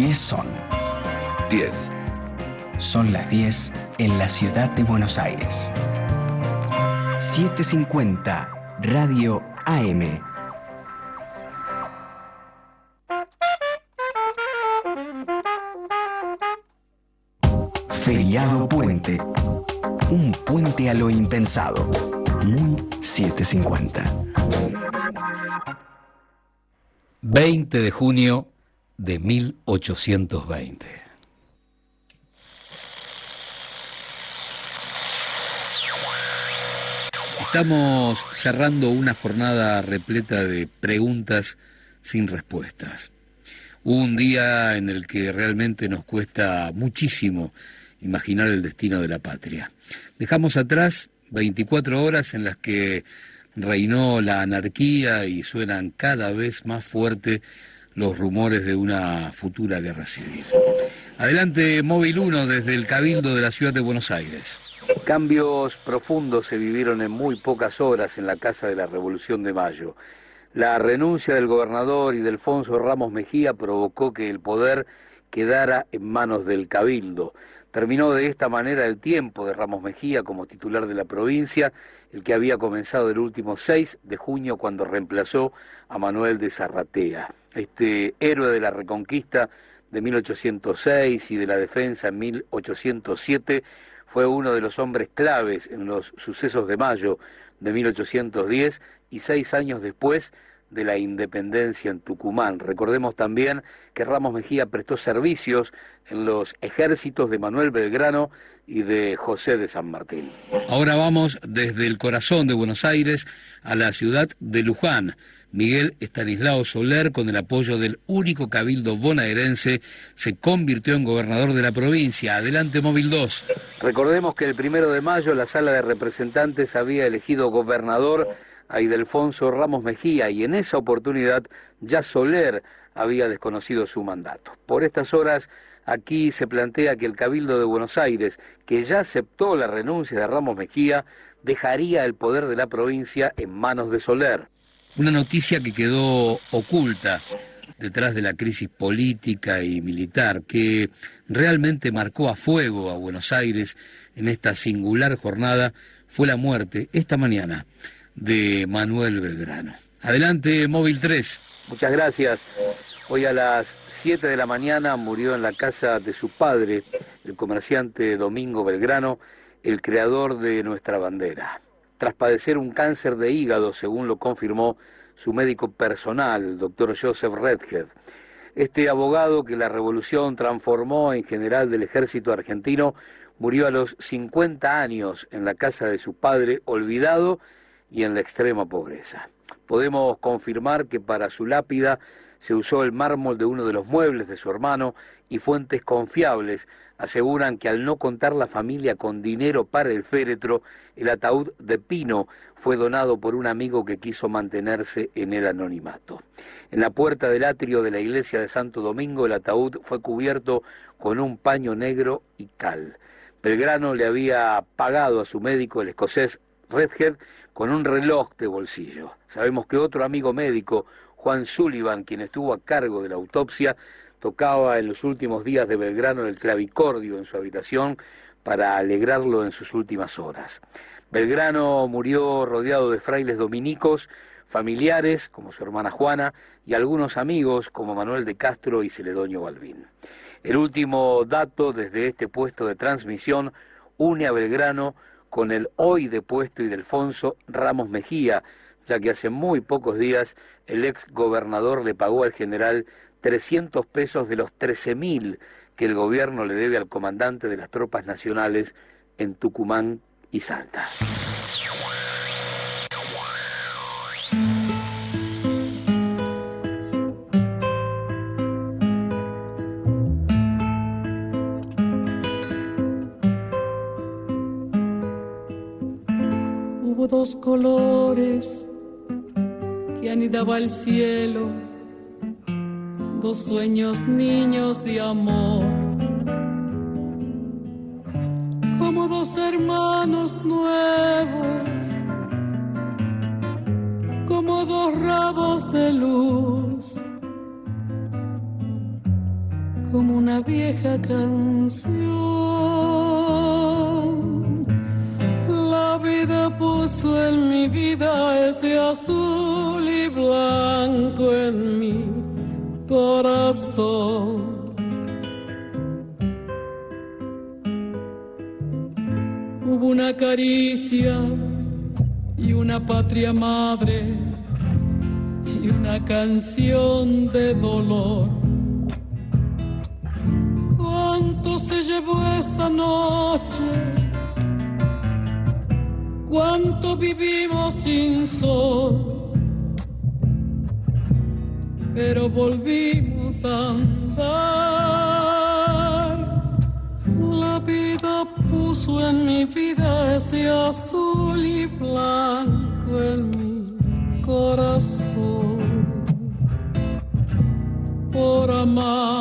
10 son. 10. Son las 10 en la ciudad de Buenos Aires. 750 Radio AM. Feriado Puente. Un puente a lo impensado. Muy 750. 20 de junio de 1820. Estamos cerrando una jornada repleta de preguntas sin respuestas. Un día en el que realmente nos cuesta muchísimo imaginar el destino de la patria. Dejamos atrás 24 horas en las que reinó la anarquía y suenan cada vez más fuerte los rumores de una futura guerra civil. Adelante, Móvil 1 desde el Cabildo de la Ciudad de Buenos Aires. Cambios profundos se vivieron en muy pocas horas en la Casa de la Revolución de Mayo. La renuncia del gobernador y de Alfonso Ramos Mejía provocó que el poder quedara en manos del Cabildo. Terminó de esta manera el tiempo de Ramos Mejía como titular de la provincia, el que había comenzado el último 6 de junio cuando reemplazó a Manuel de Zarratea. Este héroe de la Reconquista de 1806 y de la defensa en 1807 fue uno de los hombres claves en los sucesos de mayo de 1810 y seis años después de la independencia en Tucumán. Recordemos también que Ramos Mejía prestó servicios en los ejércitos de Manuel Belgrano y de José de San Martín. Ahora vamos desde el corazón de Buenos Aires a la ciudad de Luján. Miguel Estanislao Soler, con el apoyo del único cabildo bonaerense, se convirtió en gobernador de la provincia. Adelante, Móvil 2. Recordemos que el primero de mayo la Sala de Representantes había elegido gobernador a Idelfonso Ramos Mejía y en esa oportunidad ya Soler había desconocido su mandato. Por estas horas aquí se plantea que el Cabildo de Buenos Aires, que ya aceptó la renuncia de Ramos Mejía, dejaría el poder de la provincia en manos de Soler. Una noticia que quedó oculta detrás de la crisis política y militar que realmente marcó a fuego a Buenos Aires en esta singular jornada fue la muerte esta mañana de Manuel Belgrano. Adelante, Móvil 3. Muchas gracias. Hoy a las 7 de la mañana murió en la casa de su padre, el comerciante Domingo Belgrano, el creador de nuestra bandera. Tras padecer un cáncer de hígado, según lo confirmó su médico personal, el doctor Joseph Redhead. Este abogado que la revolución transformó en general del ejército argentino murió a los 50 años en la casa de su padre, olvidado y en la extrema pobreza. Podemos confirmar que para su lápida se usó el mármol de uno de los muebles de su hermano y fuentes confiables aseguran que al no contar la familia con dinero para el féretro, el ataúd de pino fue donado por un amigo que quiso mantenerse en el anonimato. En la puerta del atrio de la iglesia de Santo Domingo el ataúd fue cubierto con un paño negro y cal. Belgrano le había pagado a su médico, el escocés Redhead, con un reloj de bolsillo. Sabemos que otro amigo médico, Juan Sullivan, quien estuvo a cargo de la autopsia, tocaba en los últimos días de Belgrano el clavicordio en su habitación para alegrarlo en sus últimas horas. Belgrano murió rodeado de frailes dominicos, familiares como su hermana Juana y algunos amigos como Manuel de Castro y Celedonio Balbín. El último dato desde este puesto de transmisión une a Belgrano con el hoy depuesto Idelfonso Ramos Mejía, ya que hace muy pocos días el ex gobernador le pagó al general 300 pesos de los 13.000 que el gobierno le debe al comandante de las tropas nacionales en Tucumán y Salta. Hubo dos colores que anidaba el cielo, dos sueños niños de amor como dos hermanos nuevos, como dos rabos de luz, una vieja canción. La vida puso en mi vida ese azul y blanco corazón. Hubo una caricia y una patria madre y una canción de dolor. ¿Cuánto se llevó esa noche? ¿Cuánto vivimos sin sol? Pero volvimos a andar. La vida puso en mi vida ese azul y blanco en mi corazón. Por amarte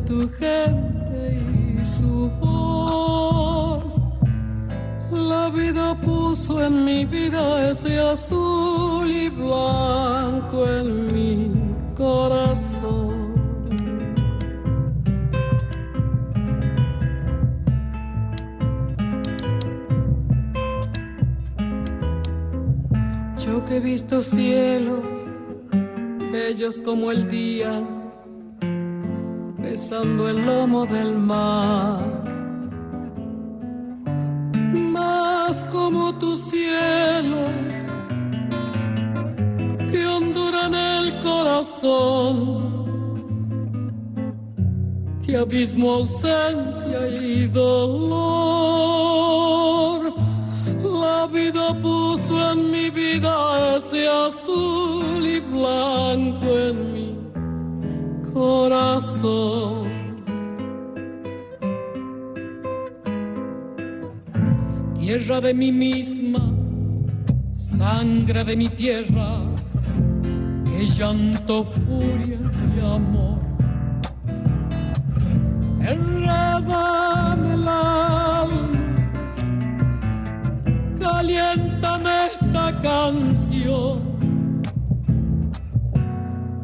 tu gente y su voz. La vida puso en mi vida ese azul y blanco en mi corazón. Yo que he visto cielos bellos como el día, besando el lomo del mar más como tu cielo que hondura en el corazón, que abismo ausencia y dolor. La vida puso en mi vida ese azul y blanco en mi corazón. Tierra de mí misma, sangre de mi tierra, que llanto, furia y amor. Enrédame el alma, caliéntame esta canción,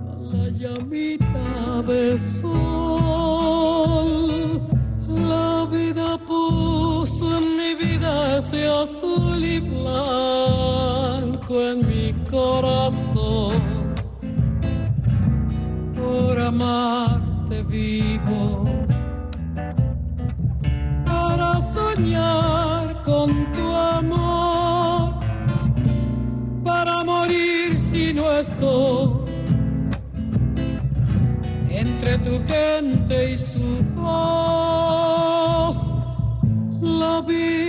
a la llamita de sol, en mi corazón. Por amarte vivo, para soñar con tu amor, para morir si no estoy entre tu gente y su voz. La vida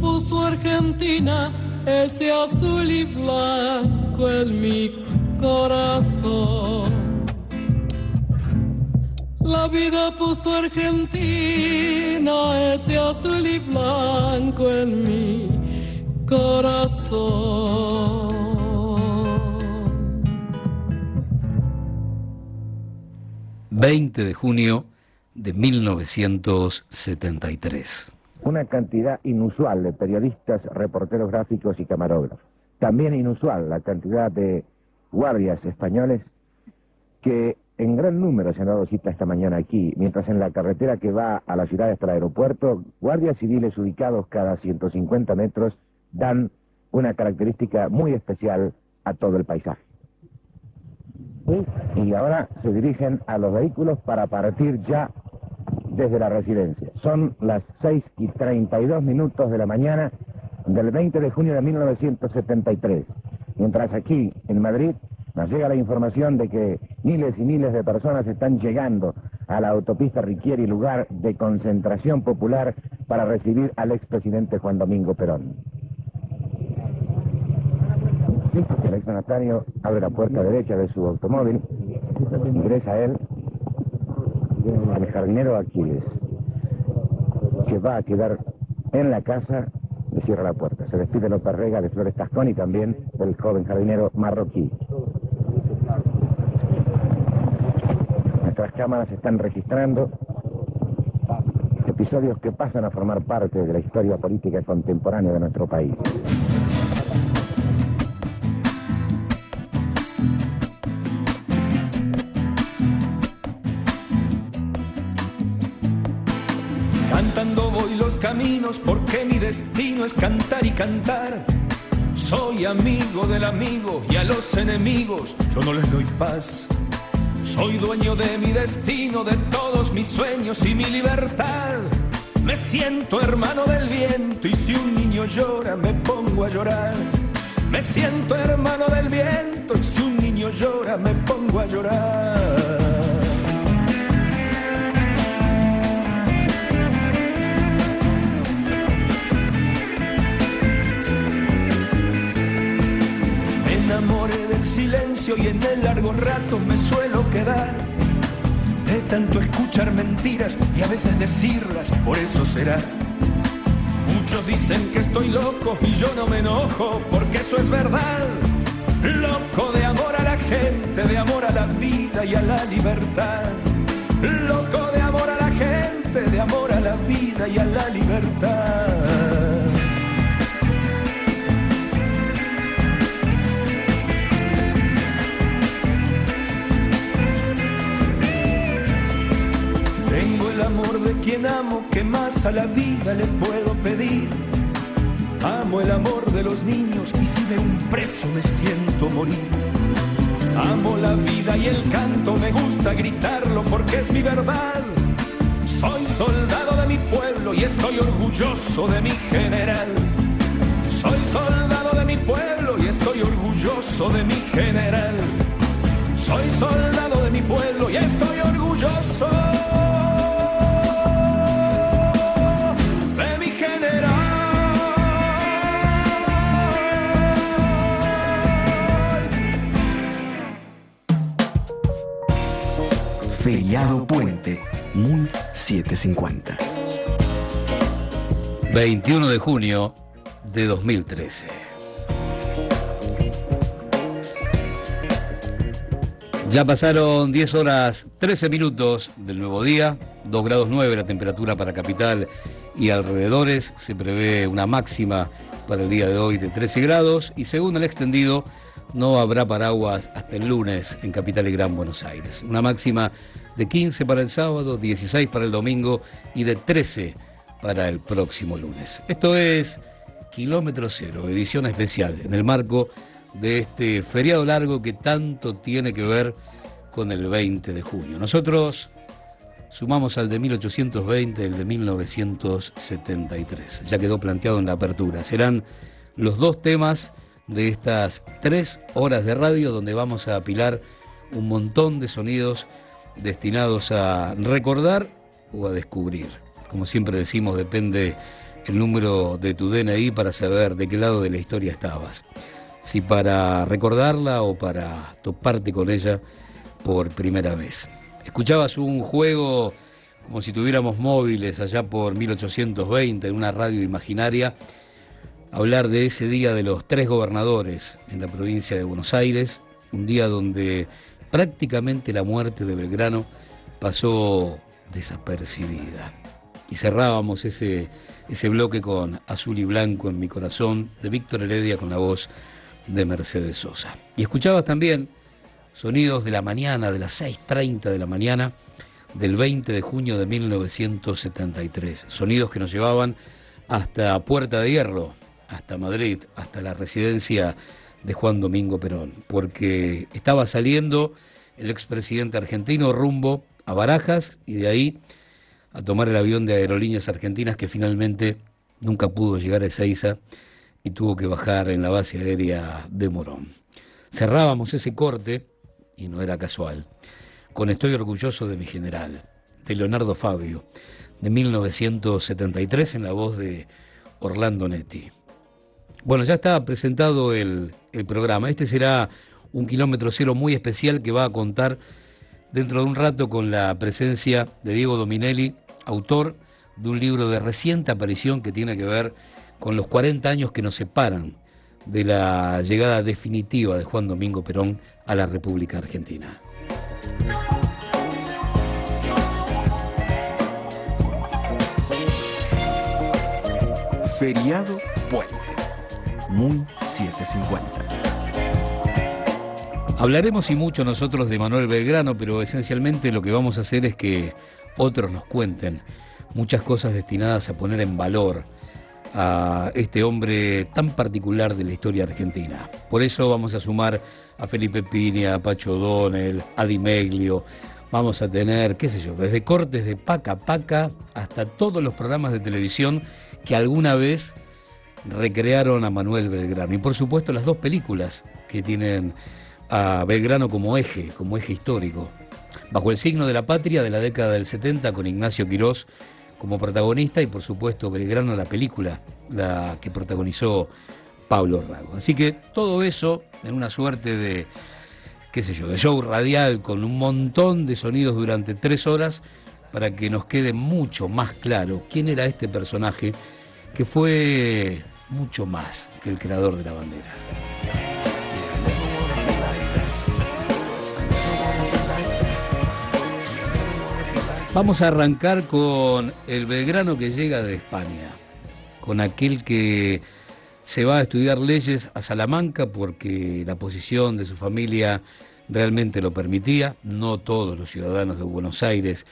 puso Argentina ese azul y blanco en mi corazón. La vida puso Argentina ese azul y blanco en mi corazón. 20 de junio de 1973. Una cantidad inusual de periodistas, reporteros gráficos y camarógrafos. También inusual la cantidad de guardias españoles que en gran número se han dado cita esta mañana aquí, mientras en la carretera que va a la ciudad hasta el aeropuerto, guardias civiles ubicados cada 150 metros dan una característica muy especial a todo el paisaje. Y ahora se dirigen a los vehículos para partir ya desde la residencia. Son las 6 y 32 minutos de la mañana del 20 de junio de 1973. Mientras aquí, en Madrid, nos llega la información de que miles y miles de personas están llegando a la autopista Riquieri, lugar de concentración popular para recibir al expresidente Juan Domingo Perón. El exmanatario abre la puerta derecha de su automóvil, ingresa él, el jardinero Aquiles, que va a quedar en la casa y cierra la puerta. Se despide López Rega de Flores Cascón y también del joven jardinero marroquí. Nuestras cámaras están registrando episodios que pasan a formar parte de la historia política contemporánea de nuestro país. Porque mi destino es cantar y cantar. Soy amigo del amigo y a los enemigos yo no les doy paz. Soy dueño de mi destino, de todos mis sueños y mi libertad. Me siento hermano del viento y si un niño llora me pongo a llorar. Me siento hermano del viento y si un niño llora me pongo a llorar. Enamoré del silencio y en el largo rato me suelo quedar. De tanto escuchar mentiras y a veces decirlas, por eso será. Muchos dicen que estoy loco y yo no me enojo porque eso es verdad. Loco de amor a la gente, de amor a la vida y a la libertad. Loco de amor a la gente, de amor a la vida y a la libertad. De quien amo, que más a la vida le puedo pedir. Amo el amor de los niños y si de un preso me siento morir. Amo la vida y el canto, me gusta gritarlo porque es mi verdad. Soy soldado de mi pueblo y estoy orgulloso de mi general. Soy soldado de mi pueblo y estoy orgulloso de mi general. Soy soldado de mi pueblo y estoy orgulloso Feriado Puente, muy 750. 21 de junio de 2013. Ya pasaron 10 horas 13 minutos del nuevo día, 2 grados 9 la temperatura para capital y alrededores, se prevé una máxima para el día de hoy de 13 grados y según el extendido no habrá paraguas hasta el lunes en capital y Gran Buenos Aires. Una máxima de 15 para el sábado, 16 para el domingo y de 13 para el próximo lunes. Esto es Kilómetro Cero, edición especial, en el marco de este feriado largo que tanto tiene que ver con el 20 de junio. Nosotros sumamos al de 1820, el de 1973. Ya quedó planteado en la apertura. Serán los dos temas de estas tres horas de radio donde vamos a apilar un montón de sonidos destinados a recordar o a descubrir. Como siempre decimos, depende el número de tu DNI para saber de qué lado de la historia estabas. Si para recordarla o para toparte con ella por primera vez. Escuchabas un juego como si tuviéramos móviles allá por 1820 en una radio imaginaria, hablar de ese día de los tres gobernadores en la provincia de Buenos Aires, un día donde prácticamente la muerte de Belgrano pasó desapercibida. Y cerrábamos ese, ese bloque con Azul y Blanco en mi corazón de Víctor Heredia con la voz de Mercedes Sosa. Y escuchabas también sonidos de la mañana, de las 6.30 de la mañana del 20 de junio de 1973. Sonidos que nos llevaban hasta Puerta de Hierro, hasta Madrid, hasta la residencia de Juan Domingo Perón, porque estaba saliendo el expresidente argentino rumbo a Barajas y de ahí a tomar el avión de aerolíneas argentinas que finalmente nunca pudo llegar a Ezeiza y tuvo que bajar en la base aérea de Morón. Cerrábamos ese corte, y no era casual, con Estoy orgulloso de mi general, de Leonardo Fabio, de 1973 en la voz de Orlando Netti. Bueno, ya está presentado el, el programa. Este será un kilómetro cero muy especial que va a contar dentro de un rato con la presencia de Diego Dominelli, autor de un libro de reciente aparición que tiene que ver con los 40 años que nos separan de la llegada definitiva de Juan Domingo Perón a la República Argentina. Feriado Puente. Muy 750. Hablaremos y mucho nosotros de Manuel Belgrano, pero esencialmente lo que vamos a hacer es que otros nos cuenten muchas cosas destinadas a poner en valor a este hombre tan particular de la historia argentina. Por eso vamos a sumar a Felipe Piña, a Pacho Donel, a Di Meglio, vamos a tener, qué sé yo, desde cortes de paca paca hasta todos los programas de televisión que alguna vez recrearon a Manuel Belgrano. Y por supuesto las dos películas que tienen a Belgrano como eje, como eje histórico. Bajo el signo de la patria de la década del 70 con Ignacio Quirós como protagonista y por supuesto Belgrano la película, la que protagonizó Pablo Rago. Así que todo eso en una suerte de, qué sé yo, de show radial con un montón de sonidos durante tres horas para que nos quede mucho más claro quién era este personaje que fue mucho más que el creador de la bandera. Vamos a arrancar con el Belgrano que llega de España, con aquel que se va a estudiar leyes a Salamanca porque la posición de su familia realmente lo permitía, no todos los ciudadanos de Buenos Aires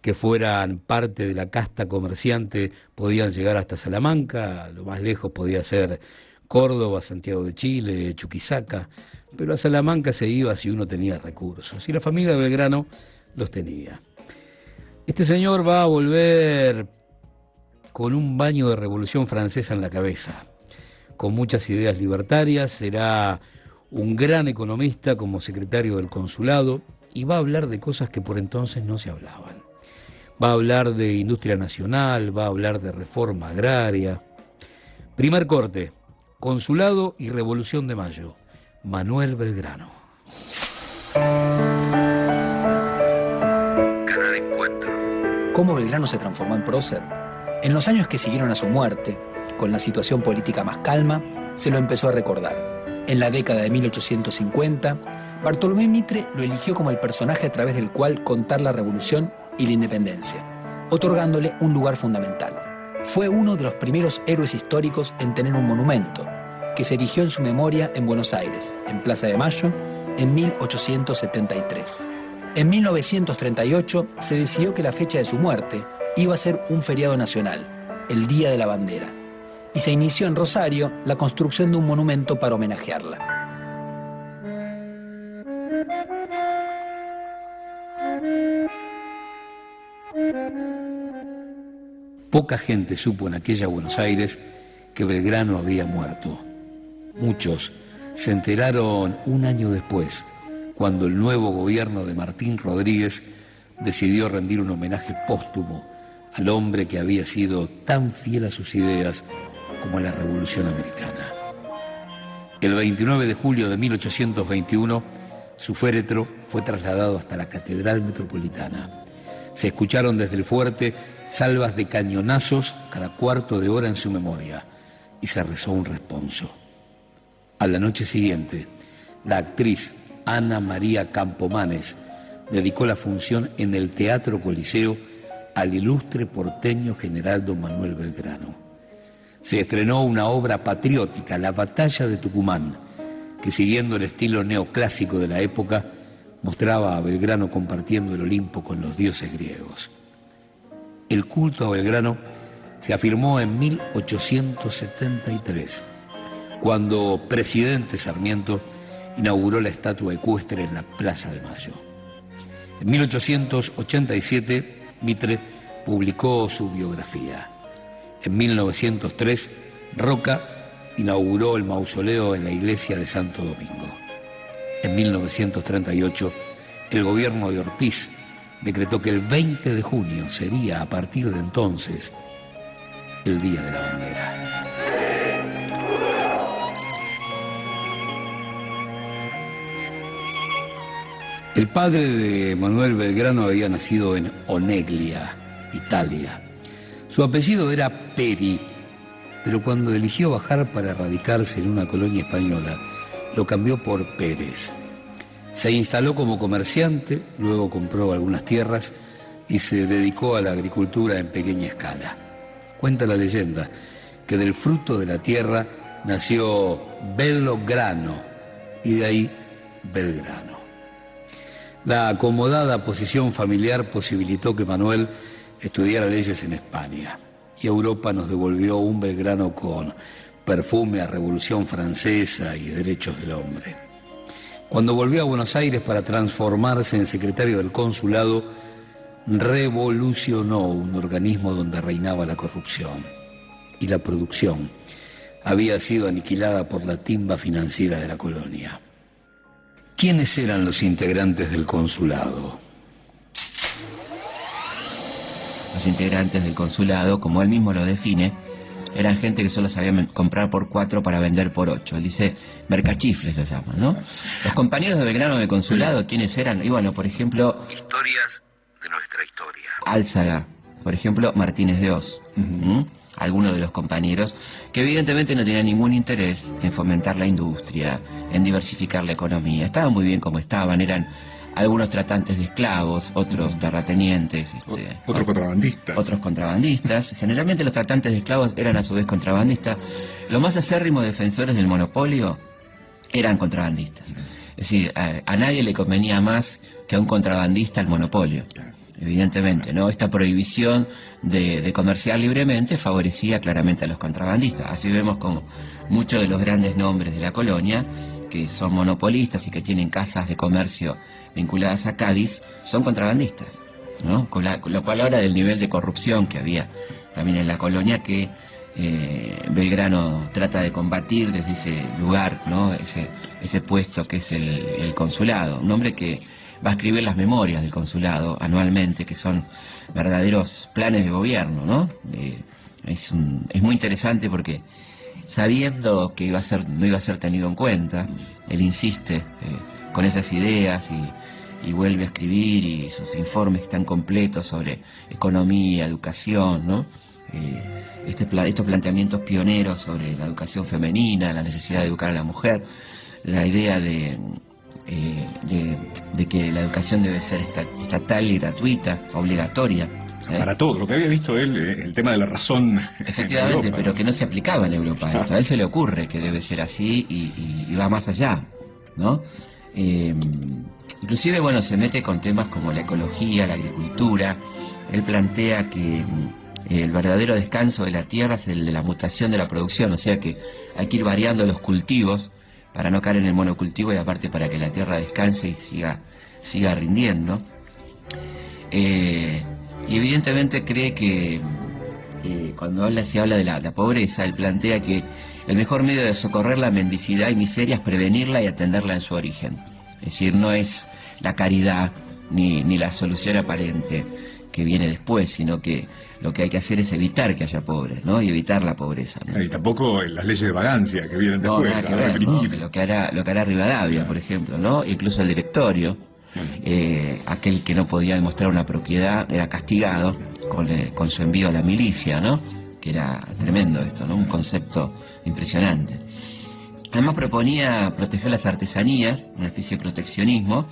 que fueran parte de la casta comerciante podían llegar hasta Salamanca, lo más lejos podía ser Córdoba, Santiago de Chile, Chuquisaca, pero a Salamanca se iba si uno tenía recursos, y la familia Belgrano los tenía. Este señor va a volver con un baño de revolución francesa en la cabeza, con muchas ideas libertarias, será un gran economista como secretario del consulado y va a hablar de cosas que por entonces no se hablaban. Va a hablar de industria nacional, va a hablar de reforma agraria. Primer corte, consulado y revolución de mayo. Manuel Belgrano. Encuentro. ¿Cómo Belgrano se transformó en prócer? En los años que siguieron a su muerte, con la situación política más calma, se lo empezó a recordar. En la década de 1850, Bartolomé Mitre lo eligió como el personaje a través del cual contar la revolución y la independencia, otorgándole un lugar fundamental. Fue uno de los primeros héroes históricos en tener un monumento, que se erigió en su memoria en Buenos Aires, en Plaza de Mayo, en 1873. En 1938 se decidió que la fecha de su muerte iba a ser un feriado nacional, el Día de la Bandera, y se inició en Rosario la construcción de un monumento para homenajearla. Poca gente supo en aquella Buenos Aires que Belgrano había muerto. Muchos se enteraron un año después, cuando el nuevo gobierno de Martín Rodríguez decidió rendir un homenaje póstumo al hombre que había sido tan fiel a sus ideas como a la Revolución Americana. El 29 de julio de 1821, su féretro fue trasladado hasta la Catedral Metropolitana. Se escucharon desde el fuerte salvas de cañonazos cada cuarto de hora en su memoria y se rezó un responso. A la noche siguiente, la actriz Ana María Campomanes dedicó la función en el Teatro Coliseo al ilustre porteño general don Manuel Belgrano. Se estrenó una obra patriótica, La Batalla de Tucumán, que siguiendo el estilo neoclásico de la época, mostraba a Belgrano compartiendo el Olimpo con los dioses griegos. El culto a Belgrano se afirmó en 1873, cuando presidente Sarmiento inauguró la estatua ecuestre en la Plaza de Mayo. En 1887, Mitre publicó su biografía. En 1903, Roca inauguró el mausoleo en la iglesia de Santo Domingo. En 1938, el gobierno de Ortiz decretó que el 20 de junio sería, a partir de entonces, el Día de la Bandera. El padre de Manuel Belgrano había nacido en Oneglia, Italia. Su apellido era Peri, pero cuando eligió bajar para radicarse en una colonia española, lo cambió por Pérez. Se instaló como comerciante, luego compró algunas tierras y se dedicó a la agricultura en pequeña escala. Cuenta la leyenda que del fruto de la tierra nació Belgrano y de ahí Belgrano. La acomodada posición familiar posibilitó que Manuel estudiara leyes en España y Europa nos devolvió un Belgrano con perfume a Revolución Francesa y derechos del hombre. Cuando volvió a Buenos Aires para transformarse en secretario del consulado, revolucionó un organismo donde reinaba la corrupción y la producción había sido aniquilada por la timba financiera de la colonia. ¿Quiénes eran los integrantes del consulado? Los integrantes del consulado, como él mismo lo define, eran gente que solo sabía comprar por cuatro para vender por ocho. Él dice, mercachifles lo llaman, ¿no? Los compañeros de Belgrano del consulado, ¿quiénes eran? Y bueno, por ejemplo... Historias de nuestra historia. Álzaga, por ejemplo, Martínez de Oz algunos de los compañeros, que evidentemente no tenían ningún interés en fomentar la industria, en diversificar la economía. Estaban muy bien como estaban, eran algunos tratantes de esclavos, otros terratenientes. Este, otros contrabandistas. Otros contrabandistas. Generalmente los tratantes de esclavos eran a su vez contrabandistas. Los más acérrimos defensores del monopolio eran contrabandistas. Es decir, a, nadie le convenía más que a un contrabandista el monopolio evidentemente, ¿no? Esta prohibición de, comerciar libremente favorecía claramente a los contrabandistas. Así vemos como muchos de los grandes nombres de la colonia, que son monopolistas y que tienen casas de comercio vinculadas a Cádiz, son contrabandistas, ¿no? Con, lo cual ahora del nivel de corrupción que había también en la colonia que eh, Belgrano trata de combatir desde ese lugar, ¿no? Ese, ese puesto que es el, el consulado, un hombre que va a escribir las memorias del consulado anualmente, que son verdaderos planes de gobierno, ¿no? es, es muy interesante porque sabiendo que iba a ser, no iba a ser tenido en cuenta, él insiste eh, con esas ideas y, y, vuelve a escribir y sus informes están completos sobre economía, educación, ¿no? Eh, este, estos planteamientos pioneros sobre la educación femenina, la necesidad de educar a la mujer, la idea de eh, de, que la educación debe ser estatal y gratuita, obligatoria. ¿eh? Para todo, lo que había visto él, eh, el tema de la razón. Efectivamente, pero que no se aplicaba en Europa. A él se le ocurre que debe ser así y, va más allá, ¿no? Inclusive, bueno, se mete con temas como la ecología, la agricultura. Él plantea que el verdadero descanso de la tierra es el de la mutación de la producción, o sea que hay que ir variando los cultivos para no caer en el monocultivo y aparte para que la tierra descanse y siga, siga rindiendo. Eh, y evidentemente cree que eh, cuando habla, se habla de la, pobreza, él plantea que el mejor medio de socorrer la mendicidad y miseria es prevenirla y atenderla en su origen. Es decir, no es la caridad ni, ni la solución aparente que viene después, sino que lo que hay que hacer es evitar que haya pobres, ¿no? Y evitar la pobreza. Y tampoco las leyes de vagancia que vienen después. lo que hará, lo que hará Rivadavia, por ejemplo, ¿no? Incluso el directorio, eh, aquel que no podía demostrar una propiedad era castigado con, eh, con su envío a la milicia, ¿no? Que era tremendo esto, ¿no? Un concepto impresionante. Además proponía proteger las artesanías, una especie de proteccionismo,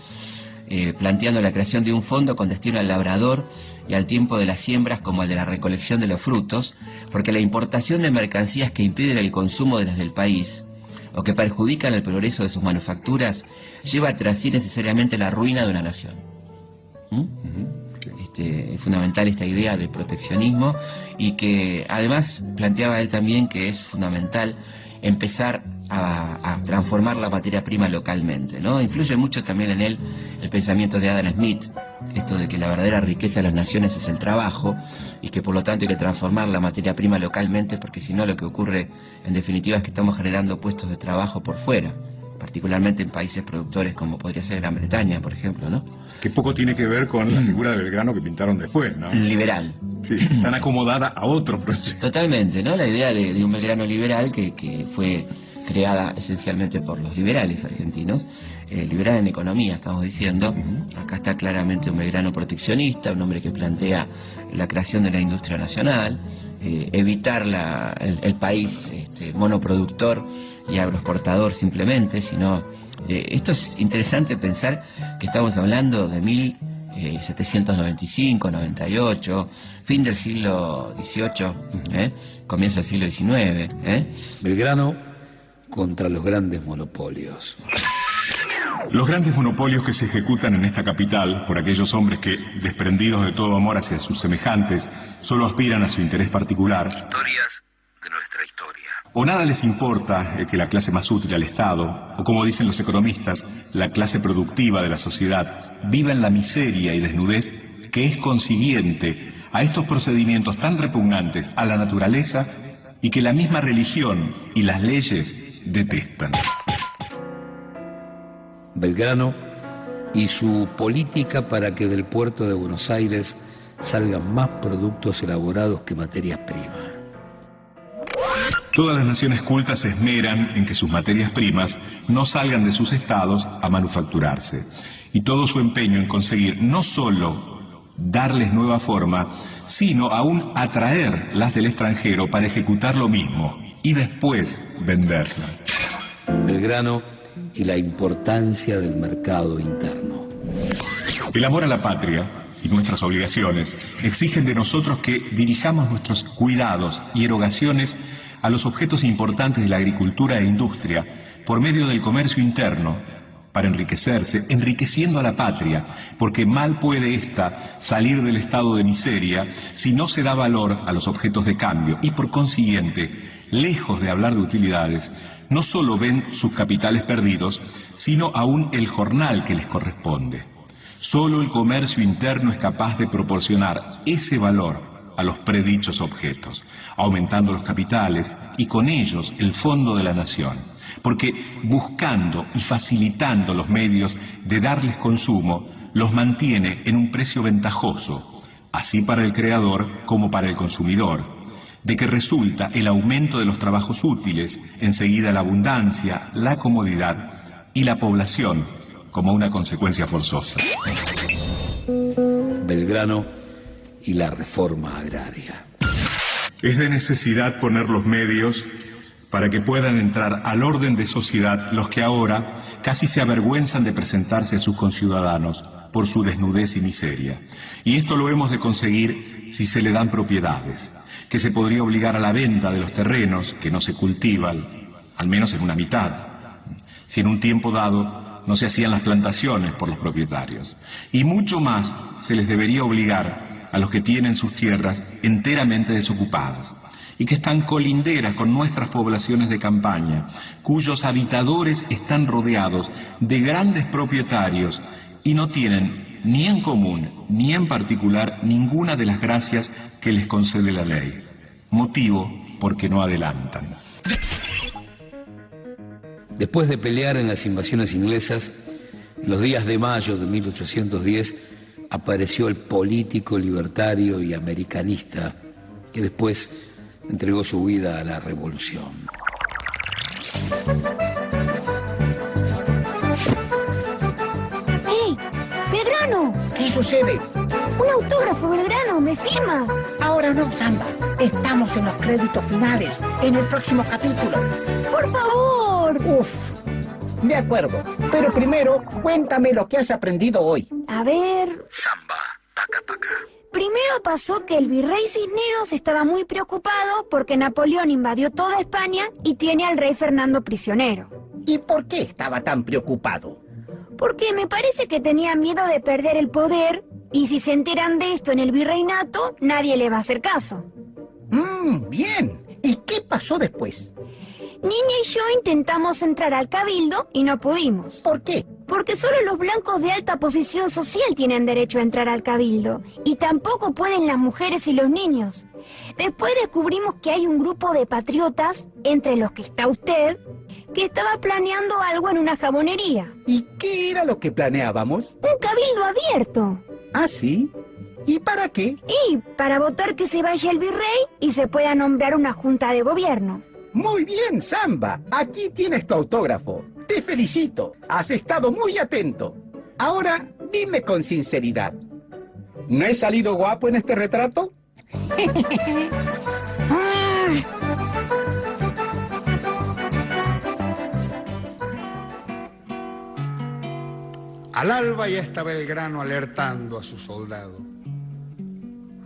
eh, planteando la creación de un fondo con destino al labrador y al tiempo de las siembras como al de la recolección de los frutos, porque la importación de mercancías que impiden el consumo de las del país o que perjudican el progreso de sus manufacturas lleva tras sí necesariamente la ruina de una nación. ¿Mm? Este, es fundamental esta idea del proteccionismo y que además planteaba él también que es fundamental empezar a, transformar la materia prima localmente, ¿no? Influye mucho también en él el pensamiento de Adam Smith, esto de que la verdadera riqueza de las naciones es el trabajo y que por lo tanto hay que transformar la materia prima localmente porque si no lo que ocurre en definitiva es que estamos generando puestos de trabajo por fuera, particularmente en países productores como podría ser Gran Bretaña, por ejemplo, ¿no? Que poco tiene que ver con la figura de Belgrano que pintaron después, ¿no? Liberal. Sí, tan acomodada a otro proyecto. Totalmente, ¿no? La idea de, un Belgrano liberal que, que fue creada esencialmente por los liberales argentinos, eh, liberal en economía, estamos diciendo. Acá está claramente un Belgrano proteccionista, un hombre que plantea la creación de la industria nacional, eh, evitar la, el, país este, monoproductor y agroexportador simplemente, sino... Eh, esto es interesante pensar que estamos hablando de mil eh, 795, 98, fin del siglo XVIII, ¿eh? comienzo del siglo XIX. ¿eh? Belgrano contra los grandes monopolios. Los grandes monopolios que se ejecutan en esta capital por aquellos hombres que, desprendidos de todo amor hacia sus semejantes, solo aspiran a su interés particular. Historias. O nada les importa eh, que la clase más útil al Estado, o como dicen los economistas, la clase productiva de la sociedad, viva en la miseria y desnudez que es consiguiente a estos procedimientos tan repugnantes a la naturaleza y que la misma religión y las leyes detestan. Belgrano y su política para que del puerto de Buenos Aires salgan más productos elaborados que materias primas. Todas las naciones cultas se esmeran en que sus materias primas no salgan de sus estados a manufacturarse. Y todo su empeño en conseguir no solo darles nueva forma, sino aún atraer las del extranjero para ejecutar lo mismo y después venderlas. Belgrano y la importancia del mercado interno. El amor a la patria y nuestras obligaciones exigen de nosotros que dirijamos nuestros cuidados y erogaciones a los objetos importantes de la agricultura e industria por medio del comercio interno para enriquecerse, enriqueciendo a la patria, porque mal puede ésta salir del estado de miseria si no se da valor a los objetos de cambio y por consiguiente, lejos de hablar de utilidades, no solo ven sus capitales perdidos, sino aún el jornal que les corresponde. Solo el comercio interno es capaz de proporcionar ese valor a los predichos objetos, aumentando los capitales y con ellos el fondo de la nación, porque buscando y facilitando los medios de darles consumo, los mantiene en un precio ventajoso, así para el creador como para el consumidor, de que resulta el aumento de los trabajos útiles, enseguida la abundancia, la comodidad y la población como una consecuencia forzosa. Belgrano y la reforma agraria. Es de necesidad poner los medios para que puedan entrar al orden de sociedad los que ahora casi se avergüenzan de presentarse a sus conciudadanos por su desnudez y miseria. Y esto lo hemos de conseguir si se le dan propiedades, que se podría obligar a la venta de los terrenos que no se cultivan, al menos en una mitad, si en un tiempo dado no se hacían las plantaciones por los propietarios. Y mucho más se les debería obligar a los que tienen sus tierras enteramente desocupadas y que están colinderas con nuestras poblaciones de campaña, cuyos habitadores están rodeados de grandes propietarios y no tienen ni en común ni en particular ninguna de las gracias que les concede la ley, motivo porque no adelantan. Después de pelear en las invasiones inglesas, los días de mayo de 1810 apareció el político libertario y americanista que después entregó su vida a la revolución. ¡Hey! ¡Belgrano! ¿Qué sucede? Un autógrafo, Belgrano, ¿me firma? Ahora no, Samba. Estamos en los créditos finales, en el próximo capítulo. ¡Por favor! Uf. De acuerdo. Pero primero, cuéntame lo que has aprendido hoy. A ver... Samba, paca, paca. Primero pasó que el virrey Cisneros estaba muy preocupado porque Napoleón invadió toda España y tiene al rey Fernando prisionero. ¿Y por qué estaba tan preocupado? Porque me parece que tenía miedo de perder el poder y si se enteran de esto en el virreinato, nadie le va a hacer caso. Mmm, bien. ¿Y qué pasó después? Niña y yo intentamos entrar al cabildo y no pudimos. ¿Por qué? Porque solo los blancos de alta posición social tienen derecho a entrar al cabildo. Y tampoco pueden las mujeres y los niños. Después descubrimos que hay un grupo de patriotas, entre los que está usted, que estaba planeando algo en una jabonería. ¿Y qué era lo que planeábamos? Un cabildo abierto. ¿Ah, sí? ¿Y para qué? Y para votar que se vaya el virrey y se pueda nombrar una junta de gobierno. Muy bien, Samba. Aquí tienes tu autógrafo. Te felicito. Has estado muy atento. Ahora, dime con sinceridad. ¿No he salido guapo en este retrato? Al alba ya estaba el grano alertando a su soldado.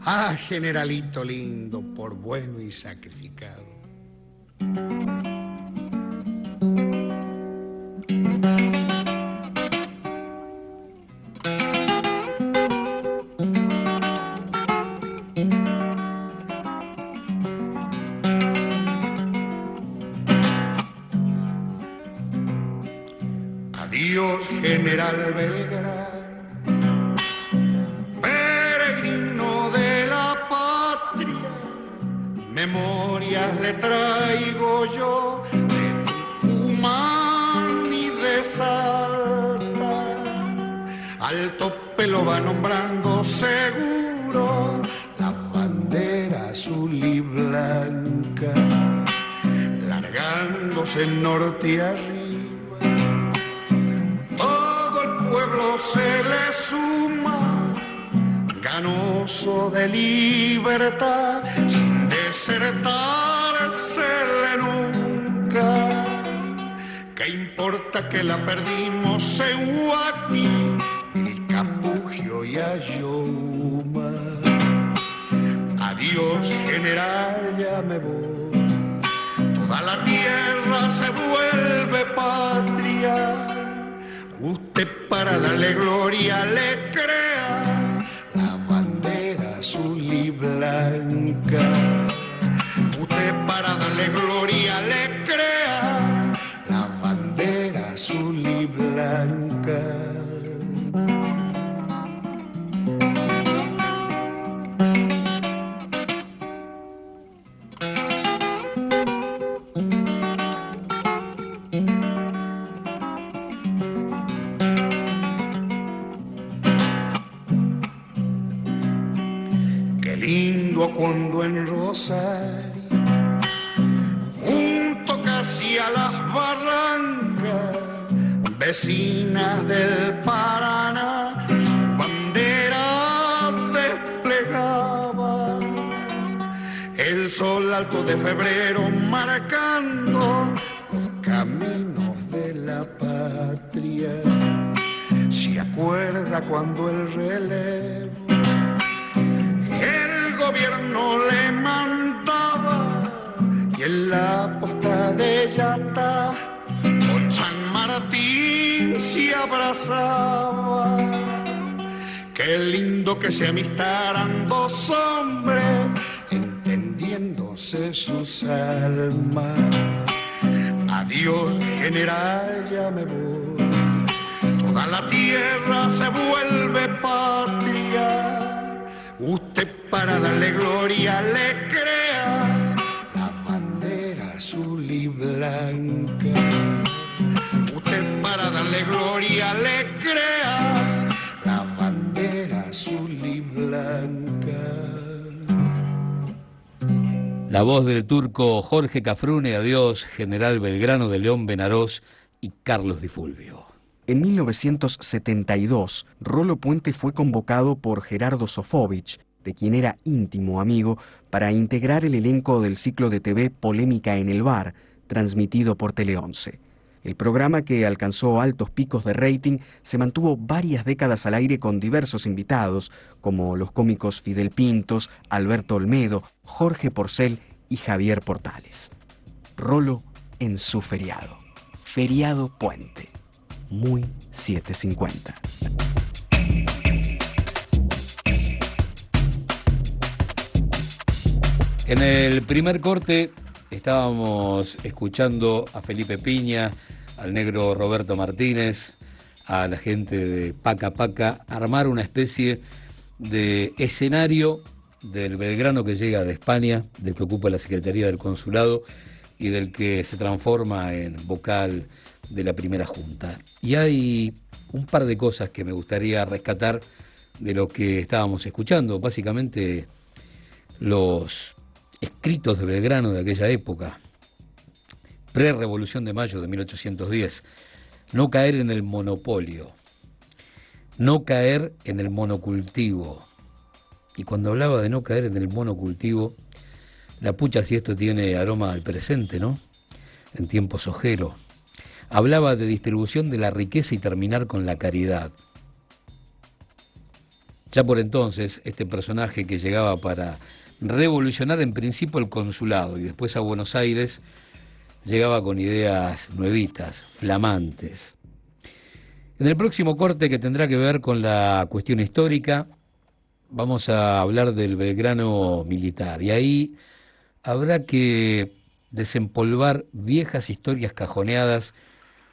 Ah, generalito lindo, por bueno y sacrificado. Adiós, general traigo yo de Tucumán y de Salta. Al tope lo va nombrando seguro la bandera azul y blanca, largándose norte y arriba todo el pueblo se le suma, ganoso de libertad, sin desertársele ¿Qué importa que la perdimos en Huaki, el Capugio y Ayoma? Adiós, general, ya me voy. Toda la tierra se vuelve patria. Usted para darle gloria le crea la bandera azul y blanca. Vecinas del Paraná, su bandera desplegaba. El sol alto de febrero marcando los caminos de la patria. Se acuerda cuando el relevo el gobierno le mandaba y en la posta de Yata con San Martín abrazaba. Qué lindo que se amistaran dos hombres entendiéndose sus almas. Adiós, general, ya me voy. Toda la tierra se vuelve patria. Usted para darle gloria le crea la bandera azul y blanca. Para darle gloria le crea la bandera azul y blanca. La voz del turco Jorge Cafrune, adiós, General Belgrano de León Benarós y Carlos Di Fulvio. En 1972, Rolo Puente fue convocado por Gerardo Sofovich, de quien era íntimo amigo, para integrar el elenco del ciclo de TV Polémica en el Bar, transmitido por Tele 11. El programa, que alcanzó altos picos de rating, se mantuvo varias décadas al aire con diversos invitados, como los cómicos Fidel Pintos, Alberto Olmedo, Jorge Porcel y Javier Portales. Rolo en su feriado. Feriado Puente. Muy 750. En el primer corte estábamos escuchando a Felipe Piña, al negro Roberto Martínez, a la gente de Paca Paca, armar una especie de escenario del Belgrano que llega de España, del que ocupa la Secretaría del Consulado y del que se transforma en vocal de la primera junta. Y hay un par de cosas que me gustaría rescatar de lo que estábamos escuchando, básicamente los escritos de Belgrano de aquella época, pre-revolución de mayo de 1810, no caer en el monopolio, no caer en el monocultivo. Y cuando hablaba de no caer en el monocultivo, la pucha si esto tiene aroma al presente, ¿no? En tiempos ojero. hablaba de distribución de la riqueza y terminar con la caridad. Ya por entonces, este personaje que llegaba para revolucionar en principio el consulado y después a Buenos Aires, llegaba con ideas nuevitas, flamantes. En el próximo corte que tendrá que ver con la cuestión histórica, vamos a hablar del Belgrano militar. Y ahí habrá que desempolvar viejas historias cajoneadas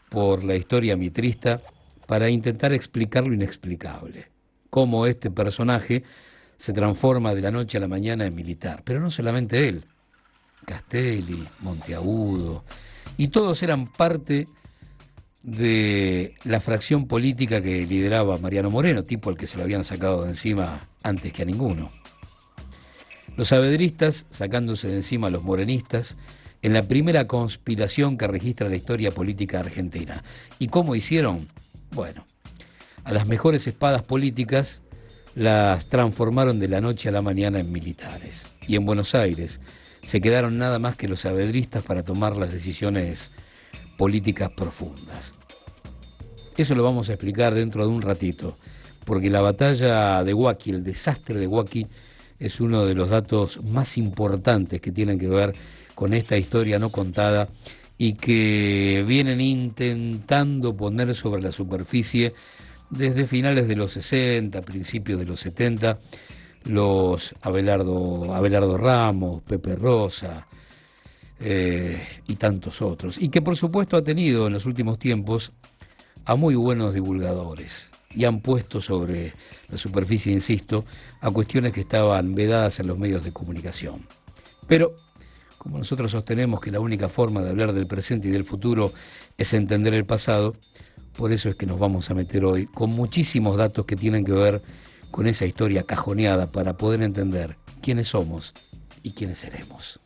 por la historia mitrista para intentar explicar lo inexplicable, cómo este personaje se transforma de la noche a la mañana en militar, pero no solamente él, Castelli, Monteagudo, y todos eran parte de la fracción política que lideraba Mariano Moreno, tipo al que se lo habían sacado de encima antes que a ninguno. Los sabedristas sacándose de encima a los morenistas en la primera conspiración que registra la historia política argentina. ¿Y cómo hicieron? Bueno, a las mejores espadas políticas las transformaron de la noche a la mañana en militares. Y en Buenos Aires se quedaron nada más que los sabedristas para tomar las decisiones políticas profundas. Eso lo vamos a explicar dentro de un ratito, porque la batalla de Huaki, el desastre de Huaki, es uno de los datos más importantes que tienen que ver con esta historia no contada y que vienen intentando poner sobre la superficie desde finales de los 60, principios de los 70, los Abelardo, Abelardo Ramos, Pepe Rosa, eh, y tantos otros. Y que por supuesto ha tenido en los últimos tiempos a muy buenos divulgadores y han puesto sobre la superficie, insisto, a cuestiones que estaban vedadas en los medios de comunicación. Pero, como nosotros sostenemos que la única forma de hablar del presente y del futuro es entender el pasado, por eso es que nos vamos a meter hoy con muchísimos datos que tienen que ver con esa historia cajoneada para poder entender quiénes somos y quiénes seremos.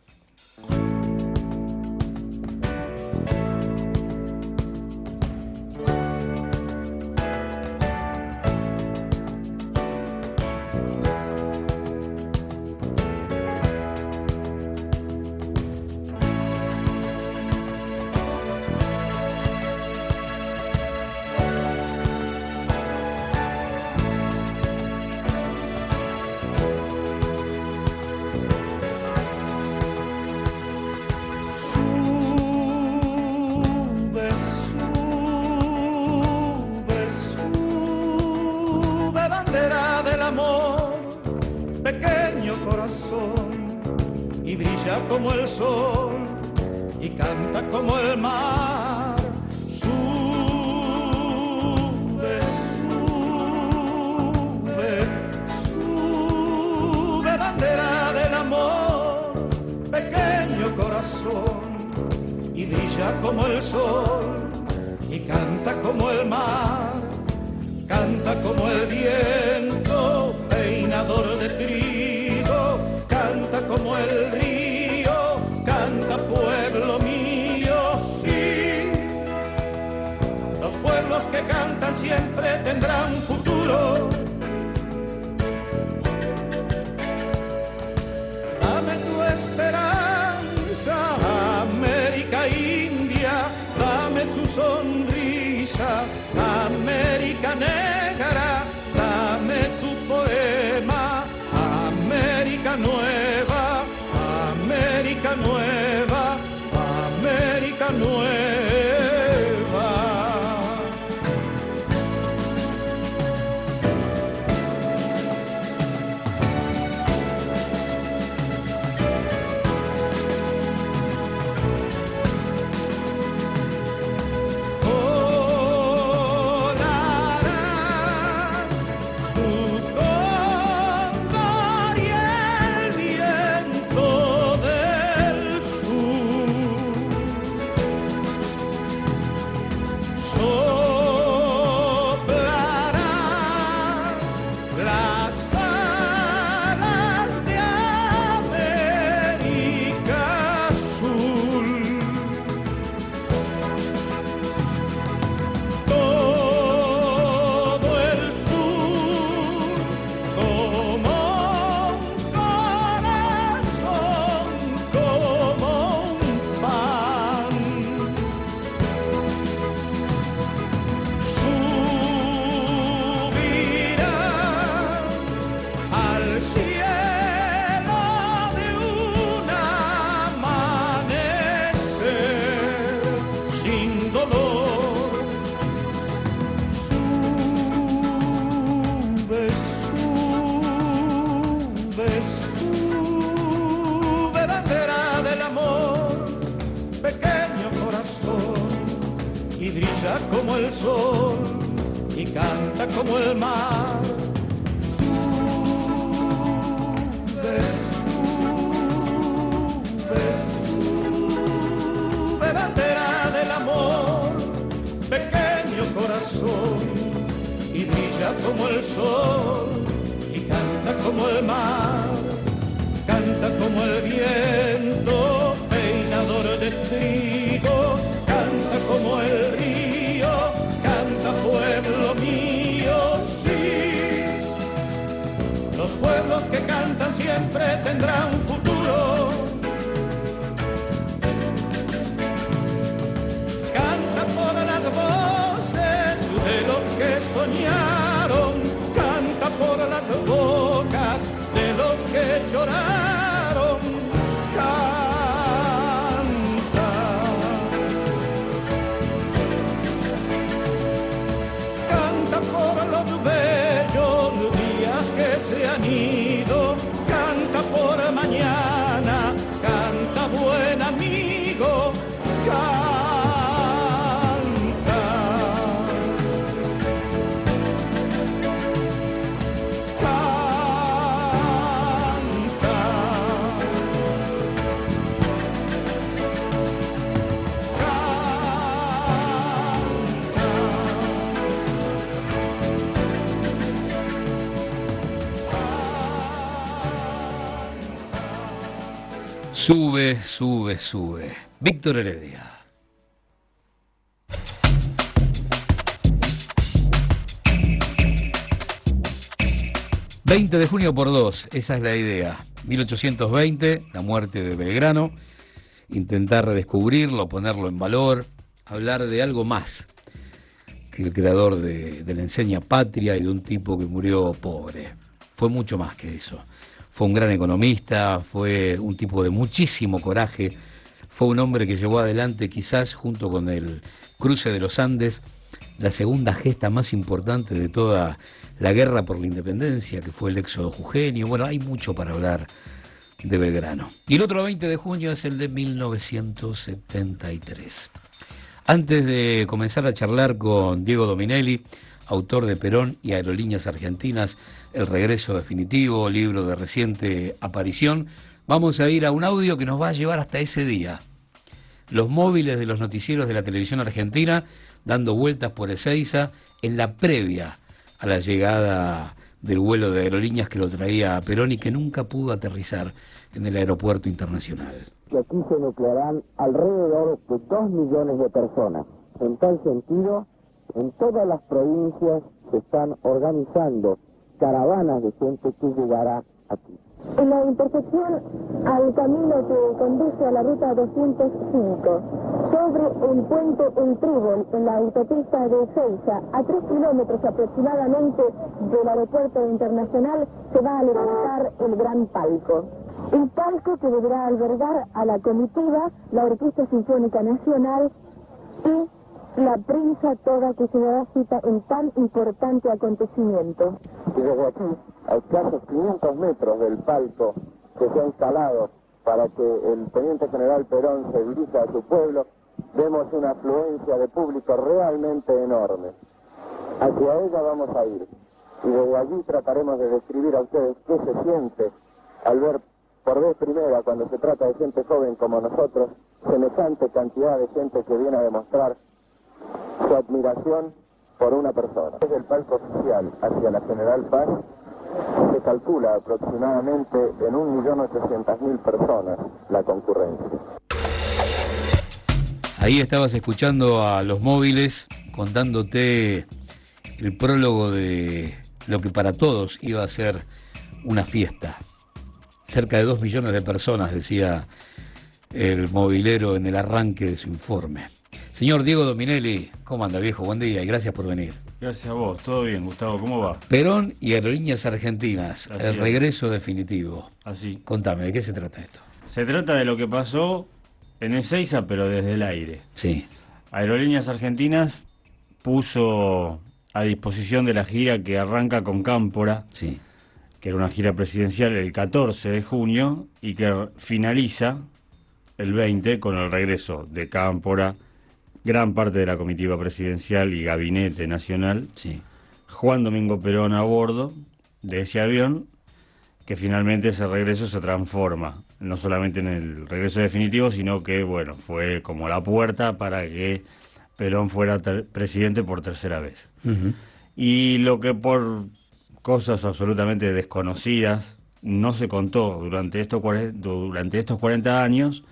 Sube, sube. Víctor Heredia. ...20 de junio por dos, esa es la idea. 1820, la muerte de Belgrano, intentar redescubrirlo, ponerlo en valor, hablar de algo más que el creador de, de la enseña patria y de un tipo que murió pobre. Fue mucho más que eso. Fue un gran economista, fue un tipo de muchísimo coraje, fue un hombre que llevó adelante quizás junto con el cruce de los Andes la segunda gesta más importante de toda la guerra por la independencia, que fue el éxodo jujeño. Bueno, hay mucho para hablar de Belgrano. Y el otro 20 de junio es el de 1973. Antes de comenzar a charlar con Diego Dominelli, autor de Perón y Aerolíneas Argentinas, El Regreso Definitivo, libro de reciente aparición, vamos a ir a un audio que nos va a llevar hasta ese día. Los móviles de los noticieros de la televisión argentina dando vueltas por Ezeiza en la previa a la llegada del vuelo de aerolíneas que lo traía a Perón y que nunca pudo aterrizar en el aeropuerto internacional. que aquí se nuclearán alrededor de dos millones de personas. En tal sentido, en todas las provincias se están organizando caravanas de gente que llegará aquí. En la intersección al camino que conduce a la ruta 205, sobre el puente El Trébol, en la autopista de Ceiza, a tres kilómetros aproximadamente del aeropuerto internacional, se va a levantar el gran palco. Un palco que deberá albergar a la comitiva, la Orquesta Sinfónica Nacional y la prensa toda que se dará cita en tan importante acontecimiento. Y desde aquí, a escasos 500 metros del palco que se ha instalado para que el Teniente General Perón se dirija a su pueblo, vemos una afluencia de público realmente enorme. Hacia ella vamos a ir. Y desde allí trataremos de describir a ustedes qué se siente al ver por vez primera, cuando se trata de gente joven como nosotros, semejante cantidad de gente que viene a demostrar su admiración por una persona. Desde el palco oficial hacia la General Paz se calcula aproximadamente en 1.800.000 personas la concurrencia. Ahí estabas escuchando a los móviles contándote el prólogo de lo que para todos iba a ser una fiesta. Cerca de dos millones de personas, decía el movilero en el arranque de su informe. Señor Diego Dominelli, ¿cómo anda viejo? Buen día y gracias por venir. Gracias a vos, todo bien, Gustavo, ¿cómo va? Perón y Aerolíneas Argentinas, Así el es. regreso definitivo. Así. Contame, ¿de qué se trata esto? Se trata de lo que pasó en Ezeiza, pero desde el aire. Sí. Aerolíneas Argentinas puso a disposición de la gira que arranca con Cámpora, sí. que era una gira presidencial el 14 de junio y que finaliza el 20 con el regreso de Cámpora, gran parte de la comitiva presidencial y gabinete nacional, Juan Domingo Perón a bordo de ese avión, que finalmente ese regreso se transforma, no solamente en el regreso definitivo, sino que, bueno, fue como la puerta para que Perón fuera presidente por tercera vez. Y lo que por cosas absolutamente desconocidas no se contó durante estos, durante estos 40 años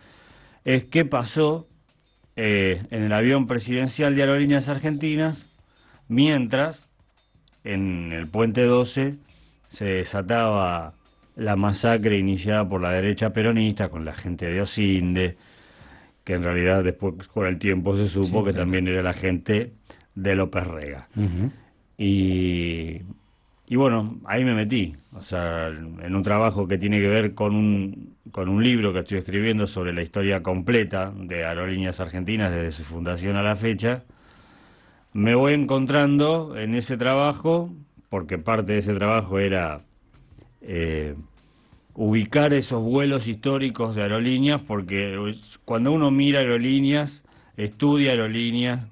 es qué pasó eh, en el avión presidencial de Aerolíneas Argentinas mientras en el puente 12 se desataba la masacre iniciada por la derecha peronista con la gente de Osinde, que en realidad después con el tiempo se supo que también era la gente de López Rega. Y y bueno, ahí me metí, o sea, en un trabajo que tiene que ver con un, con un libro que estoy escribiendo sobre la historia completa de Aerolíneas Argentinas desde su fundación a la fecha. Me voy encontrando en ese trabajo, porque parte de ese trabajo era eh, ubicar esos vuelos históricos de aerolíneas, porque cuando uno mira aerolíneas, estudia aerolíneas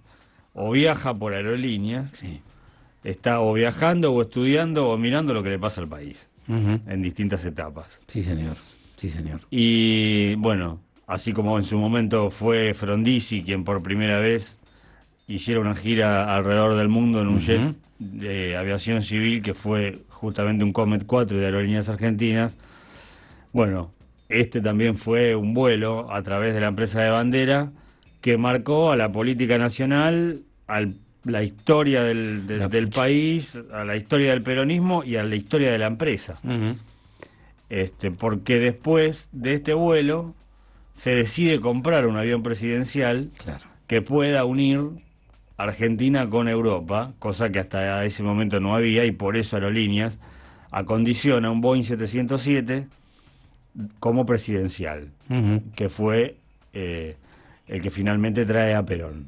o viaja por aerolíneas, está o viajando o estudiando o mirando lo que le pasa al país en distintas etapas. Sí, señor. Sí, señor. Y bueno, así como en su momento fue Frondizi quien por primera vez hiciera una gira alrededor del mundo en un jet de aviación civil que fue justamente un Comet 4 de Aerolíneas Argentinas. Bueno, este también fue un vuelo a través de la empresa de bandera que marcó a la política nacional, al la historia del, del, país, a la historia del peronismo y a la historia de la empresa. este, porque después de este vuelo se decide comprar un avión presidencial que pueda unir Argentina con Europa, cosa que hasta ese momento no había y por eso Aerolíneas acondiciona un Boeing 707 como presidencial, que fue eh, el que finalmente trae a Perón.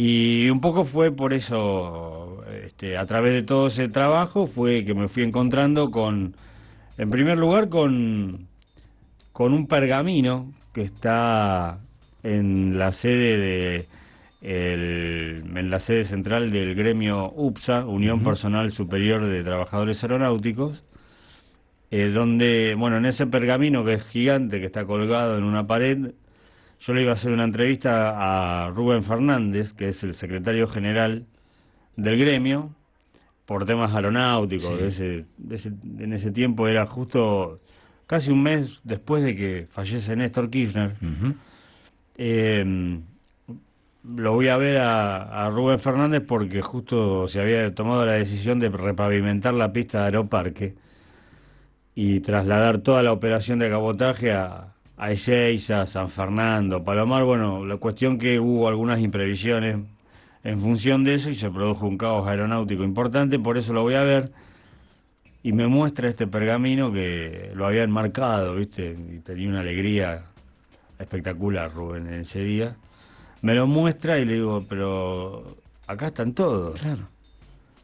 Y un poco fue por eso, este, a través de todo ese trabajo, fue que me fui encontrando con, en primer lugar, con, con un pergamino que está en la sede de en la sede central del gremio UPSA, Unión Personal Superior de Trabajadores Aeronáuticos, eh, donde, bueno, en ese pergamino que es gigante, que está colgado en una pared, yo le iba a hacer una entrevista a Rubén Fernández, que es el secretario general del gremio, por temas aeronáuticos. ese, en ese tiempo era justo casi un mes después de que fallece Néstor Kirchner. Em, lo voy a ver a, a, Rubén Fernández porque justo se había tomado la decisión de repavimentar la pista de Aeroparque y trasladar toda la operación de cabotaje a, a Ezeiza, San Fernando, Palomar, bueno, la cuestión que hubo algunas imprevisiones en función de eso y se produjo un caos aeronáutico importante, por eso lo voy a ver y me muestra este pergamino que lo había enmarcado, ¿viste? Y tenía una alegría espectacular Rubén en ese día. Me lo muestra y le digo, pero acá están todos. Claro.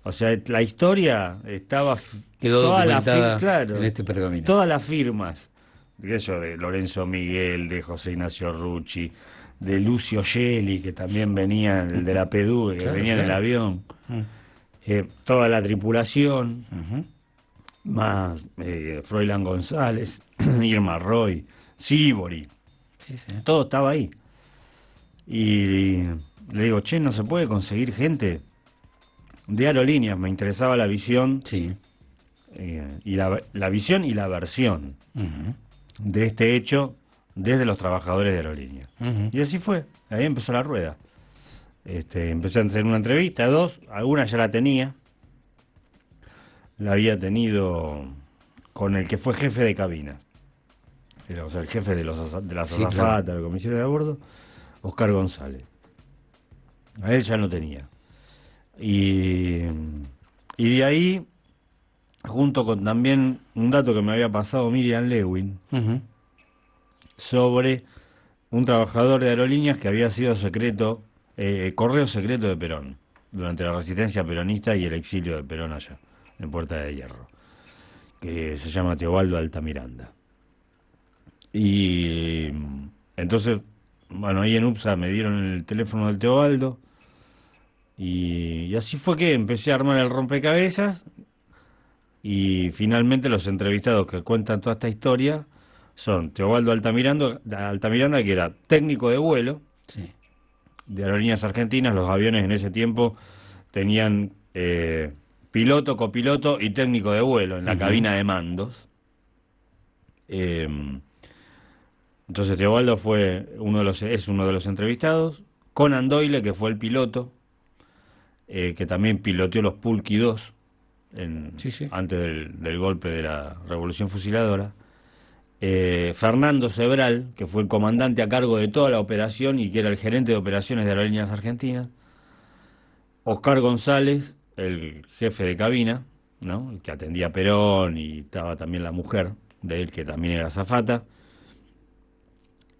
O sea, la historia estaba quedó claro, en este pergamino. Todas las firmas eso de Lorenzo Miguel, de José Ignacio Rucci, de Lucio Gelli, que también venía, el de la PEDU, que venía en el avión, mm. eh, toda la tripulación, más eh, Froilán González, Irma Roy, Sibori, todo estaba ahí. Y le digo, che, no se puede conseguir gente de aerolíneas, me interesaba la visión. Sí. Eh, y la, la, visión y la versión de este hecho desde los trabajadores de aerolínea. Y así fue, ahí empezó la rueda. Este, empecé a hacer una entrevista, dos, alguna ya la tenía, la había tenido con el que fue jefe de cabina, o sea, el jefe de, los, de las sí, azafatas, de la comisión de abordo, Oscar González. A él ya no tenía. Y, y de ahí junto con también un dato que me había pasado Miriam Lewin, sobre un trabajador de aerolíneas que había sido secreto, eh, correo secreto de Perón, durante la resistencia peronista y el exilio de Perón allá, en Puerta de Hierro, que se llama Teobaldo Altamiranda. Y entonces, bueno, ahí en UPSA me dieron el teléfono del Teobaldo, Y, y así fue que empecé a armar el rompecabezas y finalmente los entrevistados que cuentan toda esta historia son Teobaldo Altamiranda, Altamiranda que era técnico de vuelo de aerolíneas argentinas. Los aviones en ese tiempo tenían eh, piloto, copiloto y técnico de vuelo en la cabina de mandos. Eh, entonces Teobaldo fue uno de los, es uno de los entrevistados. Conan Doyle, que fue el piloto, eh, que también piloteó los Pulky 2 en- antes del, del golpe de la Revolución Fusiladora. Eh, Fernando Sebral, que fue el comandante a cargo de toda la operación y que era el gerente de operaciones de Aerolíneas Argentinas. Oscar González, el jefe de cabina, ¿no? el que atendía a Perón y estaba también la mujer de él, que también era zafata.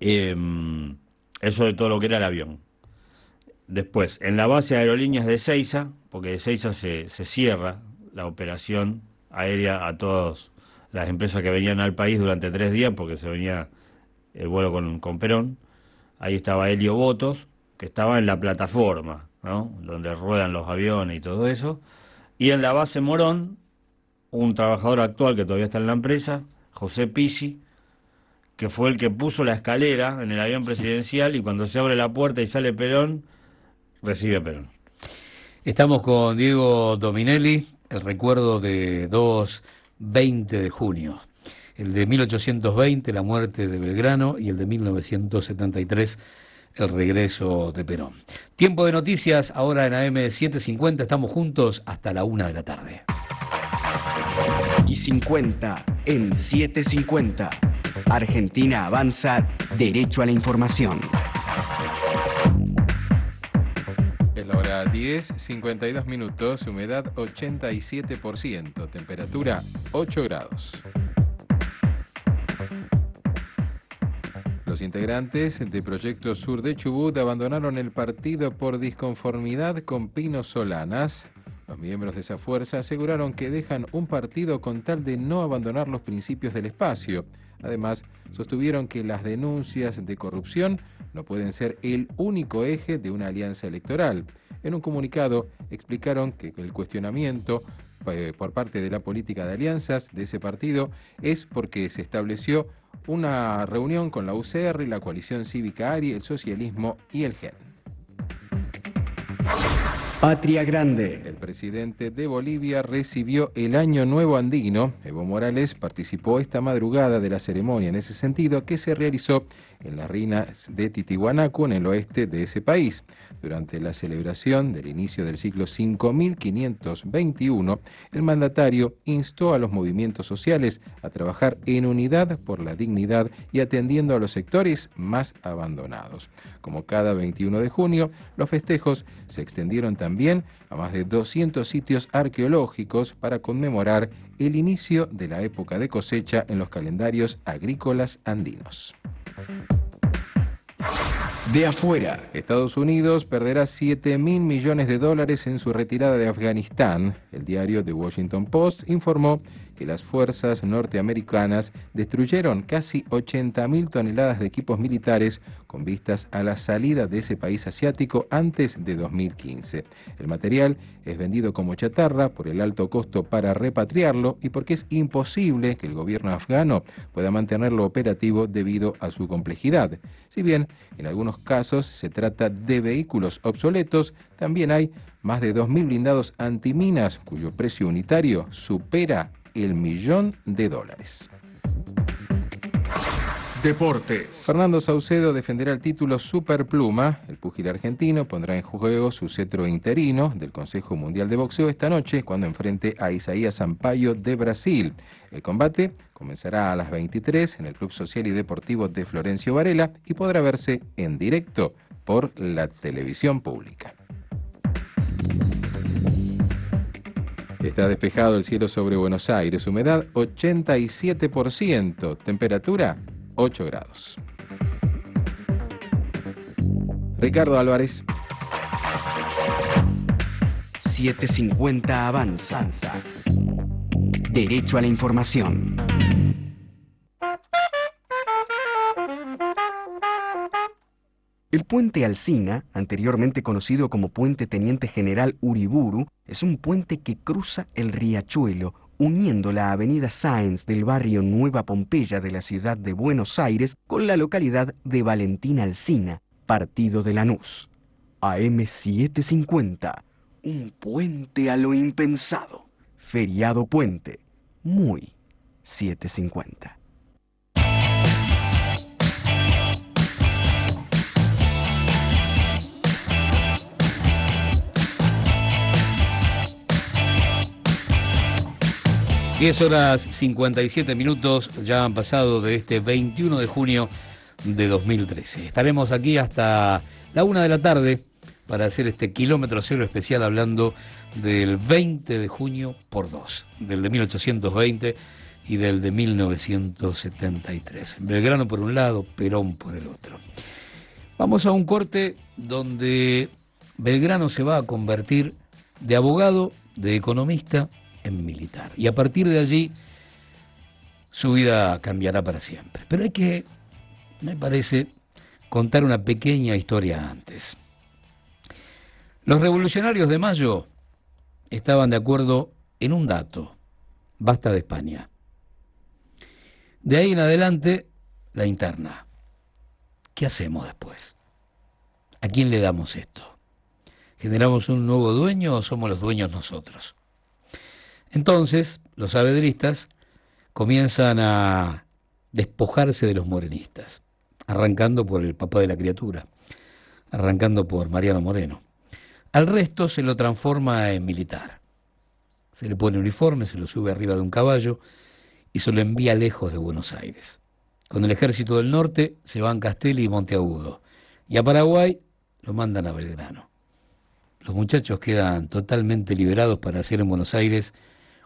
Em, eso de todo lo que era el avión. Después, en la base de aerolíneas de Seiza, porque de Seiza se, se cierra la operación aérea a todas las empresas que venían al país durante tres días, porque se venía el vuelo con, Perón. Ahí estaba Helio Botos, que estaba en la plataforma, donde ruedan los aviones y todo eso. Y en la base Morón, un trabajador actual que todavía está en la empresa, José Pisi, que fue el que puso la escalera en el avión presidencial y cuando se abre la puerta y sale Perón, recibe Perón. Estamos con Diego Dominelli, el recuerdo de dos 20 de junio. El de 1820, la muerte de Belgrano, y el de 1973, el regreso de Perón. Tiempo de noticias, ahora en AM 750, estamos juntos hasta la una de la tarde. Y 50 en 750. Argentina avanza derecho a la información. Hora 10, 52 minutos, humedad 87%, temperatura 8 grados. Los integrantes de Proyecto Sur de Chubut abandonaron el partido por disconformidad con Pino Solanas. Los miembros de esa fuerza aseguraron que dejan un partido con tal de no abandonar los principios del espacio. Además, sostuvieron que las denuncias de corrupción no pueden ser el único eje de una alianza electoral. En un comunicado explicaron que el cuestionamiento eh, por parte de la política de alianzas de ese partido es porque se estableció una reunión con la UCR, la coalición cívica ARI, el socialismo y el GEN. Patria Grande. El presidente de Bolivia recibió el Año Nuevo Andino. Evo Morales participó esta madrugada de la ceremonia en ese sentido que se realizó en las ruinas de Titihuanaco, en el oeste de ese país. Durante la celebración del inicio del ciclo 5521, el mandatario instó a los movimientos sociales a trabajar en unidad por la dignidad y atendiendo a los sectores más abandonados. Como cada 21 de junio, los festejos se extendieron también a más de 200 sitios arqueológicos para conmemorar el inicio de la época de cosecha en los calendarios agrícolas andinos. De afuera. Estados Unidos perderá 7 mil millones de dólares en su retirada de Afganistán. El diario The Washington Post informó que las fuerzas norteamericanas destruyeron casi 80 mil toneladas de equipos militares con vistas a la salida de ese país asiático antes de 2015. El material es vendido como chatarra por el alto costo para repatriarlo y porque es imposible que el gobierno afgano pueda mantenerlo operativo debido a su complejidad. Si bien en algunos casos se trata de vehículos obsoletos, también hay más de 2.000 blindados antiminas cuyo precio unitario supera el millón de dólares. Deportes. Fernando Saucedo defenderá el título Superpluma. El púgil argentino pondrá en juego su cetro interino del Consejo Mundial de Boxeo esta noche cuando enfrente a Isaías Sampaio de Brasil. El combate comenzará a las 23 en el Club Social y Deportivo de Florencio Varela y podrá verse en directo por la televisión pública. Está despejado el cielo sobre Buenos Aires, humedad 87%, temperatura 8 grados. Ricardo Álvarez. 750 avanza. Derecho a la información. El puente Alsina, anteriormente conocido como Puente Teniente General Uriburu, es un puente que cruza el riachuelo, uniendo la avenida Sáenz del barrio Nueva Pompeya de la ciudad de Buenos Aires con la localidad de Valentín Alsina, partido de Lanús. AM750, un puente a lo impensado. Feriado Puente, muy 750. Diez horas 57 minutos ya han pasado de este 21 de junio de 2013. Estaremos aquí hasta la una de la tarde para hacer este kilómetro cero especial hablando del 20 de junio por dos, del de 1820 y del de 1973. Belgrano por un lado, Perón por el otro. Vamos a un corte donde Belgrano se va a convertir de abogado, de economista, en militar. Y a partir de allí su vida cambiará para siempre. Pero hay que, me parece, contar una pequeña historia antes. Los revolucionarios de Mayo estaban de acuerdo en un dato, basta de España. De ahí en adelante, la interna. ¿Qué hacemos después? ¿A quién le damos esto? ¿Generamos un nuevo dueño o somos los dueños nosotros? Entonces, los sabedristas comienzan a despojarse de los morenistas, arrancando por el papá de la criatura, arrancando por Mariano Moreno. Al resto se lo transforma en militar. Se le pone uniforme, se lo sube arriba de un caballo y se lo envía lejos de Buenos Aires. Con el ejército del norte se van Castelli y Monteagudo. Y a Paraguay lo mandan a Belgrano. Los muchachos quedan totalmente liberados para hacer en Buenos Aires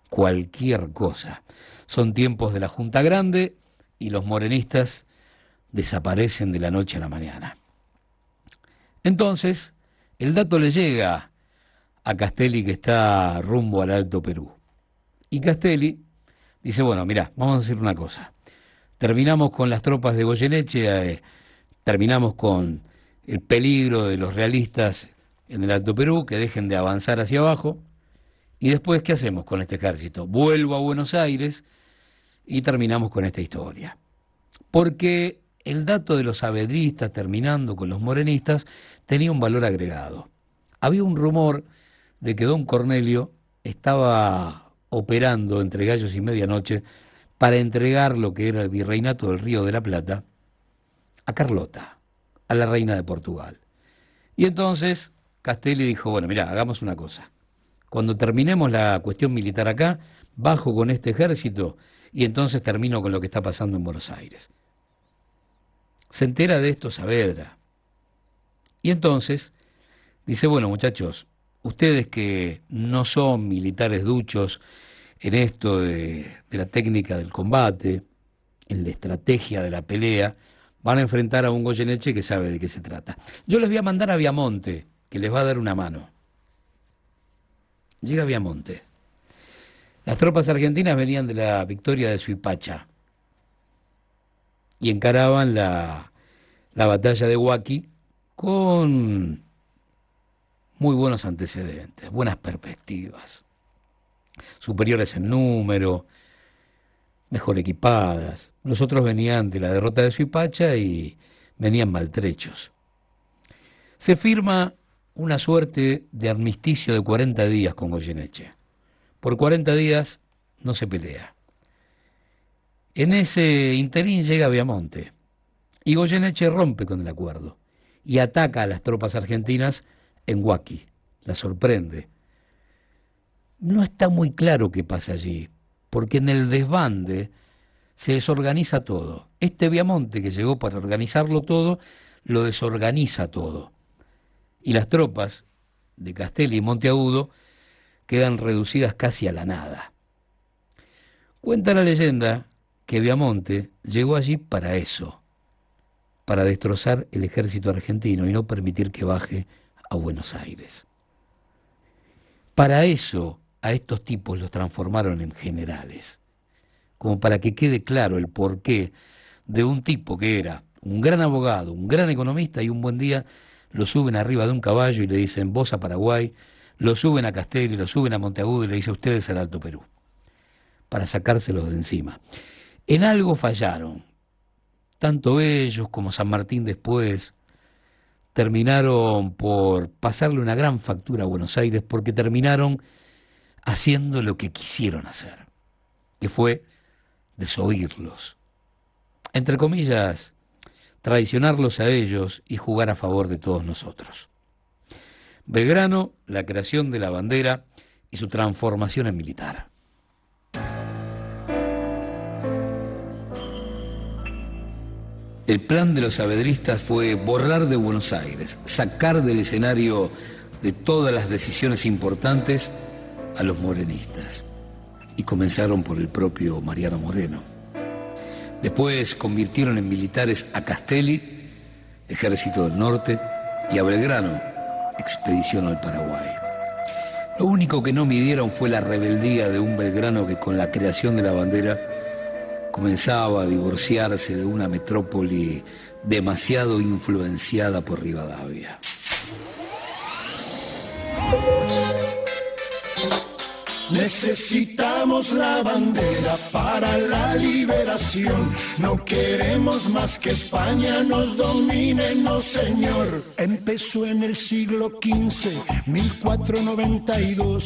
cualquier cosa. Son tiempos de la Junta Grande y los morenistas desaparecen de la noche a la mañana. Entonces, el dato le llega a Castelli que está rumbo al Alto Perú. Y Castelli dice, bueno, mira, vamos a hacer una cosa. Terminamos con las tropas de Goyeneche, eh, terminamos con el peligro de los realistas en el Alto Perú, que dejen de avanzar hacia abajo, y después, ¿qué hacemos con este ejército? Vuelvo a Buenos Aires y terminamos con esta historia. Porque el dato de los sabedristas terminando con los morenistas tenía un valor agregado. Había un rumor de que don Cornelio estaba operando entre gallos y medianoche para entregar lo que era el virreinato del Río de la Plata a Carlota, a la reina de Portugal. Y entonces Castelli dijo, bueno, mira, hagamos una cosa. Cuando terminemos la cuestión militar acá, bajo con este ejército y entonces termino con lo que está pasando en Buenos Aires. Se entera de esto Saavedra. Y entonces dice, bueno muchachos, ustedes que no son militares duchos en esto de, la técnica del combate, en la estrategia de la pelea, van a enfrentar a un Goyeneche que sabe de qué se trata. Yo les voy a mandar a Viamonte, que les va a dar una mano. Llega Viamonte. Las tropas argentinas venían de la victoria de Suipacha y encaraban la, la batalla de Huaki con muy buenos antecedentes, buenas perspectivas, superiores en número, mejor equipadas. Los otros venían de la derrota de Suipacha y venían maltrechos. Se firma una suerte de armisticio de 40 días con Goyeneche. Por 40 días no se pelea. En ese interín llega Viamonte y Goyeneche rompe con el acuerdo y ataca a las tropas argentinas en Huaki. La sorprende. No está muy claro qué pasa allí, porque en el desbande se desorganiza todo. Este Viamonte que llegó para organizarlo todo, lo desorganiza todo y las tropas de Castelli y Monteagudo quedan reducidas casi a la nada. Cuenta la leyenda que Viamonte llegó allí para eso, para destrozar el ejército argentino y no permitir que baje a Buenos Aires. Para eso a estos tipos los transformaron en generales, como para que quede claro el porqué de un tipo que era un gran abogado, un gran economista, y un buen día lo suben arriba de un caballo y le dicen vos a Paraguay, lo suben a Castelli, lo suben a Monteagudo y le dicen ustedes al Alto Perú, para sacárselos de encima. En algo fallaron, tanto ellos como San Martín después, terminaron por pasarle una gran factura a Buenos Aires porque terminaron haciendo lo que quisieron hacer, que fue desoírlos. Entre comillas, traicionarlos a ellos y jugar a favor de todos nosotros. Belgrano, la creación de la bandera y su transformación en militar. El plan de los sabedristas fue borrar de Buenos Aires, sacar del escenario de todas las decisiones importantes a los morenistas. Y comenzaron por el propio Mariano Moreno. Después convirtieron en militares a Castelli, Ejército del Norte, y a Belgrano, Expedición al Paraguay. Lo único que no midieron fue la rebeldía de un Belgrano que con la creación de la bandera comenzaba a divorciarse de una metrópoli demasiado influenciada por Rivadavia. Necesitamos la bandera para la liberación. No queremos más que España nos domine, no señor. Empezó en el siglo XV, 1492.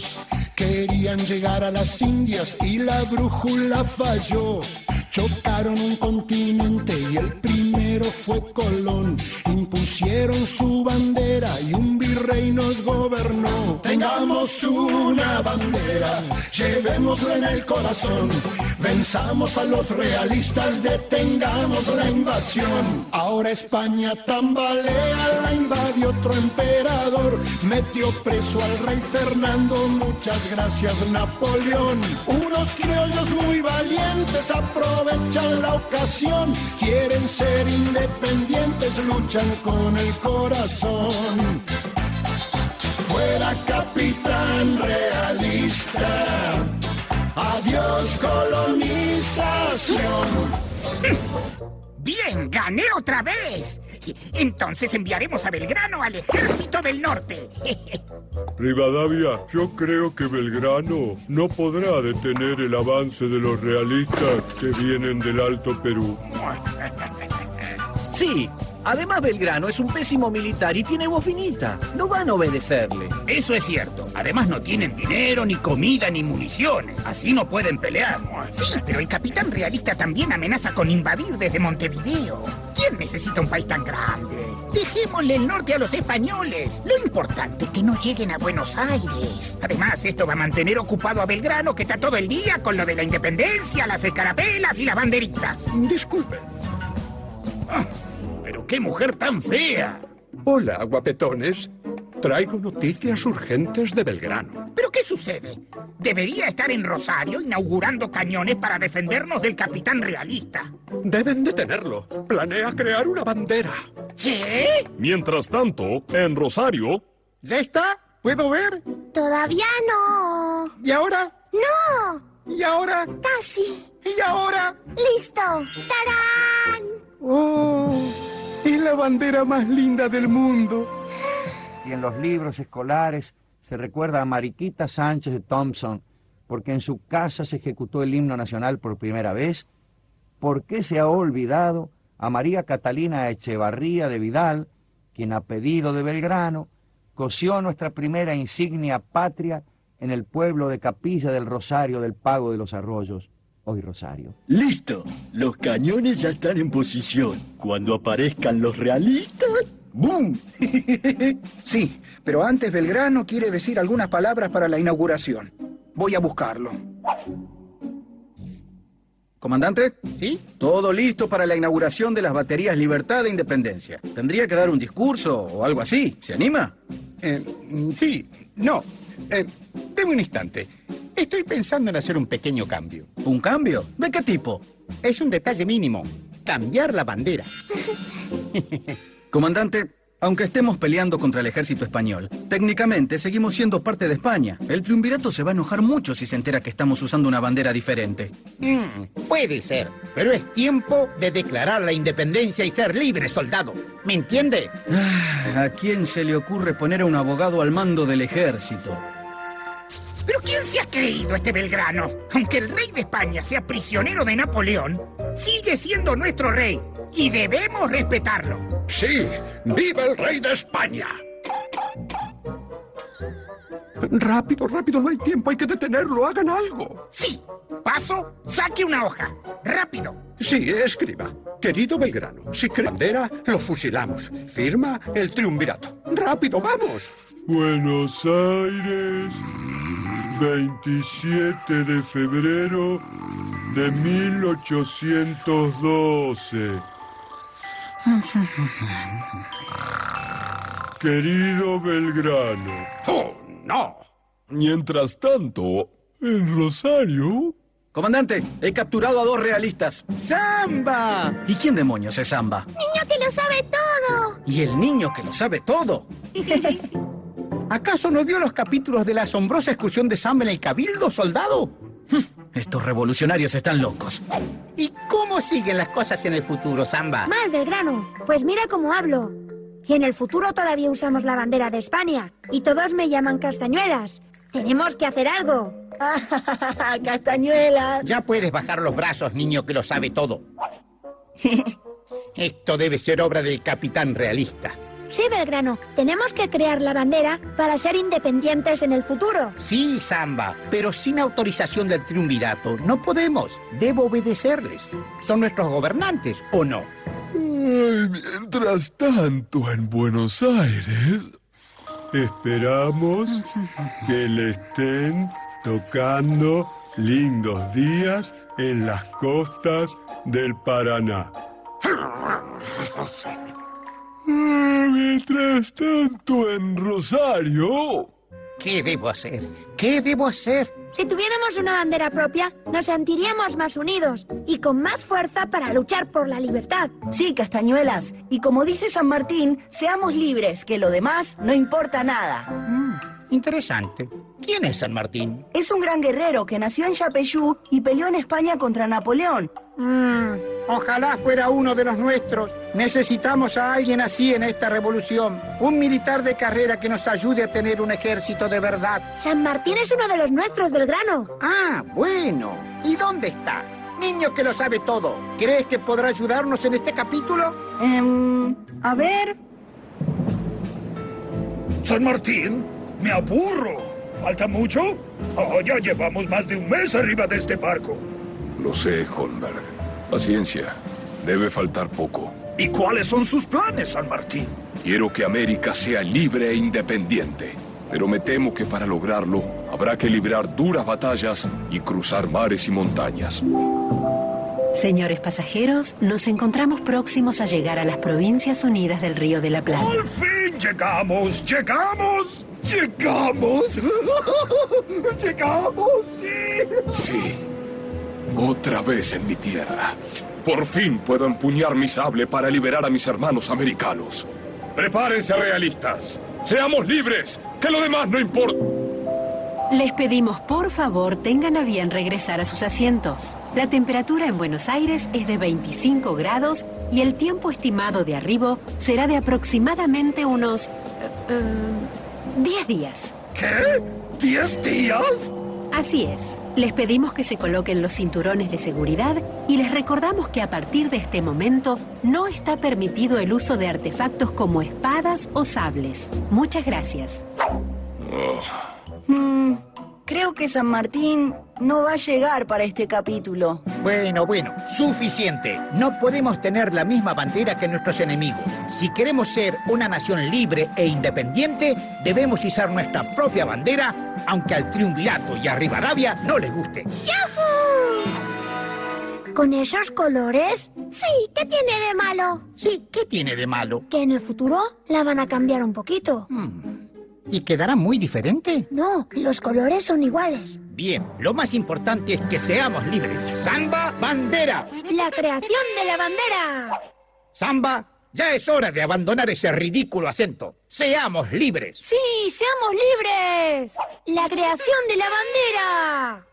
Querían llegar a las Indias y la brújula falló. Chocaron un continente y el primero fue Colón. Impusieron su bandera y un virrey nos gobernó. Tengamos una bandera, llevémosla en el corazón. Venzamos a los realistas, detengamos la invasión. Ahora España tambalea, la invadió otro emperador. Metió preso al rey Fernando, muchas gracias Napoleón. Unos criollos muy valientes aprovechan la ocasión. Quieren ser independientes, luchan con el corazón. Fuera capitán realista. Adiós colonización. Bien, gané otra vez. Entonces enviaremos a Belgrano al ejército del norte. Rivadavia, yo creo que Belgrano no podrá detener el avance de los realistas que vienen del Alto Perú. Sí, además Belgrano es un pésimo militar y tiene voz finita. No van a obedecerle. Eso es cierto. Además no tienen dinero, ni comida, ni municiones. Así no pueden pelear. Sí, pero el capitán realista también amenaza con invadir desde Montevideo. ¿Quién necesita un país tan grande? Dejémosle el norte a los españoles. Lo importante es que no lleguen a Buenos Aires. Además, esto va a mantener ocupado a Belgrano, que está todo el día con lo de la independencia, las escarapelas y las banderitas. Disculpen. Pero qué mujer tan fea. Hola, guapetones. Traigo noticias urgentes de Belgrano. ¿Pero qué sucede? Debería estar en Rosario inaugurando cañones para defendernos del capitán realista. Deben detenerlo. Planea crear una bandera. ¿Qué? Mientras tanto, en Rosario... ¿Ya está? ¿Puedo ver? Todavía no. ¿Y ahora? No. ¿Y ahora? Casi. ¿Y ahora? Listo. ¡Tarán! ¡Oh! Es la bandera más linda del mundo. Y en los libros escolares se recuerda a Mariquita Sánchez de Thompson, porque en su casa se ejecutó el himno nacional por primera vez. ¿Por qué se ha olvidado a María Catalina Echevarría de Vidal, quien a pedido de Belgrano cosió nuestra primera insignia patria en el pueblo de Capilla del Rosario del Pago de los Arroyos? Hoy Rosario. Listo. Los cañones ya están en posición. Cuando aparezcan los realistas, ¡boom! Sí, pero antes Belgrano quiere decir algunas palabras para la inauguración. Voy a buscarlo. Comandante, ¿Sí? todo listo para la inauguración de las baterías Libertad e Independencia. Tendría que dar un discurso o algo así. ¿Se anima? Eh, sí, no. Eh, deme un instante. Estoy pensando en hacer un pequeño cambio. ¿Un cambio? ¿De qué tipo? Es un detalle mínimo. Cambiar la bandera. Comandante, Aunque estemos peleando contra el ejército español, técnicamente seguimos siendo parte de España. El triunvirato se va a enojar mucho si se entera que estamos usando una bandera diferente. Mm, puede ser, pero es tiempo de declarar la independencia y ser libre, soldado. ¿Me entiende? Ah, ¿A quién se le ocurre poner a un abogado al mando del ejército? ¿Pero quién se ha creído este Belgrano? Aunque el rey de España sea prisionero de Napoleón, sigue siendo nuestro rey y debemos respetarlo. Sí, viva el rey de España. Rápido, rápido, no hay tiempo, hay que detenerlo, hagan algo. Sí, paso, saque una hoja, rápido. Sí, escriba. Querido Belgrano, si cree bandera, lo fusilamos. Firma el triunvirato. Rápido, vamos. Buenos Aires, 27 de febrero de 1812. Querido Belgrano. ¡Oh, no! Mientras tanto, en Rosario... Comandante, he capturado a dos realistas. ¡Samba! ¿Y quién demonios es Samba? ¡Niño que lo sabe todo! ¿Y el niño que lo sabe todo? ¿Acaso no vio los capítulos de la asombrosa excursión de Samba en el Cabildo, soldado? Estos revolucionarios están locos. ¿Y cómo siguen las cosas en el futuro, Samba? Mal, Belgrano. Pues mira cómo hablo. Y en el futuro todavía usamos la bandera de España. Y todos me llaman castañuelas. Tenemos que hacer algo. Castañuelas. Ya puedes bajar los brazos, niño que lo sabe todo. Esto debe ser obra del capitán realista. Sí, Belgrano. Tenemos que crear la bandera para ser independientes en el futuro. Sí, Samba, pero sin autorización del triunvirato. No podemos. Debo obedecerles. Son nuestros gobernantes, ¿o no? Ay, mientras tanto, en Buenos Aires, esperamos que le estén tocando lindos días en las costas del Paraná. Mientras tanto, en Rosario... ¿Qué debo hacer? ¿Qué debo hacer? Si tuviéramos una bandera propia, nos sentiríamos más unidos y con más fuerza para luchar por la libertad. Sí, Castañuelas. Y como dice San Martín, seamos libres, que lo demás no importa nada. Mm, interesante. ¿Quién es San Martín? Es un gran guerrero que nació en Yapeyú y peleó en España contra Napoleón. Mm, ojalá fuera uno de los nuestros. Necesitamos a alguien así en esta revolución. Un militar de carrera que nos ayude a tener un ejército de verdad. San Martín es uno de los nuestros, Belgrano. Ah, bueno. ¿Y dónde está? Niño que lo sabe todo. ¿Crees que podrá ayudarnos en este capítulo? Em, a ver. San Martín, me aburro. ¿Falta mucho? Oh, ya llevamos más de un mes arriba de este barco. Lo sé, Holmberg. Paciencia. Debe faltar poco. ¿Y cuáles son sus planes, San Martín? Quiero que América sea libre e independiente. Pero me temo que para lograrlo habrá que librar duras batallas y cruzar mares y montañas. Señores pasajeros, nos encontramos próximos a llegar a las Provincias Unidas del Río de la Plata. ¡Al fin llegamos! ¡Llegamos! ¡Llegamos! ¡Llegamos! ¡Sí! Sí. Otra vez en mi tierra. Por fin puedo empuñar mi sable para liberar a mis hermanos americanos. Prepárense, realistas. Seamos libres. Que lo demás no importa. Les pedimos por favor tengan a bien regresar a sus asientos. La temperatura en Buenos Aires es de 25 grados y el tiempo estimado de arribo será de aproximadamente unos... eh, eh, 10 días. ¿Qué? ¿Diez días? Así es. Les pedimos que se coloquen los cinturones de seguridad y les recordamos que a partir de este momento no está permitido el uso de artefactos como espadas o sables. Muchas gracias. Mm, creo que San Martín no va a llegar para este capítulo. Bueno, bueno, suficiente. No podemos tener la misma bandera que nuestros enemigos. Si queremos ser una nación libre e independiente, debemos izar nuestra propia bandera, aunque al triunvirato y a Rivadavia no les guste. ¿Con esos colores? Sí, ¿qué tiene de malo? Sí, ¿qué tiene de malo? Que en el futuro la van a cambiar un poquito. ¿Y quedará muy diferente? No, los colores son iguales. Bien, lo más importante es que seamos libres. ¡Samba, bandera! La creación de la bandera. ¡Samba, Ya es hora de abandonar ese ridículo acento. Seamos libres. Sí, seamos libres. La creación de la bandera.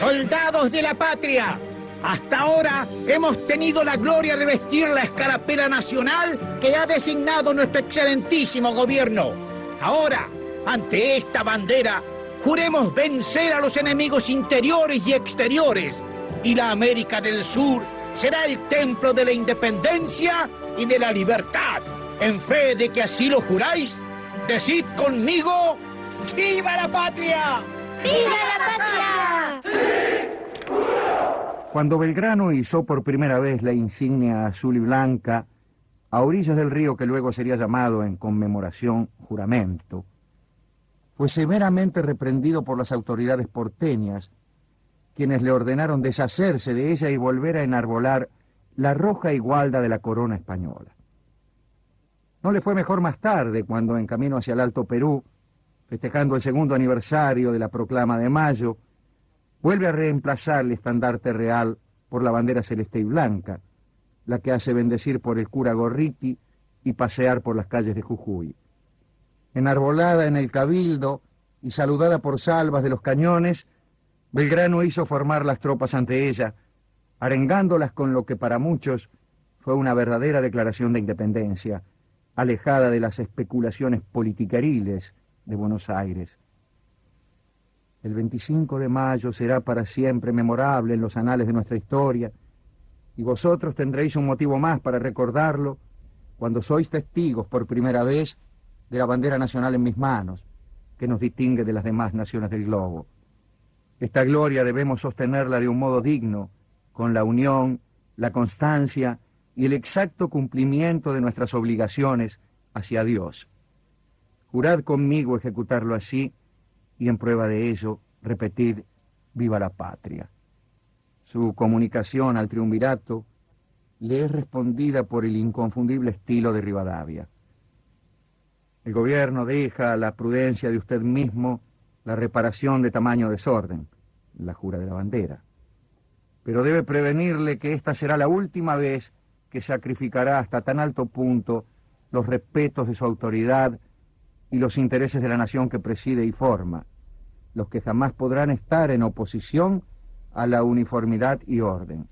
Soldados de la patria, hasta ahora hemos tenido la gloria de vestir la escarapela nacional que ha designado nuestro excelentísimo gobierno. Ahora, ante esta bandera, juremos vencer a los enemigos interiores y exteriores, y la América del Sur será el templo de la independencia y de la libertad. En fe de que así lo juráis, decid conmigo, ¡Viva la patria! ¡Viva la patria! Cuando Belgrano hizo por primera vez la insignia azul y blanca a orillas del río que luego sería llamado en conmemoración juramento, fue severamente reprendido por las autoridades porteñas, quienes le ordenaron deshacerse de ella y volver a enarbolar la roja igualda de la corona española. No le fue mejor más tarde, cuando en camino hacia el Alto Perú, festejando el segundo aniversario de la proclama de mayo, vuelve a reemplazar el estandarte real por la bandera celeste y blanca, la que hace bendecir por el cura Gorriti y pasear por las calles de Jujuy. Enarbolada en el cabildo y saludada por salvas de los cañones, Belgrano hizo formar las tropas ante ella, arengándolas con lo que para muchos fue una verdadera declaración de independencia, alejada de las especulaciones politicariles de Buenos Aires. El 25 de mayo será para siempre memorable en los anales de nuestra historia, y vosotros tendréis un motivo más para recordarlo cuando sois testigos por primera vez de la bandera nacional en mis manos, que nos distingue de las demás naciones del globo. Esta gloria debemos sostenerla de un modo digno, con la unión, la constancia y el exacto cumplimiento de nuestras obligaciones hacia Dios. Jurad conmigo ejecutarlo así y en prueba de ello repetid viva la patria. Su comunicación al triunvirato le es respondida por el inconfundible estilo de Rivadavia. El gobierno deja a la prudencia de usted mismo la reparación de tamaño desorden, la jura de la bandera. Pero debe prevenirle que esta será la última vez que sacrificará hasta tan alto punto los respetos de su autoridad y los intereses de la nación que preside y forma, los que jamás podrán estar en oposición a la uniformidad y orden.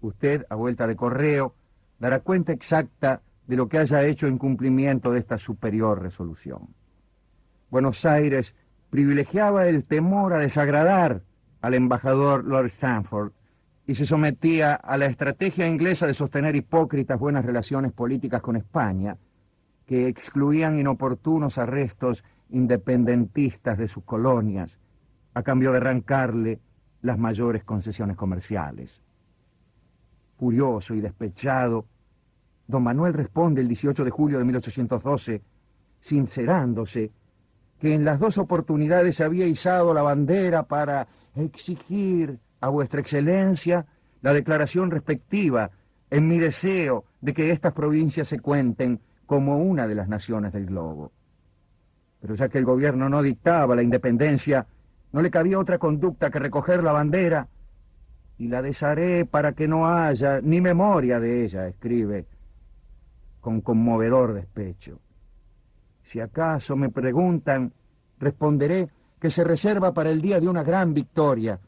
Usted, a vuelta de correo, dará cuenta exacta de lo que haya hecho en cumplimiento de esta superior resolución. Buenos Aires privilegiaba el temor a desagradar al embajador Lord Stanford y se sometía a la estrategia inglesa de sostener hipócritas buenas relaciones políticas con España, que excluían inoportunos arrestos independentistas de sus colonias, a cambio de arrancarle las mayores concesiones comerciales. Furioso y despechado, don Manuel responde el 18 de julio de 1812, sincerándose que en las dos oportunidades había izado la bandera para exigir a vuestra excelencia la declaración respectiva en mi deseo de que estas provincias se cuenten como una de las naciones del globo. Pero ya que el gobierno no dictaba la independencia, no le cabía otra conducta que recoger la bandera y la desharé para que no haya ni memoria de ella, escribe con conmovedor despecho. Si acaso me preguntan, responderé que se reserva para el día de una gran victoria,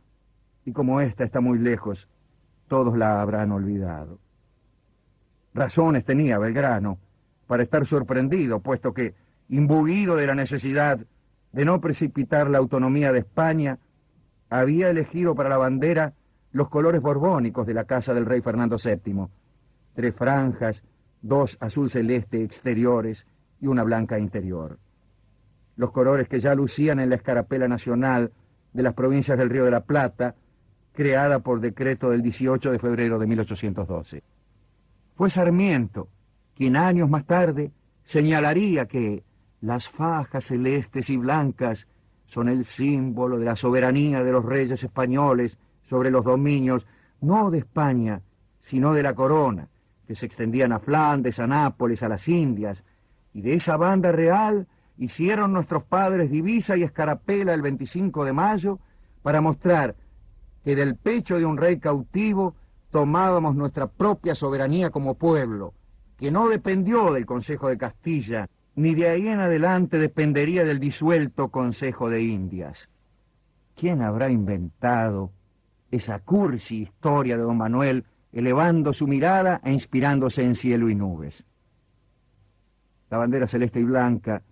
y como ésta está muy lejos, todos la habrán olvidado. Razones tenía Belgrano para estar sorprendido, puesto que, imbuido de la necesidad de no precipitar la autonomía de España, había elegido para la bandera los colores borbónicos de la casa del rey Fernando VII, tres franjas, dos azul celeste exteriores y una blanca interior. Los colores que ya lucían en la escarapela nacional de las provincias del Río de la Plata, creada por decreto del 18 de febrero de 1812. Fue Sarmiento quien años más tarde señalaría que las fajas celestes y blancas son el símbolo de la soberanía de los reyes españoles sobre los dominios no de España, sino de la corona, que se extendían a Flandes, a Nápoles, a las Indias, y de esa banda real hicieron nuestros padres divisa y escarapela el 25 de mayo para mostrar que del pecho de un rey cautivo tomábamos nuestra propia soberanía como pueblo, que no dependió del Consejo de Castilla, ni de ahí en adelante dependería del disuelto Consejo de Indias. ¿Quién habrá inventado esa cursi historia de don Manuel elevando su mirada e inspirándose en cielo y nubes? La bandera celeste y blanca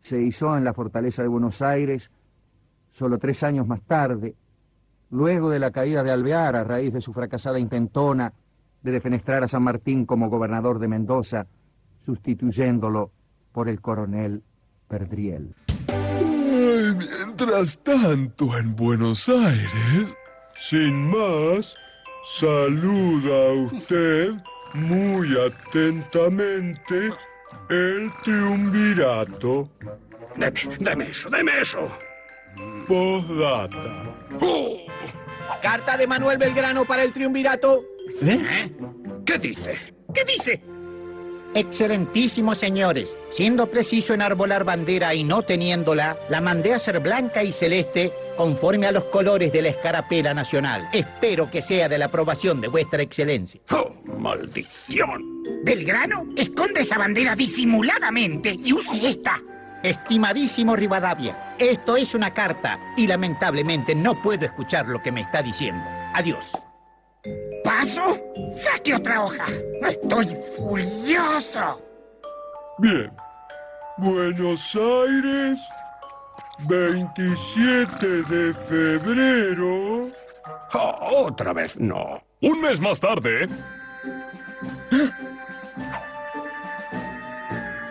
se izó en la fortaleza de Buenos Aires solo tres años más tarde, luego de la caída de Alvear a raíz de su fracasada intentona de defenestrar a San Martín como gobernador de Mendoza, sustituyéndolo por el coronel Perdriel. mientras tanto, en Buenos Aires, sin más, saluda a usted muy atentamente el triunvirato. Deme, deme eso, deme eso. Postdata. Oh. Carta de Manuel Belgrano para el triunvirato. ¿Eh? ¿Qué dice? ¿Qué dice? Excelentísimos señores, siendo preciso enarbolar bandera y no teniéndola, la mandé a ser blanca y celeste conforme a los colores de la escarapela nacional. Espero que sea de la aprobación de vuestra excelencia. ¡Oh, maldición! Belgrano, esconde esa bandera disimuladamente y use esta. Estimadísimo Rivadavia, esto es una carta y lamentablemente no puedo escuchar lo que me está diciendo. Adiós. ¿Paso? ¡Saque otra hoja! ¡Estoy furioso! Bien. Buenos Aires, 27 de febrero. Oh, otra vez no. Un mes más tarde.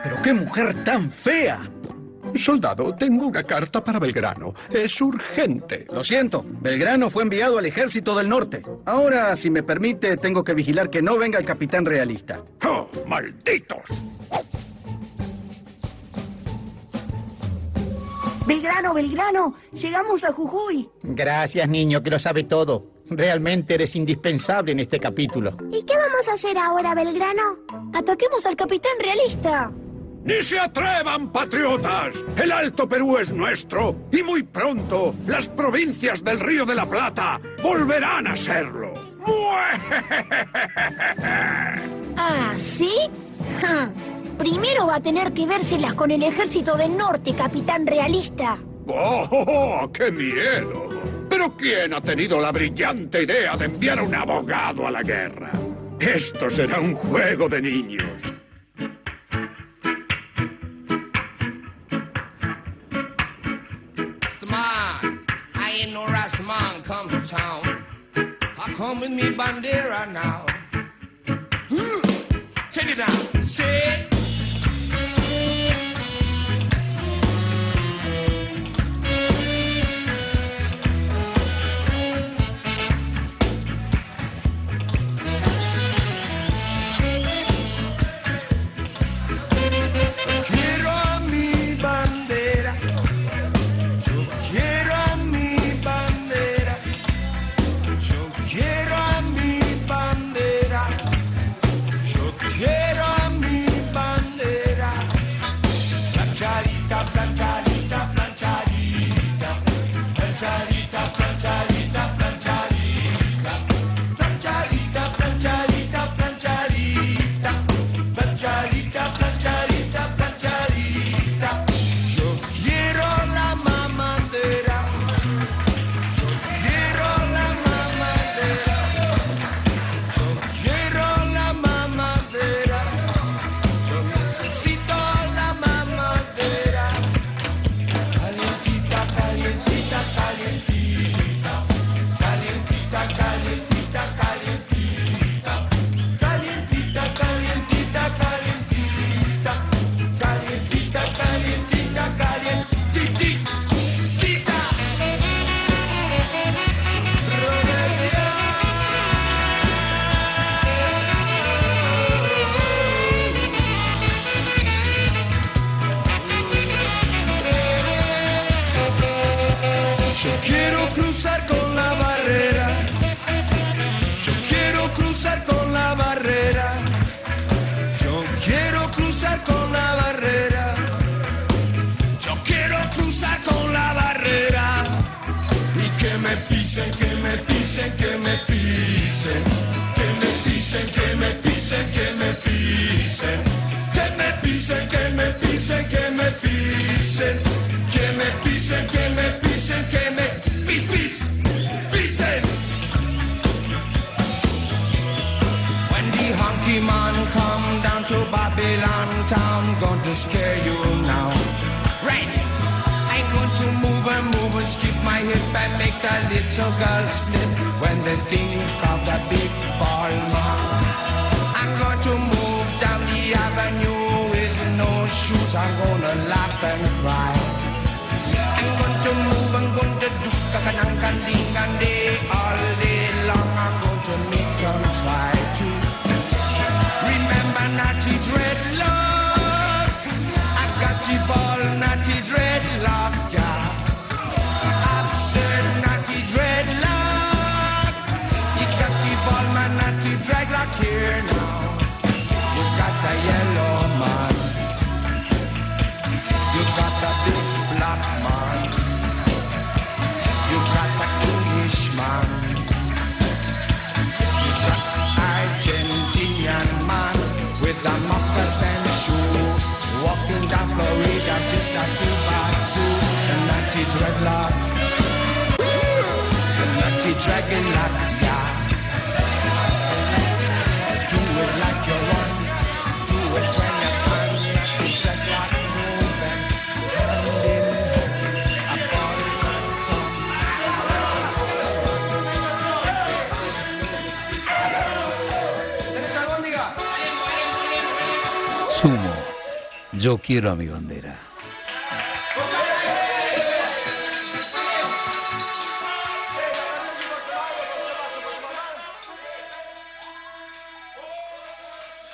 Pero qué mujer tan fea. Soldado, tengo una carta para Belgrano. Es urgente. Lo siento, Belgrano fue enviado al ejército del norte. Ahora, si me permite, tengo que vigilar que no venga el capitán realista. ¡Oh, malditos! Belgrano, Belgrano, llegamos a Jujuy. Gracias, niño, que lo sabe todo. Realmente eres indispensable en este capítulo. ¿Y qué vamos a hacer ahora, Belgrano? Ataquemos al capitán realista. ¡Ni se atrevan, patriotas! El Alto Perú es nuestro y muy pronto las provincias del Río de la Plata volverán a serlo. ¿Ah, sí? Primero va a tener que vérselas con el ejército del norte, capitán realista. ¡Oh, qué miedo! ¿Pero quién ha tenido la brillante idea de enviar a un abogado a la guerra? Esto será un juego de niños. Come with me bandera now. Hmm. Check it out. Say. Quiero a mi bandera.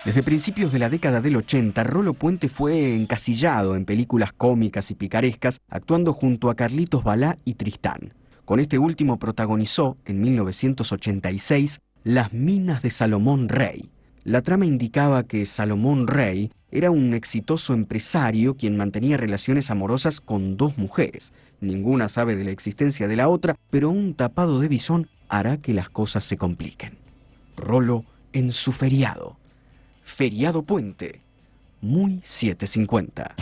Desde principios de la década del 80, Rolo Puente fue encasillado en películas cómicas y picarescas, actuando junto a Carlitos Balá y Tristán. Con este último protagonizó, en 1986, Las Minas de Salomón Rey. La trama indicaba que Salomón Rey era un exitoso empresario quien mantenía relaciones amorosas con dos mujeres. Ninguna sabe de la existencia de la otra, pero un tapado de bisón hará que las cosas se compliquen. Rolo en su feriado. Feriado Puente. Muy 750.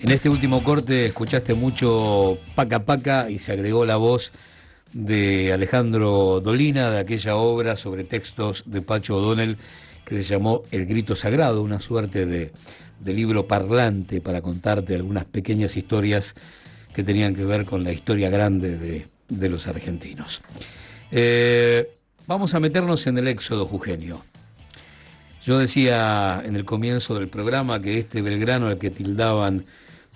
En este último corte escuchaste mucho Paca Paca y se agregó la voz de Alejandro Dolina de aquella obra sobre textos de Pacho O'Donnell que se llamó El Grito Sagrado, una suerte de, de libro parlante para contarte algunas pequeñas historias que tenían que ver con la historia grande de, de los argentinos. Eh, vamos a meternos en el éxodo jujeño. Yo decía en el comienzo del programa que este Belgrano, al que tildaban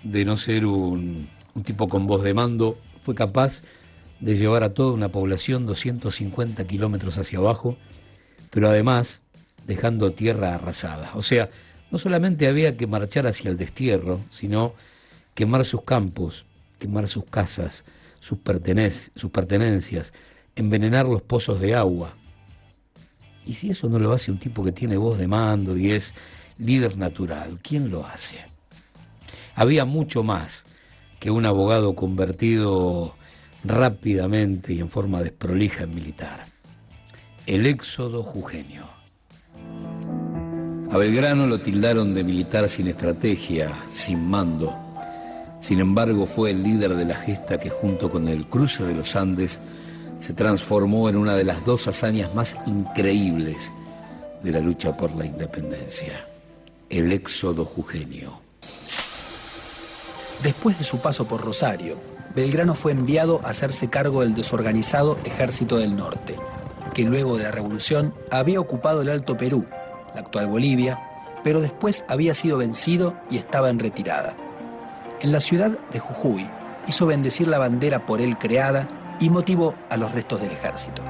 de no ser un, un tipo con voz de mando, fue capaz de llevar a toda una población 250 kilómetros hacia abajo, pero además dejando tierra arrasada. O sea, no solamente había que marchar hacia el destierro, sino quemar sus campos, quemar sus casas, sus, sus pertenencias, envenenar los pozos de agua. Y si eso no lo hace un tipo que tiene voz de mando y es líder natural, ¿quién lo hace? Había mucho más que un abogado convertido rápidamente y en forma desprolija en militar. El éxodo jujeño. A Belgrano lo tildaron de militar sin estrategia, sin mando. Sin embargo, fue el líder de la gesta que junto con el cruce de los Andes se transformó en una de las dos hazañas más increíbles de la lucha por la independencia. El éxodo jujeño. Después de su paso por Rosario, Belgrano fue enviado a hacerse cargo del desorganizado Ejército del Norte, que luego de la revolución había ocupado el Alto Perú, la actual Bolivia, pero después había sido vencido y estaba en retirada. En la ciudad de Jujuy hizo bendecir la bandera por él creada y motivó a los restos del ejército.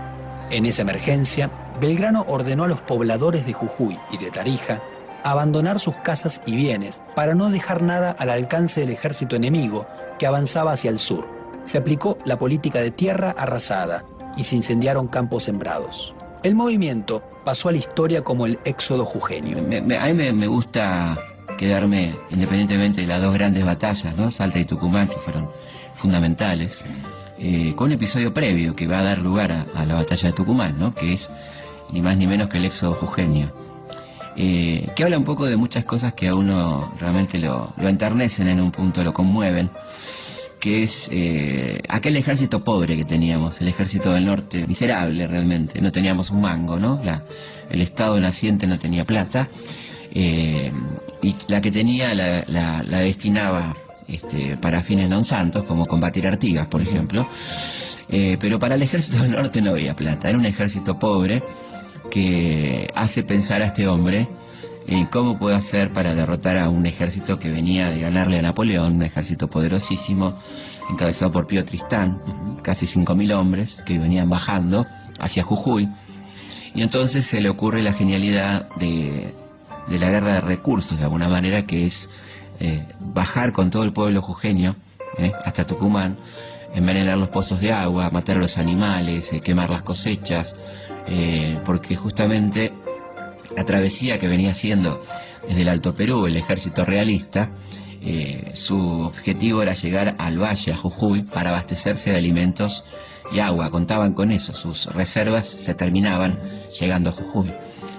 En esa emergencia, Belgrano ordenó a los pobladores de Jujuy y de Tarija abandonar sus casas y bienes para no dejar nada al alcance del ejército enemigo que avanzaba hacia el sur. Se aplicó la política de tierra arrasada y se incendiaron campos sembrados. El movimiento pasó a la historia como el éxodo jujeño. Me- a mí me, gusta quedarme, independientemente de las dos grandes batallas, ¿no? Salta y Tucumán, que fueron fundamentales, eh, con un episodio previo que va a dar lugar a, a la batalla de Tucumán, ¿no? que es ni más ni menos que el éxodo jujeño. Eh, que habla un poco de muchas cosas que a uno realmente lo, lo enternecen en un punto, lo conmueven, que es eh, aquel ejército pobre que teníamos, el ejército del norte, miserable realmente, no teníamos un mango, ¿no? La, el Estado naciente no tenía plata, eh, y la que tenía la, la- la destinaba este, para fines non santos, como combatir Artigas, por ejemplo, Eh, pero para el ejército del norte no había plata, era un ejército pobre que hace pensar a este hombre en cómo puede hacer para derrotar a un ejército que venía de ganarle a Napoleón, un ejército poderosísimo, encabezado por Pío Tristán, casi 5.000 hombres que venían bajando hacia Jujuy. Y entonces se le ocurre la genialidad de, de la guerra de recursos, de alguna manera, que es eh, bajar con todo el pueblo jujeño eh, hasta Tucumán, envenenar los pozos de agua, matar a los animales, eh, quemar las cosechas, eh, porque justamente la travesía que venía haciendo desde el Alto Perú el ejército realista, eh, su objetivo era llegar al valle, a Jujuy, para abastecerse de alimentos y agua. Contaban con eso, sus reservas se terminaban llegando a Jujuy.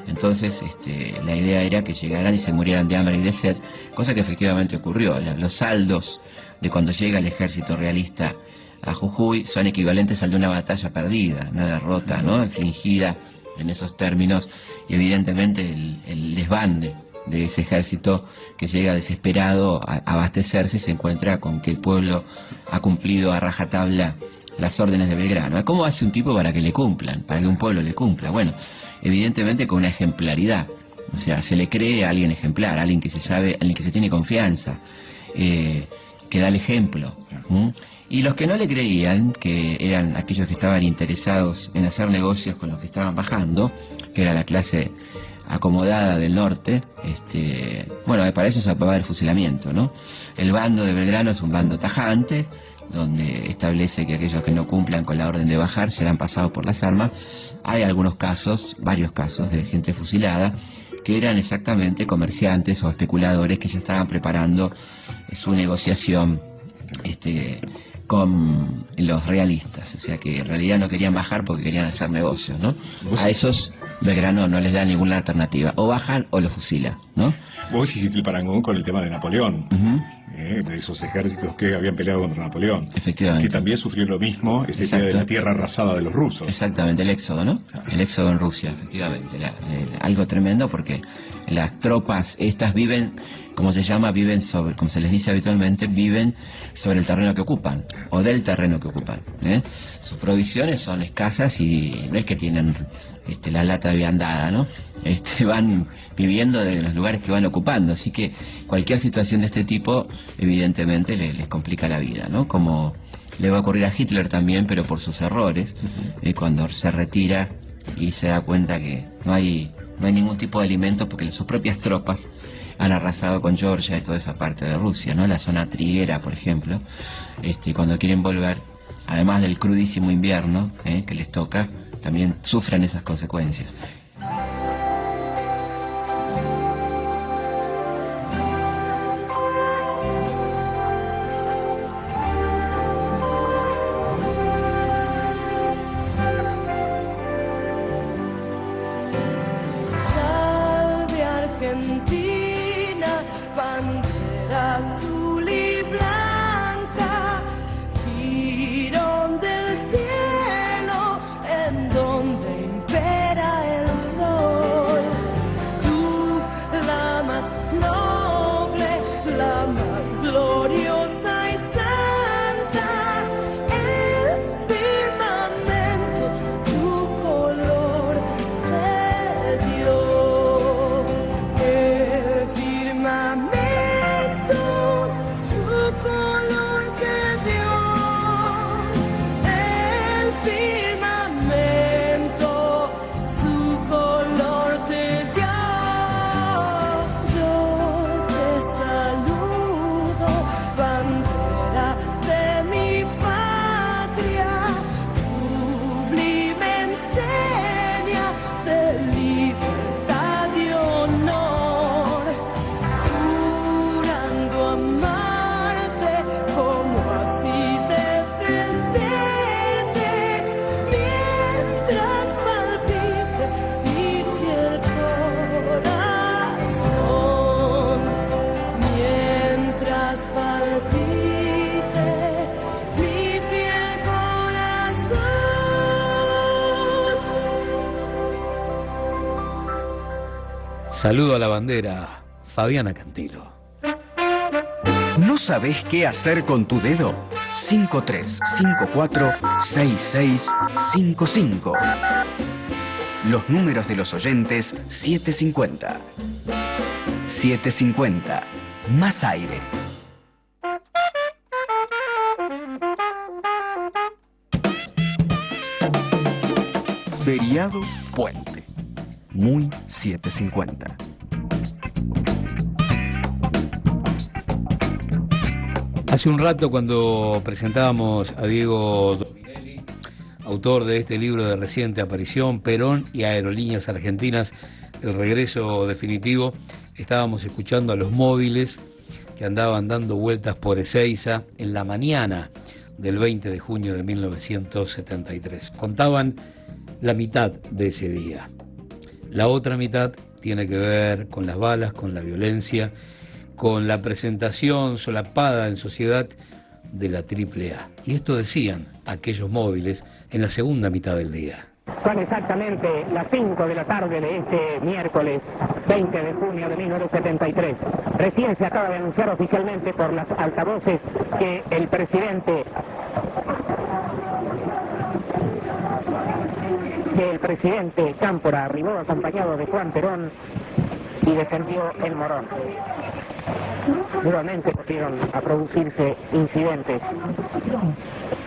Entonces, este, la idea era que llegaran y se murieran de hambre y de sed, cosa que efectivamente ocurrió. Los saldos de cuando llega el ejército realista a Jujuy son equivalentes al de una batalla perdida, una derrota, ¿no? Infligida en esos términos y evidentemente el, el desbande de ese ejército que llega desesperado a a abastecerse y se encuentra con que el pueblo ha cumplido a rajatabla las órdenes de Belgrano. ¿Cómo hace un tipo para que le cumplan, para que un pueblo le cumpla? Bueno, evidentemente con una ejemplaridad. O sea, se le cree a alguien ejemplar, a alguien que se sabe, alguien que se tiene confianza, eh, que da el ejemplo. Y los que no le creían, que eran aquellos que estaban interesados en hacer negocios con los que estaban bajando, que era la clase acomodada del norte, este, bueno, para eso se apagaba el fusilamiento, ¿no? El bando de Belgrano es un bando tajante, donde establece que aquellos que no cumplan con la orden de bajar serán pasados por las armas. Hay algunos casos, varios casos de gente fusilada, que eran exactamente comerciantes o especuladores que ya estaban preparando su negociación este, con los realistas, o sea que en realidad no querían bajar porque querían hacer negocios, ¿no? A esos Belgrano no les da ninguna alternativa, o bajan o los fusila, ¿no? Vos hiciste el parangón con el tema de Napoleón, Ujú. eh, de esos ejércitos que habían peleado contra Napoleón. Efectivamente. Que también sufrió lo mismo, esta idea de Exacto. la tierra arrasada de los rusos. Exactamente, el éxodo, ¿no? El éxodo en Rusia, efectivamente. la- algo tremendo porque las tropas estas viven, como se llama, viven sobre, como se les dice habitualmente, viven sobre el terreno que ocupan o del terreno que ocupan. ¿eh? Sus provisiones son escasas y no es que tienen este, la lata de viandada, ¿no? Este, van viviendo de los lugares que van ocupando, así que cualquier situación de este tipo evidentemente le- les complica la vida, ¿no? Como le va a ocurrir a Hitler también, pero por sus errores, eh, cuando se retira y se da cuenta que no hay, no hay ningún tipo de alimento porque sus propias tropas han arrasado con Georgia y toda esa parte de Rusia, ¿no? La zona triguera, por ejemplo, este, cuando quieren volver, además del crudísimo invierno eh, que les toca, también sufren esas consecuencias. Saludo a la bandera, Fabiana Cantilo. ¿No sabés qué hacer con tu dedo? 53546655. Los números de los oyentes 750. 750. Más aire. Feriado Puente. Muy 750. Hace un rato cuando presentábamos a Diego Dominelli, autor de este libro de reciente aparición, Perón y Aerolíneas Argentinas, el regreso definitivo, estábamos escuchando a los móviles que andaban dando vueltas por Ezeiza en la mañana del 20 de junio de 1973. Contaban la mitad de ese día. La otra mitad tiene que ver con las balas, con la violencia, con la presentación solapada en sociedad de la AAA. Y esto decían aquellos móviles en la segunda mitad del día. Son exactamente las 5 de la tarde de este miércoles 20 de junio de 1973. Recién se acaba de anunciar oficialmente por las altavoces que el presidente que el presidente Cámpora arribó acompañado de Juan Perón y defendió el Morón. Nuevamente volvieron a producirse incidentes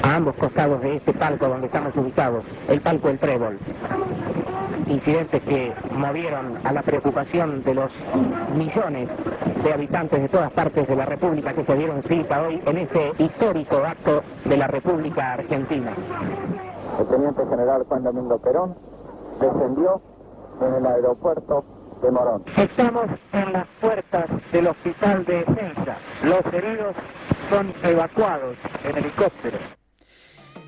a ambos costados de este palco donde estamos ubicados, el palco El Trébol. Incidentes que movieron a la preocupación de los millones de habitantes de todas partes de la República que se dieron cita hoy en ese histórico acto de la República Argentina. El teniente general Juan Domingo Perón descendió en el aeropuerto de Morón. Estamos en las puertas del hospital de defensa. Los heridos son evacuados en helicóptero.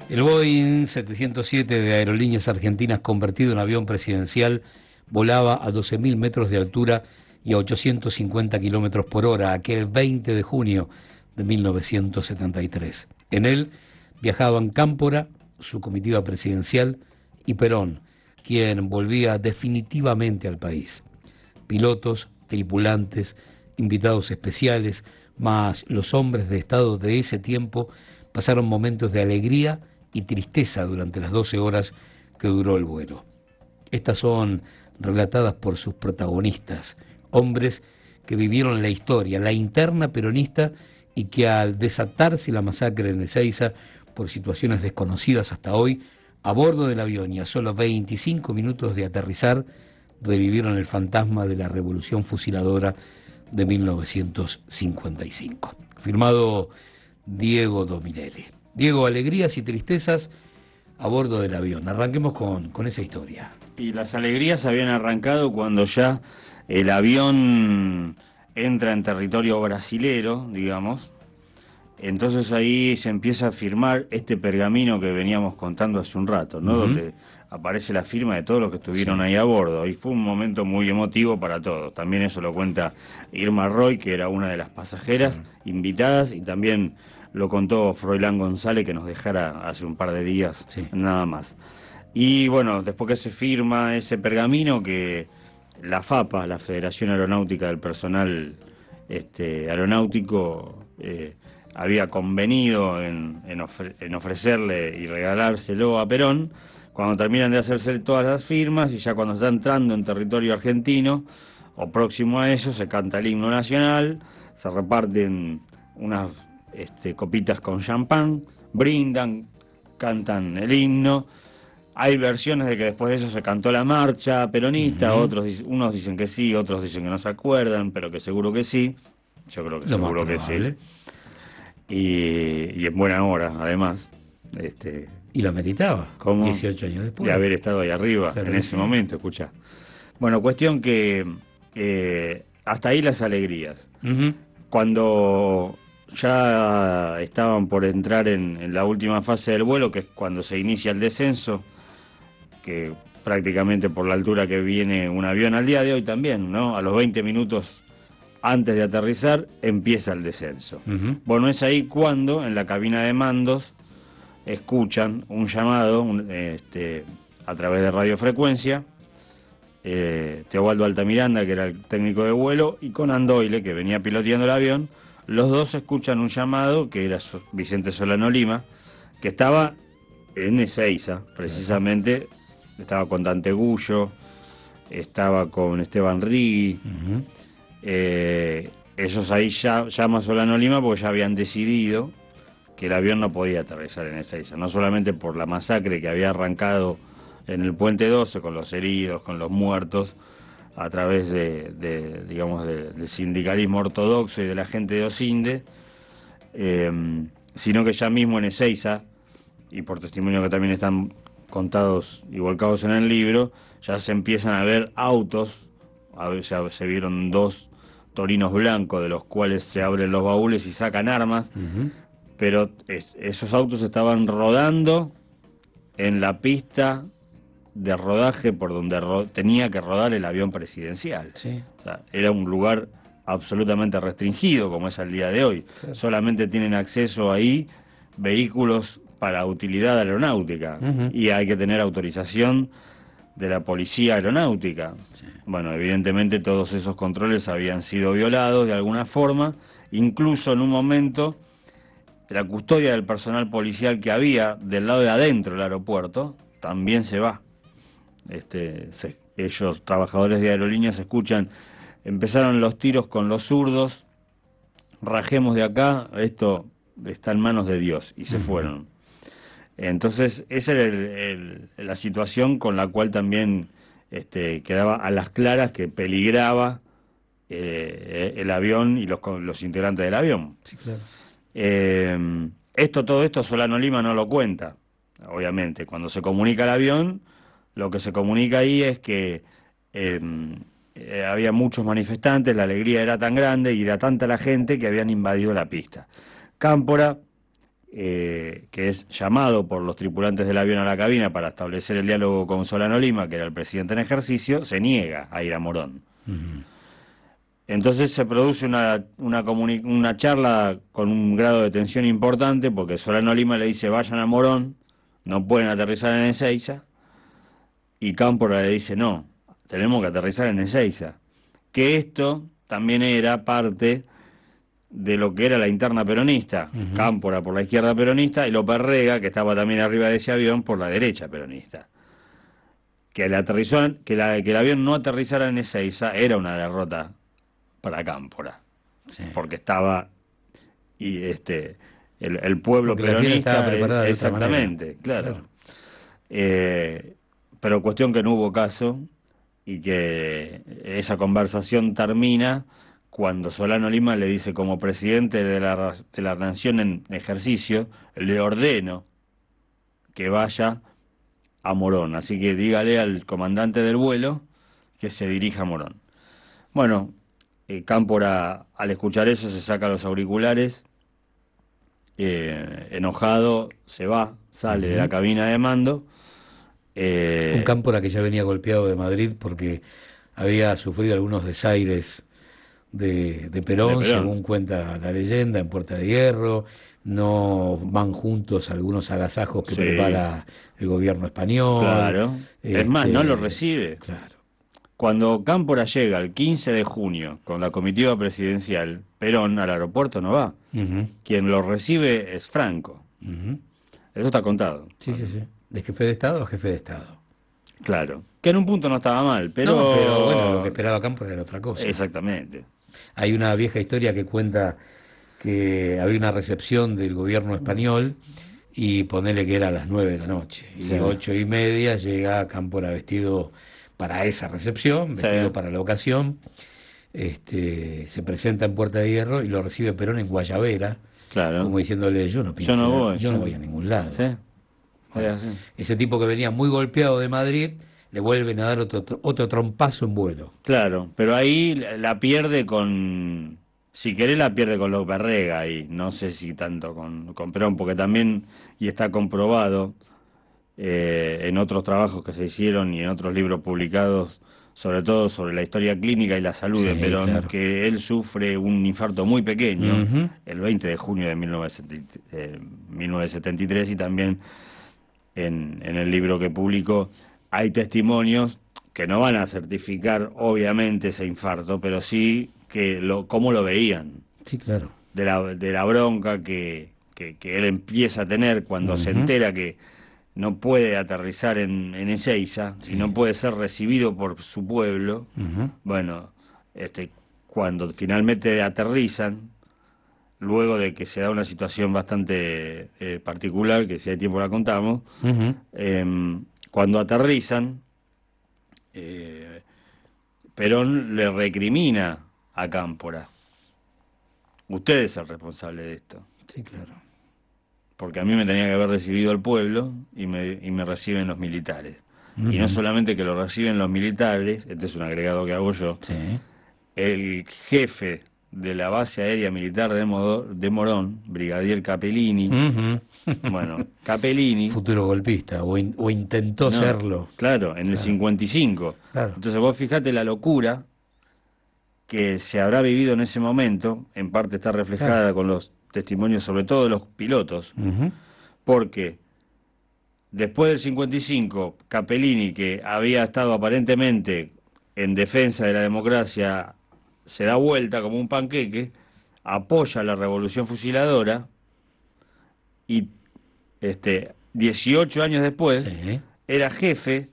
El Boeing 707 de Aerolíneas Argentinas, convertido en avión presidencial, volaba a 12.000 metros de altura y a 850 kilómetros por hora aquel 20 de junio de 1973. En él viajaban Cámpora, su comitiva presidencial, y Perón, quien volvía definitivamente al país. Pilotos, tripulantes, invitados especiales, más los hombres de Estado de ese tiempo pasaron momentos de alegría y tristeza durante las 12 horas que duró el vuelo. Estas son relatadas por sus protagonistas, hombres que vivieron la historia, la interna peronista y que al desatarse la masacre en Ezeiza por situaciones desconocidas hasta hoy, a bordo del avión y a solo 25 minutos de aterrizar, revivieron el fantasma de la revolución fusiladora de 1955. Firmado Diego Dominelli. Diego, alegrías y tristezas a bordo del avión. Arranquemos con, con esa historia. Y las alegrías habían arrancado cuando ya el avión entra en territorio brasilero, digamos. Entonces ahí se empieza a firmar este pergamino que veníamos contando hace un rato, ¿no? Donde aparece la firma de todos los que estuvieron ahí a bordo. Y fue un momento muy emotivo para todos. También eso lo cuenta Irma Roy, que era una de las pasajeras invitadas, y también lo contó Froilán González, que nos dejara hace un par de días, nada más. Y bueno, después que se firma ese pergamino, que la FAPA, la Federación Aeronáutica del Personal este, Aeronáutico, eh, había convenido en, en ofre- en ofrecerle y regalárselo a Perón, cuando terminan de hacerse todas las firmas y ya cuando está entrando en territorio argentino o próximo a eso, se canta el himno nacional, se reparten unas este, copitas con champán, brindan, cantan el himno. Hay versiones de que después de eso se cantó la marcha peronista, otros unos dicen que sí, otros dicen que no se acuerdan, pero que seguro que sí. Yo creo que Lo seguro que sí. Y, y en buena hora, además. Este, Y lo meritaba, ¿Cómo? 18 años después. de haber estado ahí arriba Claro en ese momento, escucha. Bueno, cuestión que eh, hasta ahí las alegrías. Cuando ya estaban por entrar en, en la última fase del vuelo, que es cuando se inicia el descenso, que prácticamente por la altura que viene un avión al día de hoy también, ¿no? A los 20 minutos antes de aterrizar empieza el descenso. Bueno, es ahí cuando en la cabina de mandos escuchan un llamado un- este, a través de radiofrecuencia eh, Teobaldo Altamiranda, que era el técnico de vuelo, y Conan Doyle, que venía piloteando el avión, los dos escuchan un llamado, que era Vicente Solano Lima, que estaba en Ezeiza, precisamente, estaba con Dante Gullo, estaba con Esteban Rigui, eh, ellos ahí ya llama Solano Lima porque ya habían decidido que el avión no podía aterrizar en Ezeiza, no solamente por la masacre que había arrancado en el puente 12 con los heridos, con los muertos, a través de, de, digamos, de- del sindicalismo ortodoxo y de la gente de Osinde, eh, sino que ya mismo en Ezeiza, y por testimonio que también están contados y volcados en el libro, ya se empiezan a ver autos, a ya se vieron dos torinos blancos de los cuales se abren los baúles y sacan armas, pero es- esos autos estaban rodando en la pista de rodaje por donde ro- tenía que rodar el avión presidencial. O sea, era un lugar absolutamente restringido como es al día de hoy. Solamente tienen acceso ahí vehículos para utilidad aeronáutica y hay que tener autorización de la policía aeronáutica. Bueno, evidentemente todos esos controles habían sido violados de alguna forma, incluso en un momento la custodia del personal policial que había del lado de adentro del aeropuerto también se va. Este, se- ellos, trabajadores de aerolíneas, escuchan, empezaron los tiros con los zurdos, rajemos de acá, esto está en manos de Dios, y se fueron. Entonces, esa era el- el- la situación con la cual también este, quedaba a las claras que peligraba eh, el avión y los, los integrantes del avión. Eh, esto, todo esto Solano Lima no lo cuenta, obviamente. Cuando se comunica el avión, lo que se comunica ahí es que eh, eh, había muchos manifestantes, la alegría era tan grande y era tanta la gente que habían invadido la pista. Cámpora, eh, que es llamado por los tripulantes del avión a la cabina para establecer el diálogo con Solano Lima, que era el presidente en ejercicio, se niega a ir a Morón. Entonces se produce una, una, una charla con un grado de tensión importante porque Solano Lima le dice vayan a Morón, no pueden aterrizar en Ezeiza, y Cámpora le dice no, tenemos que aterrizar en Ezeiza. Que esto también era parte de lo que era la interna peronista, Cámpora por la izquierda peronista y López Rega, que estaba también arriba de ese avión, por la derecha peronista. Que el, aterrizó, que, la- que el avión no aterrizara en Ezeiza era una derrota para Cámpora, porque estaba y este el, el pueblo Porque peronista estaba exactamente, claro. Claro. Eh, pero cuestión que no hubo caso y que esa conversación termina cuando Solano Lima le dice como presidente de la, de la nación en ejercicio, le ordeno que vaya a Morón. Así que dígale al comandante del vuelo que se dirija a Morón. Bueno, eh, Cámpora al escuchar eso se saca los auriculares, eh, enojado, se va, sale de la cabina de mando. eh, Un Cámpora que ya venía golpeado de Madrid porque había sufrido algunos desaires de, de Perón, De Perón. según cuenta la leyenda, en Puerta de Hierro. No van juntos algunos agasajos que Sí. prepara el gobierno español. Claro. Es más, Este, no lo recibe. Cuando Cámpora llega el 15 de junio con la comitiva presidencial, Perón al aeropuerto no va. Quien lo recibe es Franco. Eso está contado. Sí, sí, sí. ¿De jefe de Estado a jefe de Estado? Claro. Que en un punto no estaba mal, pero... No, pero bueno, lo que esperaba Cámpora era otra cosa. Exactamente. Hay una vieja historia que cuenta que había una recepción del gobierno español y ponele que era a las nueve de la noche. Y Sí. a ocho y media llega Cámpora vestido para esa recepción, Sí. vestido para la ocasión. Este, se presenta en Puerta de Hierro y lo recibe Perón en Guayavera, Claro. como diciéndole yo no pienso Yo no voy, yo sí. no voy a ningún lado. Sí. Ese tipo que venía muy golpeado de Madrid le vuelven a dar otro, otro trompazo en vuelo. Claro, pero ahí la pierde con... Si querés la pierde con López Rega y no sé si tanto con, con Perón, porque también, y está comprobado eh, en otros trabajos que se hicieron y en otros libros publicados, sobre todo sobre la historia clínica y la salud de Sí, Perón, claro. que él sufre un infarto muy pequeño el 20 de junio de 1970 eh, 1973 y también en, en el libro que publicó hay testimonios que no van a certificar obviamente ese infarto, pero sí que lo, cómo lo veían. Sí, claro. De la, de la bronca que, que, que él empieza a tener cuando se entera que no puede aterrizar en, en Ezeiza y no puede ser recibido por su pueblo. Bueno, este, cuando finalmente aterrizan, luego de que se da una situación bastante eh, particular, que si hay tiempo la contamos, Ujú. em, cuando aterrizan, eh, Perón le recrimina a Cámpora. Usted es el responsable de esto. Sí, claro. Porque a mí me tenía que haber recibido el pueblo y me, y me reciben los militares. Y no solamente que lo reciben los militares, este es un agregado que hago yo, el jefe de la base aérea militar de, Morón, Brigadier Capellini, bueno, Capellini... Futuro golpista, o, in- o intentó No, serlo. Claro, en el Claro. 55. Claro. Entonces vos fijate la locura que se habrá vivido en ese momento, en parte está reflejada Claro. con los testimonios sobre todo de los pilotos, porque después del 55, Capellini, que había estado aparentemente en defensa de la democracia, se da vuelta como un panqueque, apoya la revolución fusiladora y este 18 años después era jefe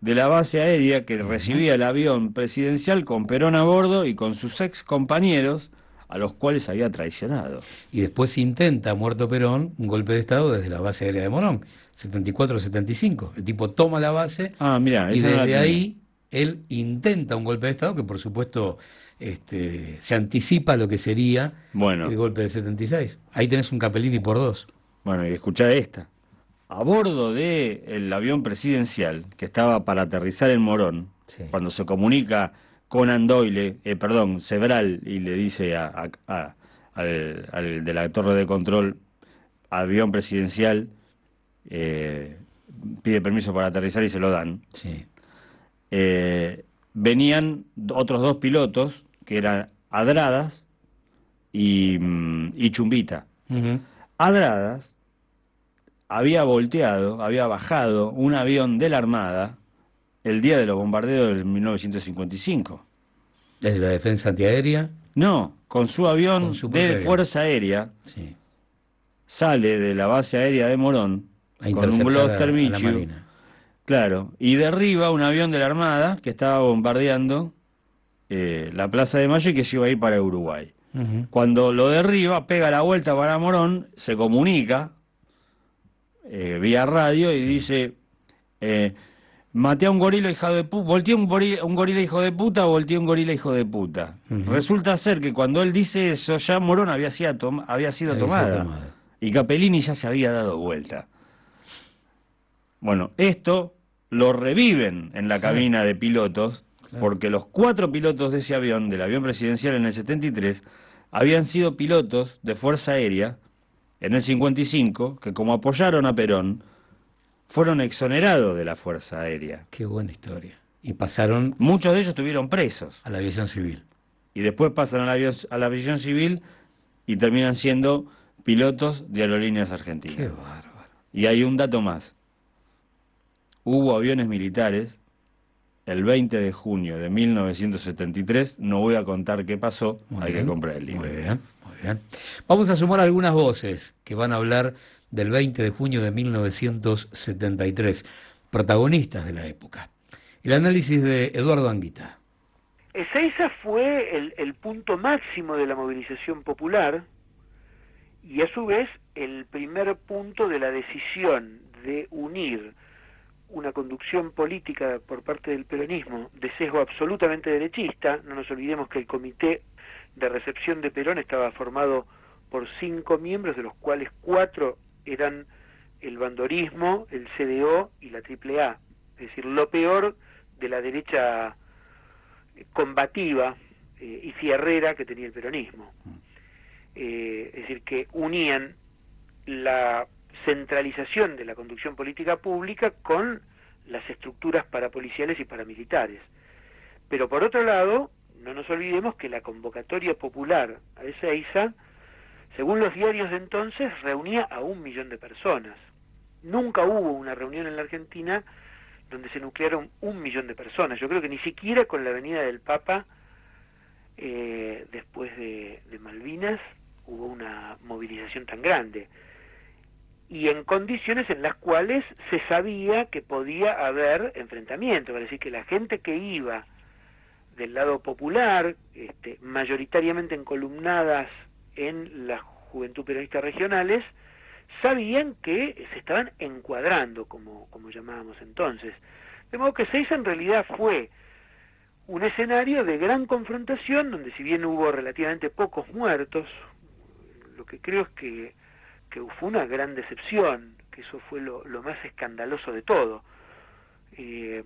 de la base aérea que recibía el avión presidencial con Perón a bordo y con sus ex compañeros a los cuales había traicionado. Y después intenta, muerto Perón, un golpe de Estado desde la base aérea de Morón, 74-75. El tipo toma la base Ah, mira, y no desde ahí él intenta un golpe de Estado que por supuesto este, se anticipa lo que sería Bueno. el golpe del 76. Ahí tenés un Capellini por dos. Bueno, y escuchá esta. A bordo del avión presidencial que estaba para aterrizar en Morón, cuando se comunica Conan Doyle, eh, perdón, Sebral, y le dice a, a- a- al, al de la torre de control, avión presidencial, eh, pide permiso para aterrizar y se lo dan. Eh, venían otros dos pilotos, que eran Adradas y, mm, y Chumbita. Adradas había volteado, había bajado un avión de la Armada el día de los bombardeos del 1955. Desde la defensa antiaérea. No, con su avión Con su propio de avión. Fuerza Aérea sale de la base aérea de Morón A con un Gloster claro, y derriba un avión de la Armada que estaba bombardeando eh, la Plaza de Mayo y que se iba a ir para Uruguay. Cuando lo derriba, pega la vuelta para Morón, se comunica eh, vía radio y dice, eh, maté a un gorila hijo de puta, volteé un gorila, un gorila hijo de puta, volteé un gorila hijo de puta. Resulta ser que cuando él dice eso, ya Morón había sido, toma- había sido Había sido tomada. Y Capellini ya se había dado vuelta. Bueno, esto lo reviven en la cabina de pilotos, porque los cuatro pilotos de ese avión, del avión presidencial en el 73, habían sido pilotos de Fuerza Aérea en el 55, que como apoyaron a Perón, fueron exonerados de la Fuerza Aérea. Qué buena historia. Y pasaron Muchos de ellos estuvieron presos. a la aviación civil. Y después pasan a la, avios- a la aviación civil y terminan siendo pilotos de aerolíneas argentinas. Qué bárbaro. Y hay un dato más. Hubo aviones militares el 20 de junio de 1973. No voy a contar qué pasó, Muy hay bien, que comprar el libro. Muy bien, muy bien. Vamos a sumar algunas voces que van a hablar del 20 de junio de 1973, protagonistas de la época. El análisis de Eduardo Anguita. Ezeiza fue el, el punto máximo de la movilización popular y a su vez el primer punto de la decisión de unir una conducción política por parte del peronismo de sesgo absolutamente derechista. No nos olvidemos que el comité de recepción de Perón estaba formado por cinco miembros, de los cuales cuatro eran el bandorismo, el CDO y la AAA. Es decir, lo peor de la derecha combativa eh, y fierrera que tenía el peronismo. Eh, es decir, que unían la centralización de la conducción política pública con las estructuras parapoliciales y paramilitares. Pero por otro lado, no nos olvidemos que la convocatoria popular a Ezeiza, según los diarios de entonces, reunía a un millón de personas. Nunca hubo una reunión en la Argentina donde se nuclearon un millón de personas. Yo creo que ni siquiera con la venida del Papa, eh, después de, de Malvinas, hubo una movilización tan grande. Y en condiciones en las cuales se sabía que podía haber enfrentamiento, es decir, que la gente que iba del lado popular, este, mayoritariamente encolumnadas en la juventud peronista regionales, sabían que se estaban encuadrando, como, como llamábamos entonces. De modo que Seiza en realidad fue un escenario de gran confrontación, donde si bien hubo relativamente pocos muertos, lo que creo es que, que fue una gran decepción, que eso fue lo, más escandaloso de todo. Eh,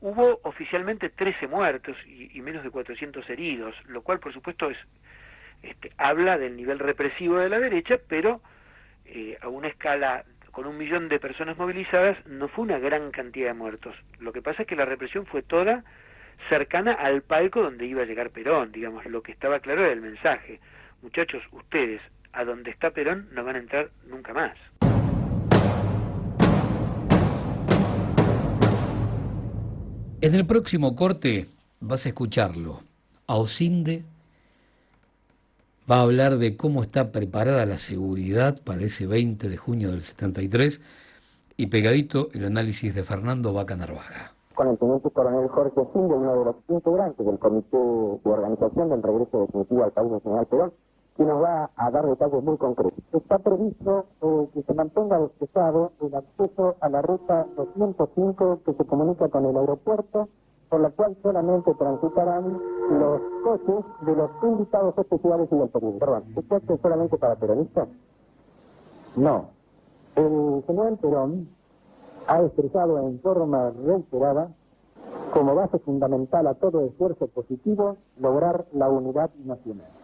hubo oficialmente 13 muertos y, y, menos de 400 heridos, lo cual por supuesto es este, habla del nivel represivo de la derecha, pero eh, a una escala con un millón de personas movilizadas no fue una gran cantidad de muertos. Lo que pasa es que la represión fue toda cercana al palco donde iba a llegar Perón, digamos, lo que estaba claro era el mensaje. Muchachos, ustedes, a donde está Perón no van a entrar nunca más. En el próximo corte vas a escucharlo. A Osinde va a hablar de cómo está preparada la seguridad para ese 20 de junio del 73 y pegadito el análisis de Fernando Vaca Narvaja. Con el teniente coronel Jorge Osinde, uno de los integrantes del comité de organización del regreso definitivo al país nacional Perón, que nos va a dar detalles muy concretos. Está previsto eh, que se mantenga despejado el acceso a la ruta 205 que se comunica con el aeropuerto, por la cual solamente transitarán los coches de los invitados especiales y del periodo. Perdón, ¿esto es solamente para peronistas? No. El general Perón ha expresado en forma reiterada como base fundamental a todo esfuerzo positivo lograr la unidad nacional.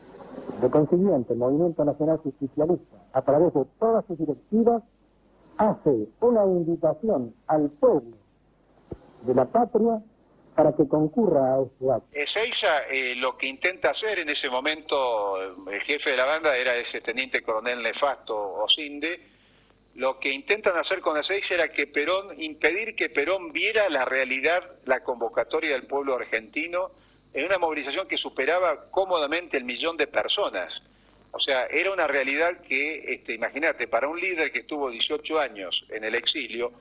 De consiguiente, el Movimiento Nacional Justicialista, a través de todas sus directivas, hace una invitación al pueblo de la patria para que concurra a este acto. Ezeiza eh, lo que intenta hacer en ese momento, el jefe de la banda era ese teniente coronel nefasto Osinde, lo que intentan hacer con Ezeiza era que Perón, impedir que Perón viera la realidad, la convocatoria del pueblo argentino, en una movilización que superaba cómodamente el millón de personas. O sea, era una realidad que, este, imagínate, para un líder que estuvo 18 años en el exilio,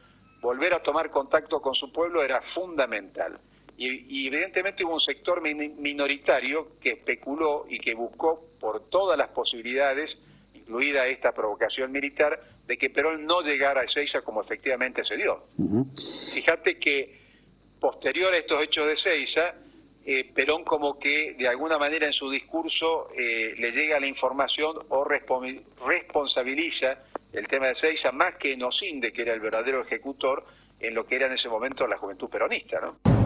volver a tomar contacto con su pueblo era fundamental. Y, y evidentemente hubo un sector minoritario que especuló y que buscó por todas las posibilidades, incluida esta provocación militar, de que Perón no llegara a Ezeiza como efectivamente se dio. Fíjate que posterior a estos hechos de Ezeiza, eh, Perón como que de alguna manera en su discurso eh, le llega la información o responsabiliza el tema de Seiza más que Nosinde, que era el verdadero ejecutor en lo que era en ese momento la juventud peronista. ¿no?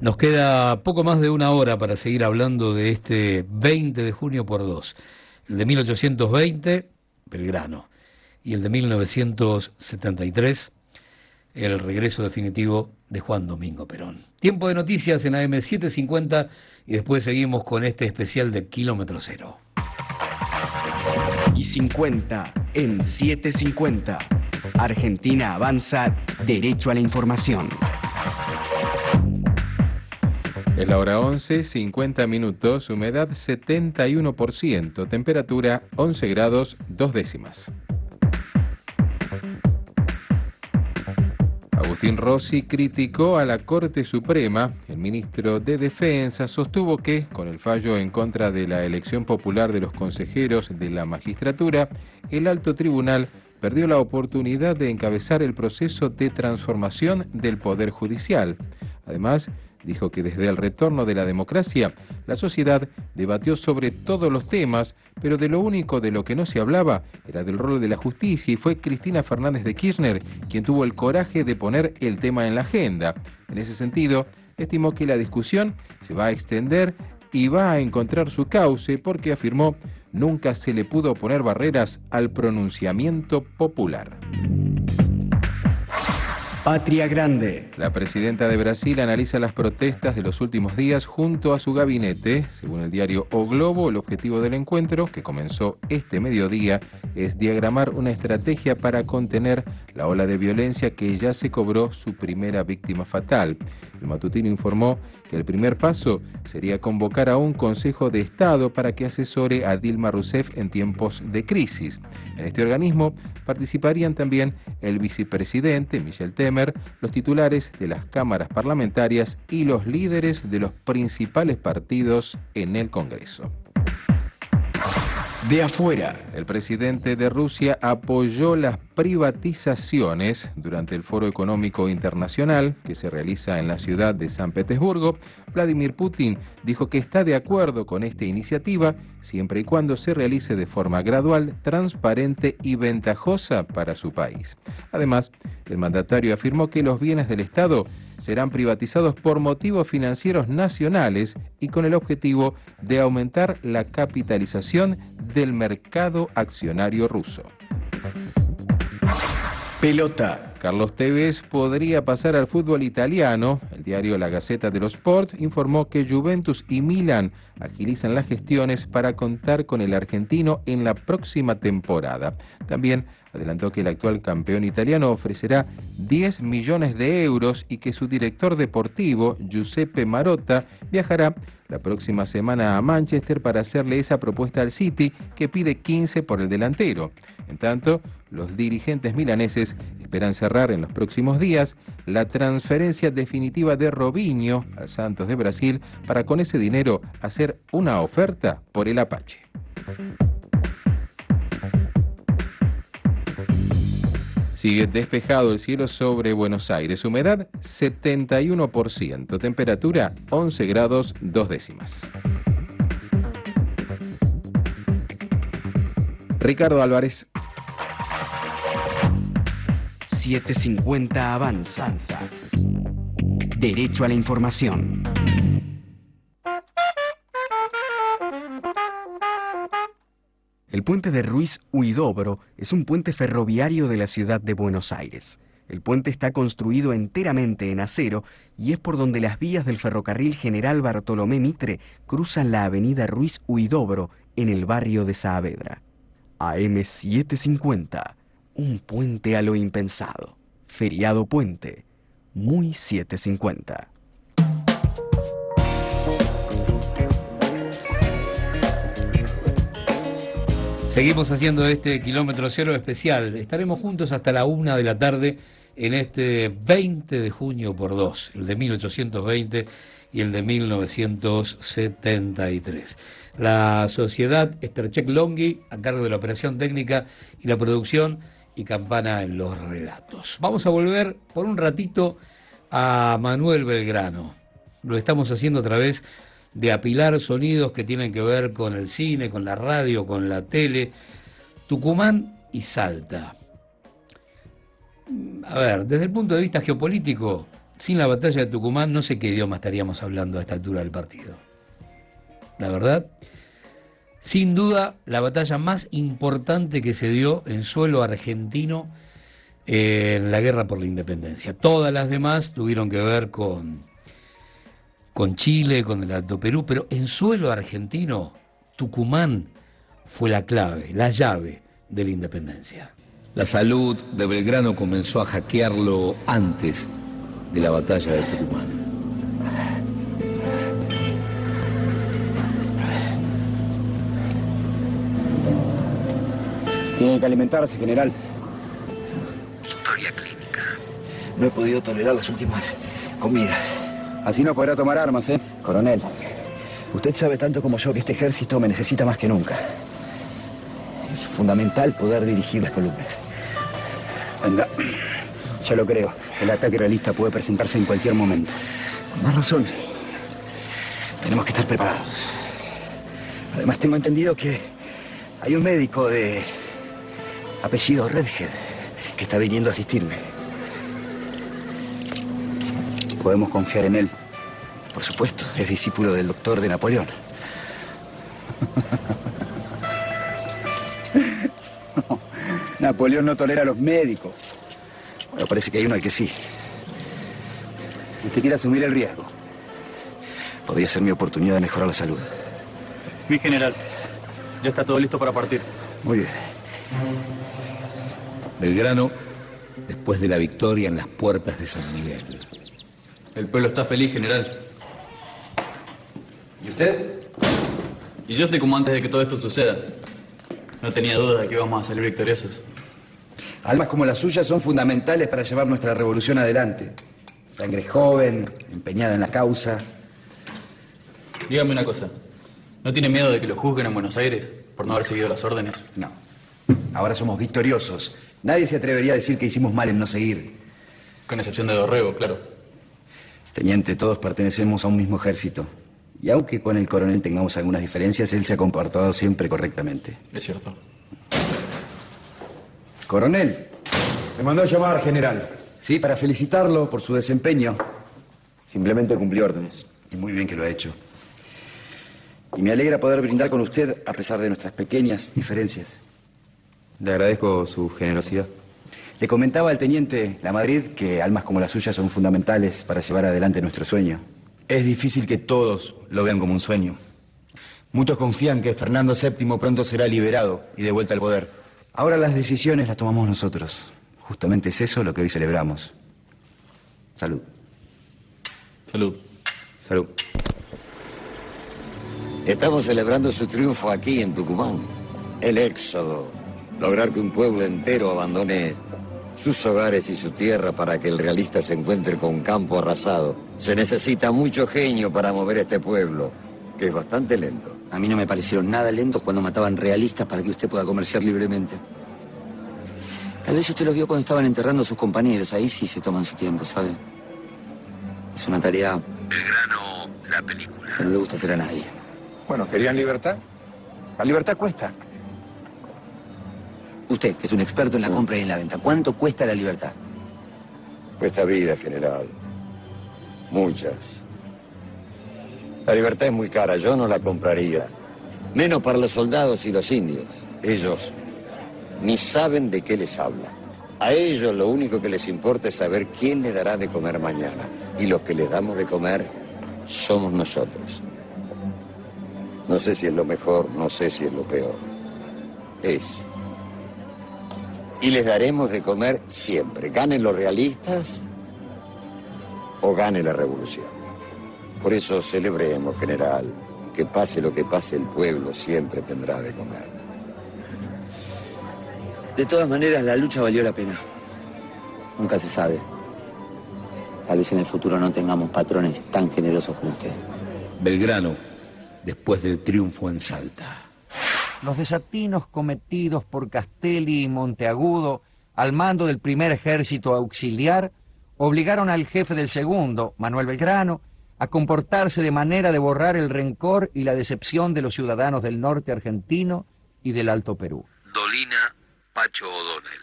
Nos queda poco más de una hora para seguir hablando de este 20 de junio por dos. El de 1820, Belgrano, y el de 1973, el regreso definitivo de Juan Domingo Perón. Tiempo de noticias en AM750 y después seguimos con este especial de Kilómetro Cero. Y 50 en 750. Argentina avanza derecho a la información. Es la hora 11, 50 minutos, humedad 71%, temperatura 11 grados 2 décimas. Agustín Rossi criticó a la Corte Suprema. El ministro de Defensa sostuvo que, con el fallo en contra de la elección popular de los consejeros de la magistratura, el alto tribunal perdió la oportunidad de encabezar el proceso de transformación del Poder Judicial. Además, dijo que desde el retorno de la democracia, la sociedad debatió sobre todos los temas, pero de lo único de lo que no se hablaba era del rol de la justicia y fue Cristina Fernández de Kirchner quien tuvo el coraje de poner el tema en la agenda. En ese sentido, estimó que la discusión se va a extender y va a encontrar su cauce porque afirmó nunca se le pudo poner barreras al pronunciamiento popular. Patria Grande. La presidenta de Brasil analiza las protestas de los últimos días junto a su gabinete. Según el diario O Globo, el objetivo del encuentro, que comenzó este mediodía, es diagramar una estrategia para contener la ola de violencia que ya se cobró su primera víctima fatal. El matutino informó que el primer paso sería convocar a un Consejo de Estado para que asesore a Dilma Rousseff en tiempos de crisis. En este organismo participarían también el vicepresidente Michel Temer, los titulares de las cámaras parlamentarias y los líderes de los principales partidos en el Congreso. De afuera. El presidente de Rusia apoyó las privatizaciones durante el Foro Económico Internacional que se realiza en la ciudad de San Petersburgo. Vladimir Putin dijo que está de acuerdo con esta iniciativa siempre y cuando se realice de forma gradual, transparente y ventajosa para su país. Además, el mandatario afirmó que los bienes del Estado serán privatizados por motivos financieros nacionales y con el objetivo de aumentar la capitalización del mercado accionario ruso. Pelota. Carlos Tevez podría pasar al fútbol italiano. El diario La Gaceta de los Sport informó que Juventus y Milan agilizan las gestiones para contar con el argentino en la próxima temporada. También adelantó que el actual campeón italiano ofrecerá 10 millones de euros y que su director deportivo, Giuseppe Marotta, viajará la próxima semana a Manchester para hacerle esa propuesta al City que pide 15 por el delantero. En tanto, los dirigentes milaneses esperan cerrar en los próximos días la transferencia definitiva de Robinho al Santos de Brasil para con ese dinero hacer una oferta por el Apache. Sigue despejado el cielo sobre Buenos Aires. Humedad 71%. Temperatura 11 grados 2 décimas. Ricardo Álvarez. 750 avanza. Derecho a la información. El puente de Ruiz Huidobro es un puente ferroviario de la ciudad de Buenos Aires. El puente está construido enteramente en acero y es por donde las vías del ferrocarril General Bartolomé Mitre cruzan la avenida Ruiz Huidobro en el barrio de Saavedra. AM750, un puente a lo impensado. Feriado Puente, muy 750. Seguimos haciendo este kilómetro cero especial. Estaremos juntos hasta la una de la tarde en este 20 de junio por dos, el de 1820 y el de 1973. La sociedad Esterchek Longhi, a cargo de la operación técnica y la producción, y Campana en los relatos. Vamos a volver por un ratito a Manuel Belgrano. Lo estamos haciendo a través de apilar sonidos que tienen que ver con el cine, con la radio, con la tele, Tucumán y Salta. A ver, desde el punto de vista geopolítico, sin la batalla de Tucumán no sé qué idioma estaríamos hablando a esta altura del partido. La verdad, sin duda la batalla más importante que se dio en suelo argentino en la guerra por la independencia. Todas las demás tuvieron que ver con con Chile, con el Alto Perú, pero en suelo argentino, Tucumán fue la clave, la llave de la independencia. La salud de Belgrano comenzó a hackearlo antes de la batalla de Tucumán. Tiene que alimentarse, general. Historia clínica. No he podido tolerar las últimas comidas. Así no podrá tomar armas, ¿eh? Coronel, usted sabe tanto como yo que este ejército me necesita más que nunca. Es fundamental poder dirigir las columnas. Anda, ya lo creo. El ataque realista puede presentarse en cualquier momento. Con más razón. Tenemos que estar preparados. Además, tengo entendido que hay un médico de apellido Redhead que está viniendo a asistirme. Podemos confiar en él. Por supuesto, es discípulo del doctor de Napoleón. Napoleón no tolera a los médicos. Bueno, parece que hay uno al que sí. Usted quiere asumir el riesgo. Podría ser mi oportunidad de mejorar la salud. Mi general, ya está todo listo para partir. Muy bien. Belgrano, después de la victoria en las puertas de San Miguel. El pueblo está feliz, general. ¿Y usted? Y yo estoy como antes de que todo esto suceda. No tenía dudas de que íbamos a salir victoriosos. Almas como las suyas son fundamentales para llevar nuestra revolución adelante. Sangre joven, empeñada en la causa. Dígame una cosa. ¿No tiene miedo de que lo juzguen en Buenos Aires por no haber seguido las órdenes? No. Ahora somos victoriosos. Nadie se atrevería a decir que hicimos mal en no seguir. Con excepción de Dorrego, claro. Teniente, todos pertenecemos a un mismo ejército. Y aunque con el coronel tengamos algunas diferencias, él se ha comportado siempre correctamente. Es cierto. Coronel. Me mandó a llamar, general. Sí, para felicitarlo por su desempeño. Simplemente cumplió órdenes. Y muy bien que lo ha hecho. Y me alegra poder brindar con usted a pesar de nuestras pequeñas diferencias. Le agradezco su generosidad. Le comentaba al teniente La Madrid que almas como las suyas son fundamentales para llevar adelante nuestro sueño. Es difícil que todos lo vean como un sueño. Muchos confían que Fernando VII pronto será liberado y de vuelta al poder. Ahora las decisiones las tomamos nosotros. Justamente es eso lo que hoy celebramos. Salud. Salud. Salud. Estamos celebrando su triunfo aquí en Tucumán. El éxodo. Lograr que un pueblo entero abandone sus hogares y su tierra para que el realista se encuentre con campo arrasado. Se necesita mucho genio para mover este pueblo, que es bastante lento. A mí no me parecieron nada lentos cuando mataban realistas para que usted pueda comerciar libremente. Tal vez usted los vio cuando estaban enterrando a sus compañeros. Ahí sí se toman su tiempo, ¿sabe? Es una tarea Belgrano, la película. que no le gusta hacer a nadie. Bueno, ¿querían libertad? La libertad cuesta. Usted, que es un experto en la compra y en la venta, ¿cuánto cuesta la libertad? Cuesta vida, general. Muchas. La libertad es muy cara, yo no la compraría. Menos para los soldados y los indios. Ellos ni saben de qué les habla. A ellos lo único que les importa es saber quién le dará de comer mañana. Y los que les damos de comer somos nosotros. No sé si es lo mejor, no sé si es lo peor. Es. Y les daremos de comer siempre, ganen los realistas o gane la revolución. Por eso celebremos, general, que pase lo que pase, el pueblo siempre tendrá de comer. De todas maneras, la lucha valió la pena. Nunca se sabe. Tal vez en el futuro no tengamos patrones tan generosos como usted. Belgrano, después del triunfo en Salta. Los desatinos cometidos por Castelli y Monteagudo al mando del primer ejército auxiliar obligaron al jefe del segundo, Manuel Belgrano, a comportarse de manera de borrar el rencor y la decepción de los ciudadanos del norte argentino y del Alto Perú. Dolina, Pacho O'Donnell.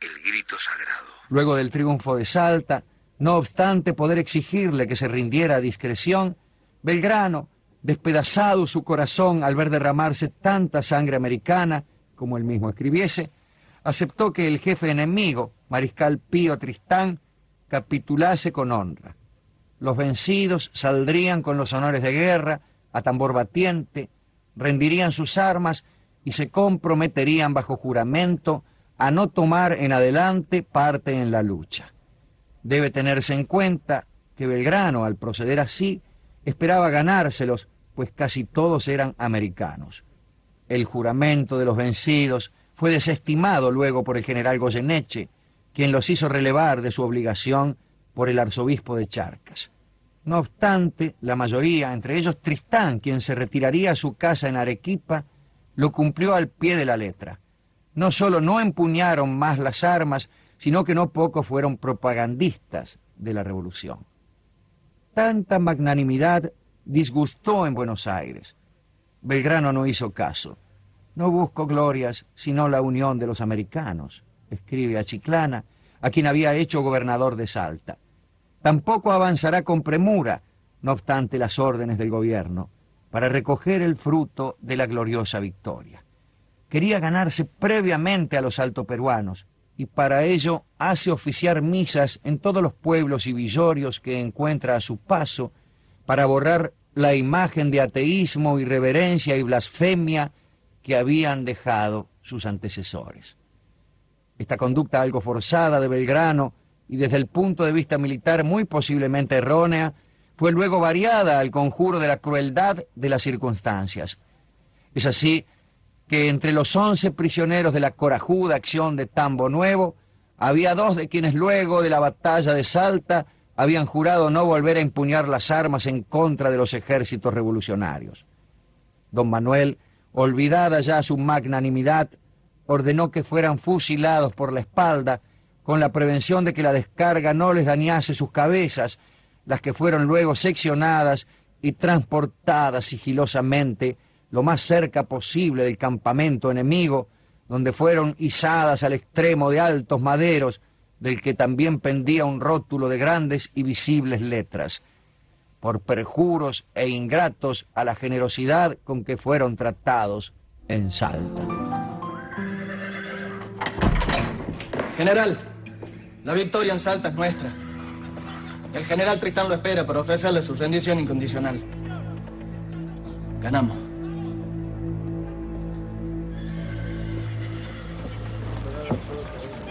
El grito sagrado. Luego del triunfo de Salta, no obstante poder exigirle que se rindiera a discreción, Belgrano, despedazado su corazón al ver derramarse tanta sangre americana, como él mismo escribiese, aceptó que el jefe enemigo, Mariscal Pío Tristán, capitulase con honra. Los vencidos saldrían con los honores de guerra, a tambor batiente, rendirían sus armas y se comprometerían bajo juramento a no tomar en adelante parte en la lucha. Debe tenerse en cuenta que Belgrano, al proceder así, esperaba ganárselos, pues casi todos eran americanos. El juramento de los vencidos fue desestimado luego por el general Goyeneche, quien los hizo relevar de su obligación por el arzobispo de Charcas. No obstante, la mayoría, entre ellos Tristán, quien se retiraría a su casa en Arequipa, lo cumplió al pie de la letra. No solo no empuñaron más las armas, sino que no pocos fueron propagandistas de la revolución. Tanta magnanimidad disgustó en Buenos Aires. Belgrano no hizo caso. No busco glorias, sino la unión de los americanos, escribe a Chiclana, a quien había hecho gobernador de Salta. Tampoco avanzará con premura, no obstante las órdenes del gobierno, para recoger el fruto de la gloriosa victoria. Quería ganarse previamente a los altoperuanos, y para ello hace oficiar misas en todos los pueblos y villorios que encuentra a su paso para borrar la imagen de ateísmo, irreverencia y blasfemia que habían dejado sus antecesores. Esta conducta algo forzada de Belgrano y desde el punto de vista militar muy posiblemente errónea, fue luego variada al conjuro de la crueldad de las circunstancias. Es así que entre los once prisioneros de la corajuda acción de Tambo Nuevo, había dos de quienes luego de la batalla de Salta habían jurado no volver a empuñar las armas en contra de los ejércitos revolucionarios. Don Manuel, olvidada ya su magnanimidad, ordenó que fueran fusilados por la espalda con la prevención de que la descarga no les dañase sus cabezas, las que fueron luego seccionadas y transportadas sigilosamente lo más cerca posible del campamento enemigo, donde fueron izadas al extremo de altos maderos, del que también pendía un rótulo de grandes y visibles letras, por perjuros e ingratos a la generosidad con que fueron tratados en Salta. General, la victoria en Salta es nuestra. El general Tristán lo espera para ofrecerle su rendición incondicional. Ganamos.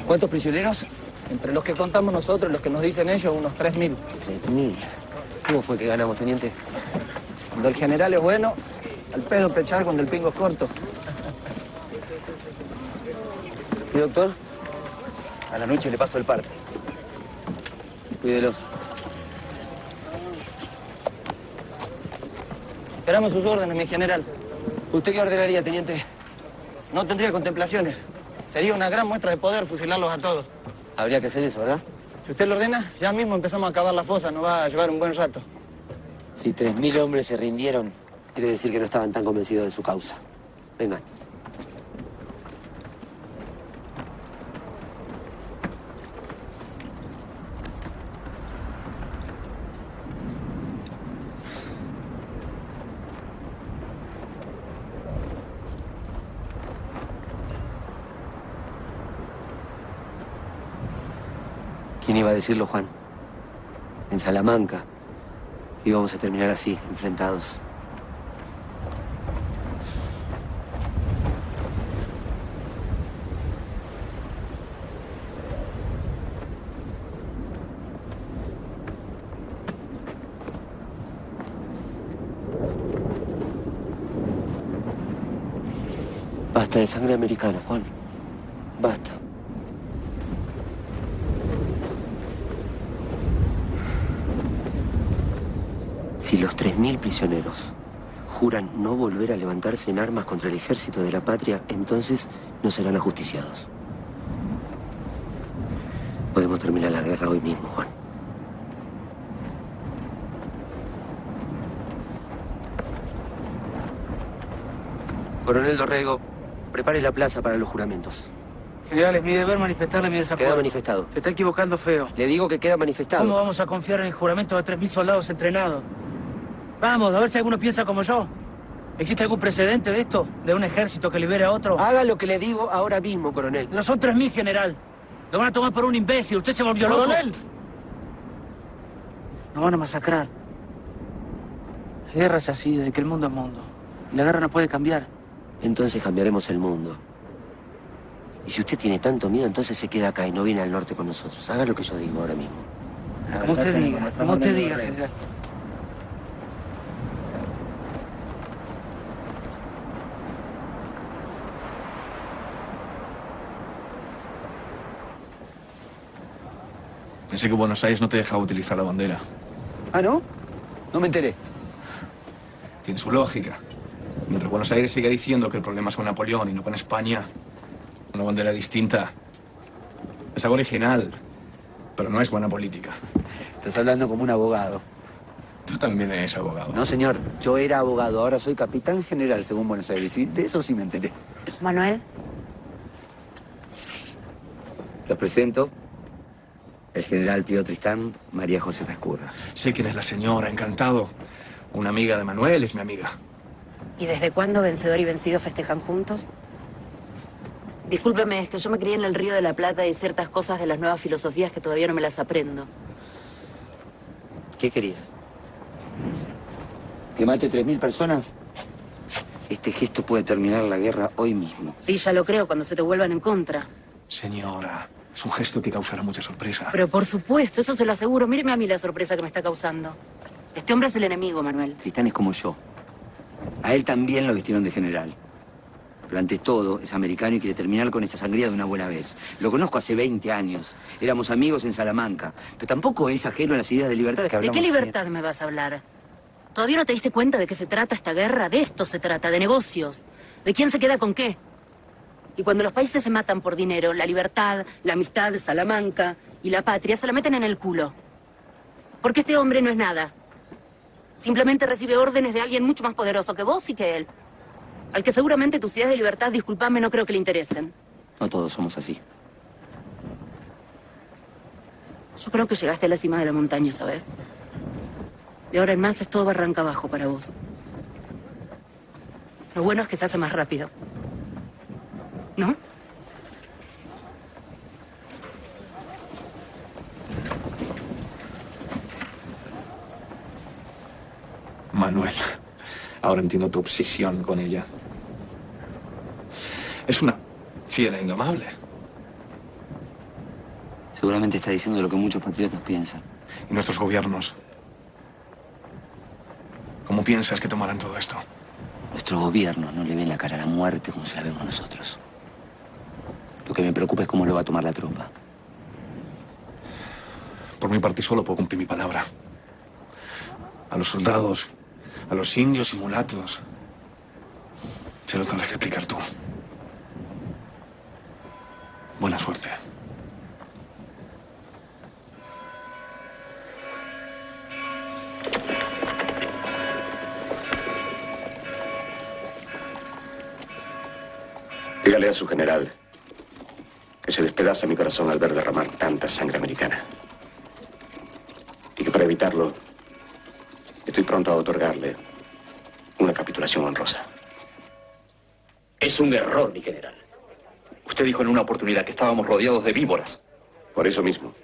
¿Cuántos prisioneros? Entre los que contamos nosotros y los que nos dicen ellos, unos 3.000. ¿3.000? ¿Cómo fue que ganamos, teniente? Cuando el general es bueno, al pedo pechar cuando el pingo es corto. ¿Y doctor? A la noche le paso el parte. Cuídelo. Esperamos sus órdenes, mi general. ¿Usted qué ordenaría, teniente? No tendría contemplaciones. Sería una gran muestra de poder fusilarlos a todos. Habría que hacer eso, ¿verdad? Si usted lo ordena, ya mismo empezamos a cavar la fosa. Nos va a llevar un buen rato. Si 3.000 hombres se rindieron, quiere decir que no estaban tan convencidos de su causa. Vengan. ¿Quién iba a decirlo, Juan? En Salamanca íbamos a terminar así, enfrentados. Basta de sangre americana, Juan. Basta. Si los 3.000 prisioneros juran no volver a levantarse en armas contra el ejército de la patria, entonces no serán ajusticiados. Podemos terminar la guerra hoy mismo, Juan. Coronel Dorrego, prepare la plaza para los juramentos. General, es mi deber manifestarle mi desacuerdo. Queda manifestado. Se está equivocando feo. Le digo que queda manifestado. ¿Cómo vamos a confiar en el juramento de 3.000 soldados entrenados? Vamos, a ver si alguno piensa como yo. ¿Existe algún precedente de esto? ¿De un ejército que libere a otro? Haga lo que le digo ahora mismo, coronel. No son 3.000, general. Lo van a tomar por un imbécil. Usted se volvió loco. ¡Coronel! Nos van a masacrar. La guerra es así, de que el mundo es mundo. Y la guerra no puede cambiar. Entonces cambiaremos el mundo. Y si usted tiene tanto miedo, entonces se queda acá y no viene al norte con nosotros. Haga lo que yo digo ahora mismo. Como usted diga, como usted diga, general. Pensé que Buenos Aires no te dejaba utilizar la bandera. ¿Ah, no? No me enteré. Tiene su lógica. Mientras Buenos Aires siga diciendo que el problema es con Napoleón y no con España, una bandera distinta es algo original, pero no es buena política. Estás hablando como un abogado. Tú también eres abogado. No, señor. Yo era abogado. Ahora soy capitán general, según Buenos Aires. Y de eso sí me enteré. Manuel, Los presento. El general Pío Tristán, María José Escurra. Sé quién es la señora, encantado. Una amiga de Manuel es mi amiga. ¿y desde cuándo vencedor y vencido festejan juntos? Discúlpeme, es que yo me crié en el Río de la Plata y ciertas cosas de las nuevas filosofías que todavía no me las aprendo. ¿Qué querías? ¿Que mate 3.000 personas? Este gesto puede terminar la guerra hoy mismo. Sí, ya lo creo, cuando se te vuelvan en contra. Señora, es un gesto que causará mucha sorpresa. Pero por supuesto, eso se lo aseguro. Míreme a mí la sorpresa que me está causando. Este hombre es el enemigo, Manuel. Tristán es como yo. A él también lo vistieron de general. Pero ante todo, es americano y quiere terminar con esta sangría de una buena vez. Lo conozco hace 20 años. Éramos amigos en Salamanca. Pero tampoco es ajeno a las ideas de libertad que ¿De hablamos qué libertad me vas a hablar? ¿Todavía no te diste cuenta de qué se trata esta guerra? De esto se trata, de negocios. ¿De quién se queda con qué? Y cuando los países se matan por dinero, la libertad, la amistad, Salamanca y la patria se la meten en el culo. Porque este hombre no es nada. Simplemente recibe órdenes de alguien mucho más poderoso que vos y que él. Al que seguramente tus ideas de libertad, disculpame, no creo que le interesen. No todos somos así. Yo creo que llegaste a la cima de la montaña, ¿sabes? De ahora en más es todo barranca abajo para vos. Lo bueno es que se hace más rápido. ¿No? Manuel, ahora entiendo tu obsesión con ella. Es una fiera indomable. Seguramente está diciendo lo que muchos patriotas piensan. ¿Y nuestros gobiernos? ¿Cómo piensas que tomarán todo esto? Nuestro gobierno no le ven la cara a la muerte como se la vemos nosotros. Lo que me preocupa es cómo lo va a tomar la tropa. Por mi parte solo puedo cumplir mi palabra. A los soldados, a los indios y mulatos, se lo tendrás que explicar tú. Buena suerte. Dígale a su general que se despedaza mi corazón al ver derramar tanta sangre americana. Y que para evitarlo, estoy pronto a otorgarle una capitulación honrosa. Es un error, mi general. Usted dijo en una oportunidad que estábamos rodeados de víboras. Por eso mismo,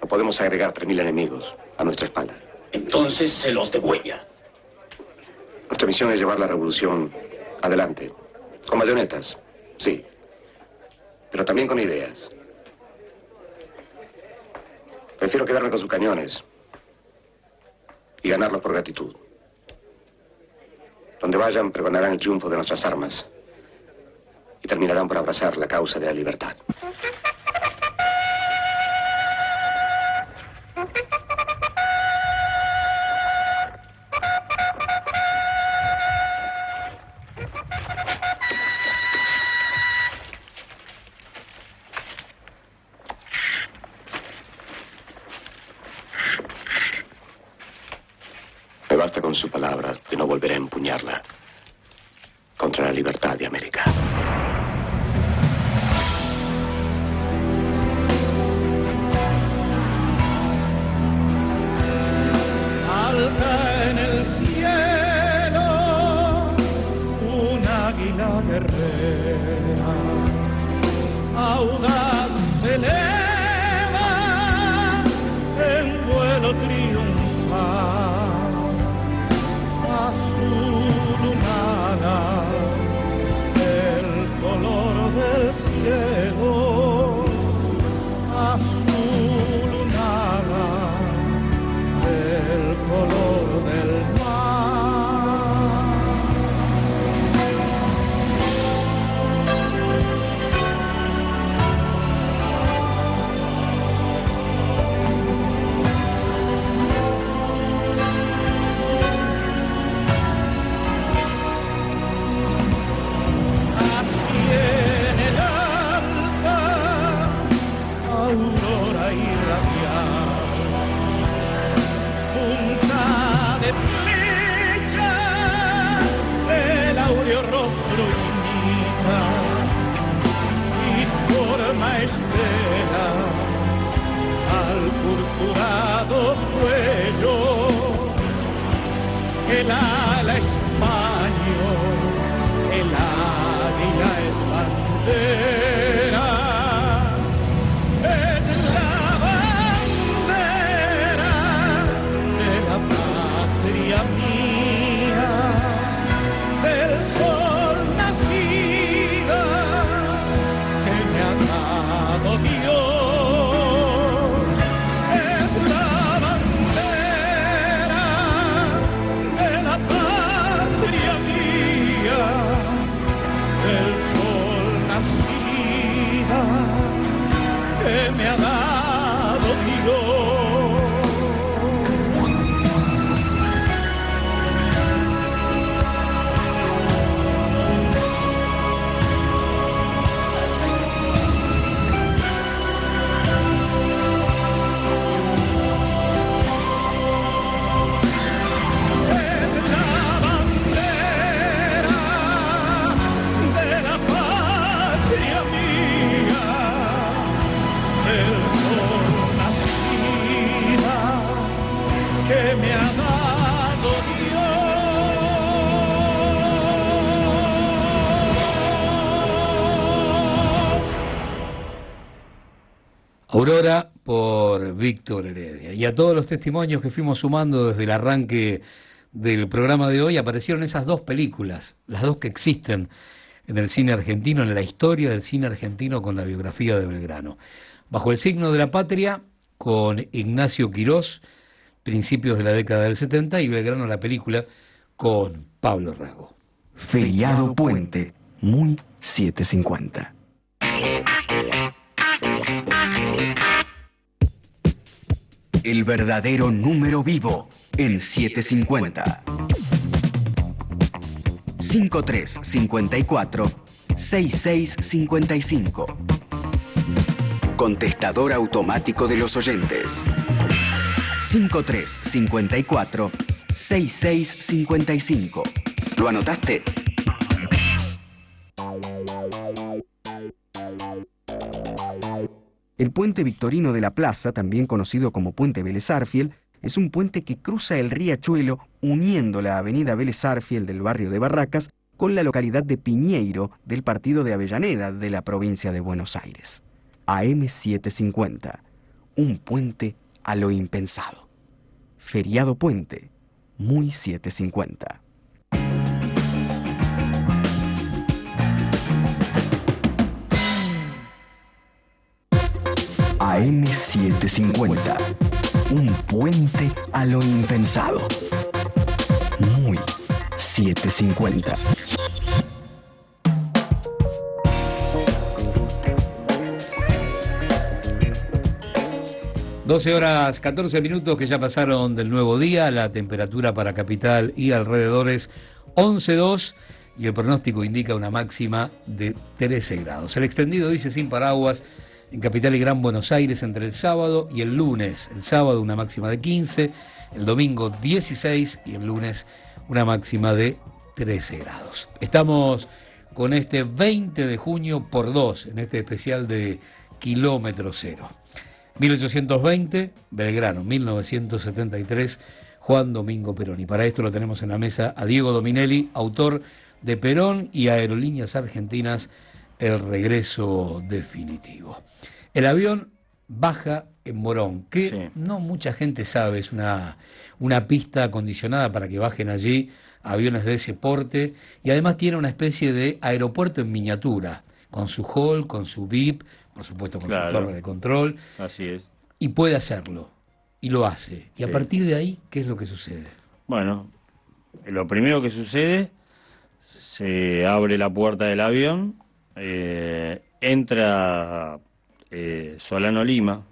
no podemos agregar 3.000 enemigos a nuestra espalda. Entonces se los degüella. Nuestra misión es llevar la revolución adelante. Con bayonetas, sí. Pero también con ideas. Prefiero quedarme con sus cañones y ganarlos por gratitud. Donde vayan, pregonarán el triunfo de nuestras armas y terminarán por abrazar la causa de la libertad. Aurora por Víctor Heredia. Y a todos los testimonios que fuimos sumando desde el arranque del programa de hoy aparecieron esas dos películas, las dos que existen en el cine argentino, en la historia del cine argentino con la biografía de Belgrano. Bajo el signo de la patria, con Ignacio Quirós, principios de la década del 70, y Belgrano la película con Pablo Rago. Feriado Puente, muy 750. El verdadero número vivo en 750. 5354 6655. Contestador automático de los oyentes. 5354 6655. ¿Lo anotaste? El puente victorino de la plaza, también conocido como puente Vélez Arfiel, es un puente que cruza el riachuelo uniendo la avenida Vélez Arfiel del barrio de Barracas con la localidad de Piñeiro del partido de Avellaneda de la provincia de Buenos Aires. AM750, un puente a lo impensado. Feriado Puente, muy 750. AM750, un puente a lo impensado. Muy 750. 12 horas 14 minutos que ya pasaron del nuevo día, la temperatura para capital y alrededores 11.2 y el pronóstico indica una máxima de 13 grados. El extendido dice sin paraguas en capital y Gran Buenos Aires entre el sábado y el lunes. El sábado una máxima de 15, el domingo 16 y el lunes una máxima de 13 grados. Estamos con este 20 de junio por dos en este especial de kilómetro cero. 1820, Belgrano, 1973, Juan Domingo Perón. Y para esto lo tenemos en la mesa a Diego Dominelli, autor de Perón y Aerolíneas Argentinas, El regreso definitivo. El avión baja en Morón, que no mucha gente sabe, es una, una pista acondicionada para que bajen allí aviones de ese porte y además tiene una especie de aeropuerto en miniatura, con su hall, con su VIP, por supuesto con su torre de control. Así es. Y puede hacerlo, y lo hace. Y a partir de ahí, ¿qué es lo que sucede? Bueno, lo primero que sucede, se abre la puerta del avión, eh, entra eh, Solano Lima,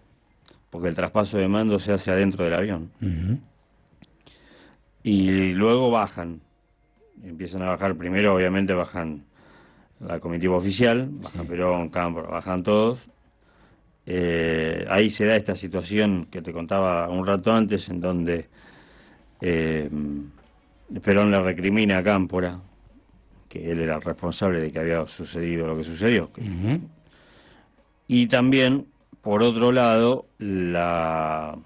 porque el traspaso de mando se hace adentro del avión. Y luego bajan, empiezan a bajar, primero obviamente bajan la comitiva oficial, bajan Perón, Campo, bajan todos. Eh, ahí se da esta situación que te contaba un rato antes, en donde eh, Perón le recrimina a Cámpora, que él era el responsable de que había sucedido lo que sucedió. Y también, por otro lado, la,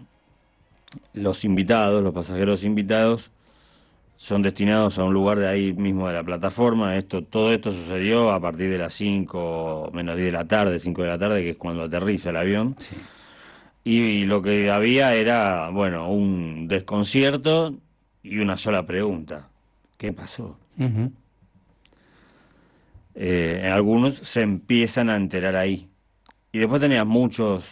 los invitados, los pasajeros invitados, son destinados a un lugar de ahí mismo de la plataforma. Esto, todo esto sucedió a partir de las 5, menos 10 de la tarde, 5 de la tarde, que es cuando aterriza el avión. Y, lo que había era, bueno, un desconcierto y una sola pregunta. ¿Qué pasó? Eh, algunos se empiezan a enterar ahí. Y después tenías muchos,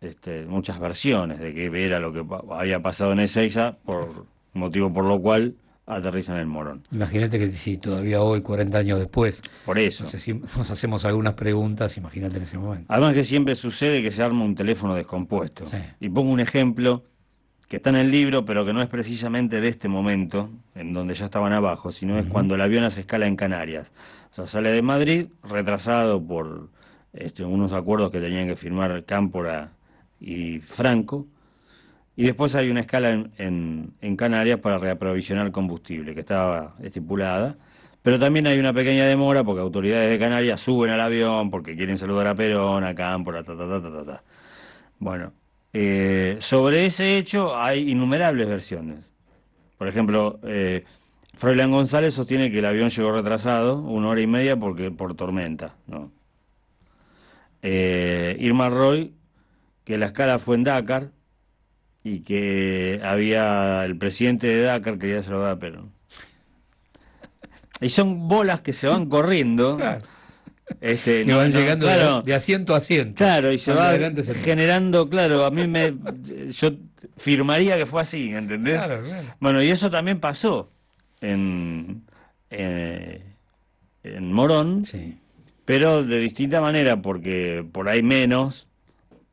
este, muchas versiones de que era lo que había pasado en Ezeiza, por motivo por lo cual aterrizan en el Morón. Imagínate que si todavía hoy, 40 años después, por eso nos, hacemos algunas preguntas, imagínate en ese momento. Además que siempre sucede que se arma un teléfono descompuesto. Y pongo un ejemplo que está en el libro, pero que no es precisamente de este momento, en donde ya estaban abajo, sino es cuando el avión hace escala en Canarias. O sea, sale de Madrid, retrasado por este, unos acuerdos que tenían que firmar Cámpora y Franco, y después hay una escala en, en, Canarias para reaprovisionar combustible, que estaba estipulada. Pero también hay una pequeña demora porque autoridades de Canarias suben al avión porque quieren saludar a Perón, a Cámpora, ta, ta, ta, ta, ta. Bueno, eh, sobre ese hecho hay innumerables versiones. Por ejemplo, eh, Froilán González sostiene que el avión llegó retrasado una hora y media porque por tormenta. ¿no? Eh, Irma Roy que la escala fue en Dakar y que había el presidente de Dakar quería saludar a Perón. Y son bolas que se van corriendo. Este, no- van no, llegando de- claro, de, asiento a asiento. Claro, y se va generando, claro, a mí me... Yo firmaría que fue así, ¿entendés? Claro, claro. Bueno, y eso también pasó en, eh, en Morón, pero de distinta manera, porque por ahí menos,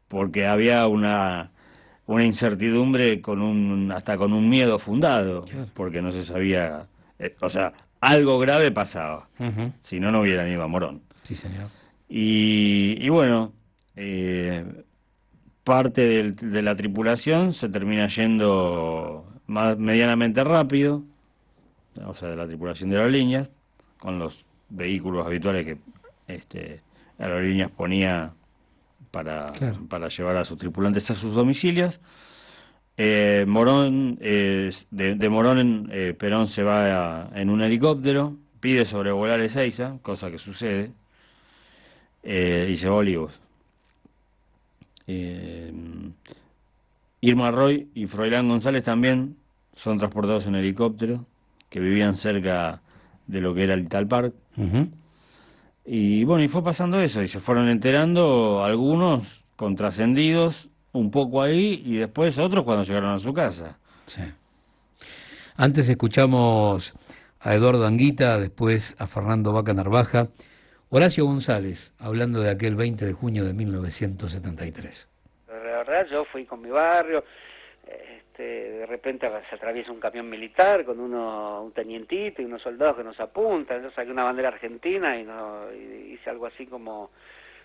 porque había una una incertidumbre con un hasta con un miedo fundado, porque no se sabía, eh, o sea, algo grave pasaba, si no no hubieran ido a Morón. Sí, señor. Y, y bueno, eh, parte del- de la tripulación se termina yendo más, medianamente rápido, o sea, de la tripulación de aerolíneas, con los vehículos habituales que este, Aerolíneas ponía para, Claro. para llevar a sus tripulantes a sus domicilios. Eh, Morón, eh, de, de Morón en, eh, Perón se va a- en un helicóptero, pide sobrevolar Ezeiza, cosa que sucede, eh, a Olivos. Eh, Irma Roy y Froilán González también son transportados en helicóptero, que vivían cerca de lo que era el Ital Park. Y bueno, y fue pasando eso, y se fueron enterando algunos con trascendidos un poco ahí, y después otros cuando llegaron a su casa. Sí. Antes escuchamos a Eduardo Anguita, después a Fernando Vaca Narvaja, Horacio González, hablando de aquel 20 de junio de 1973. La verdad, yo fui con mi barrio, este, de repente se atraviesa un camión militar con uno, un tenientito y unos soldados que nos apuntan. Yo saqué una bandera argentina y, no, y hice algo así como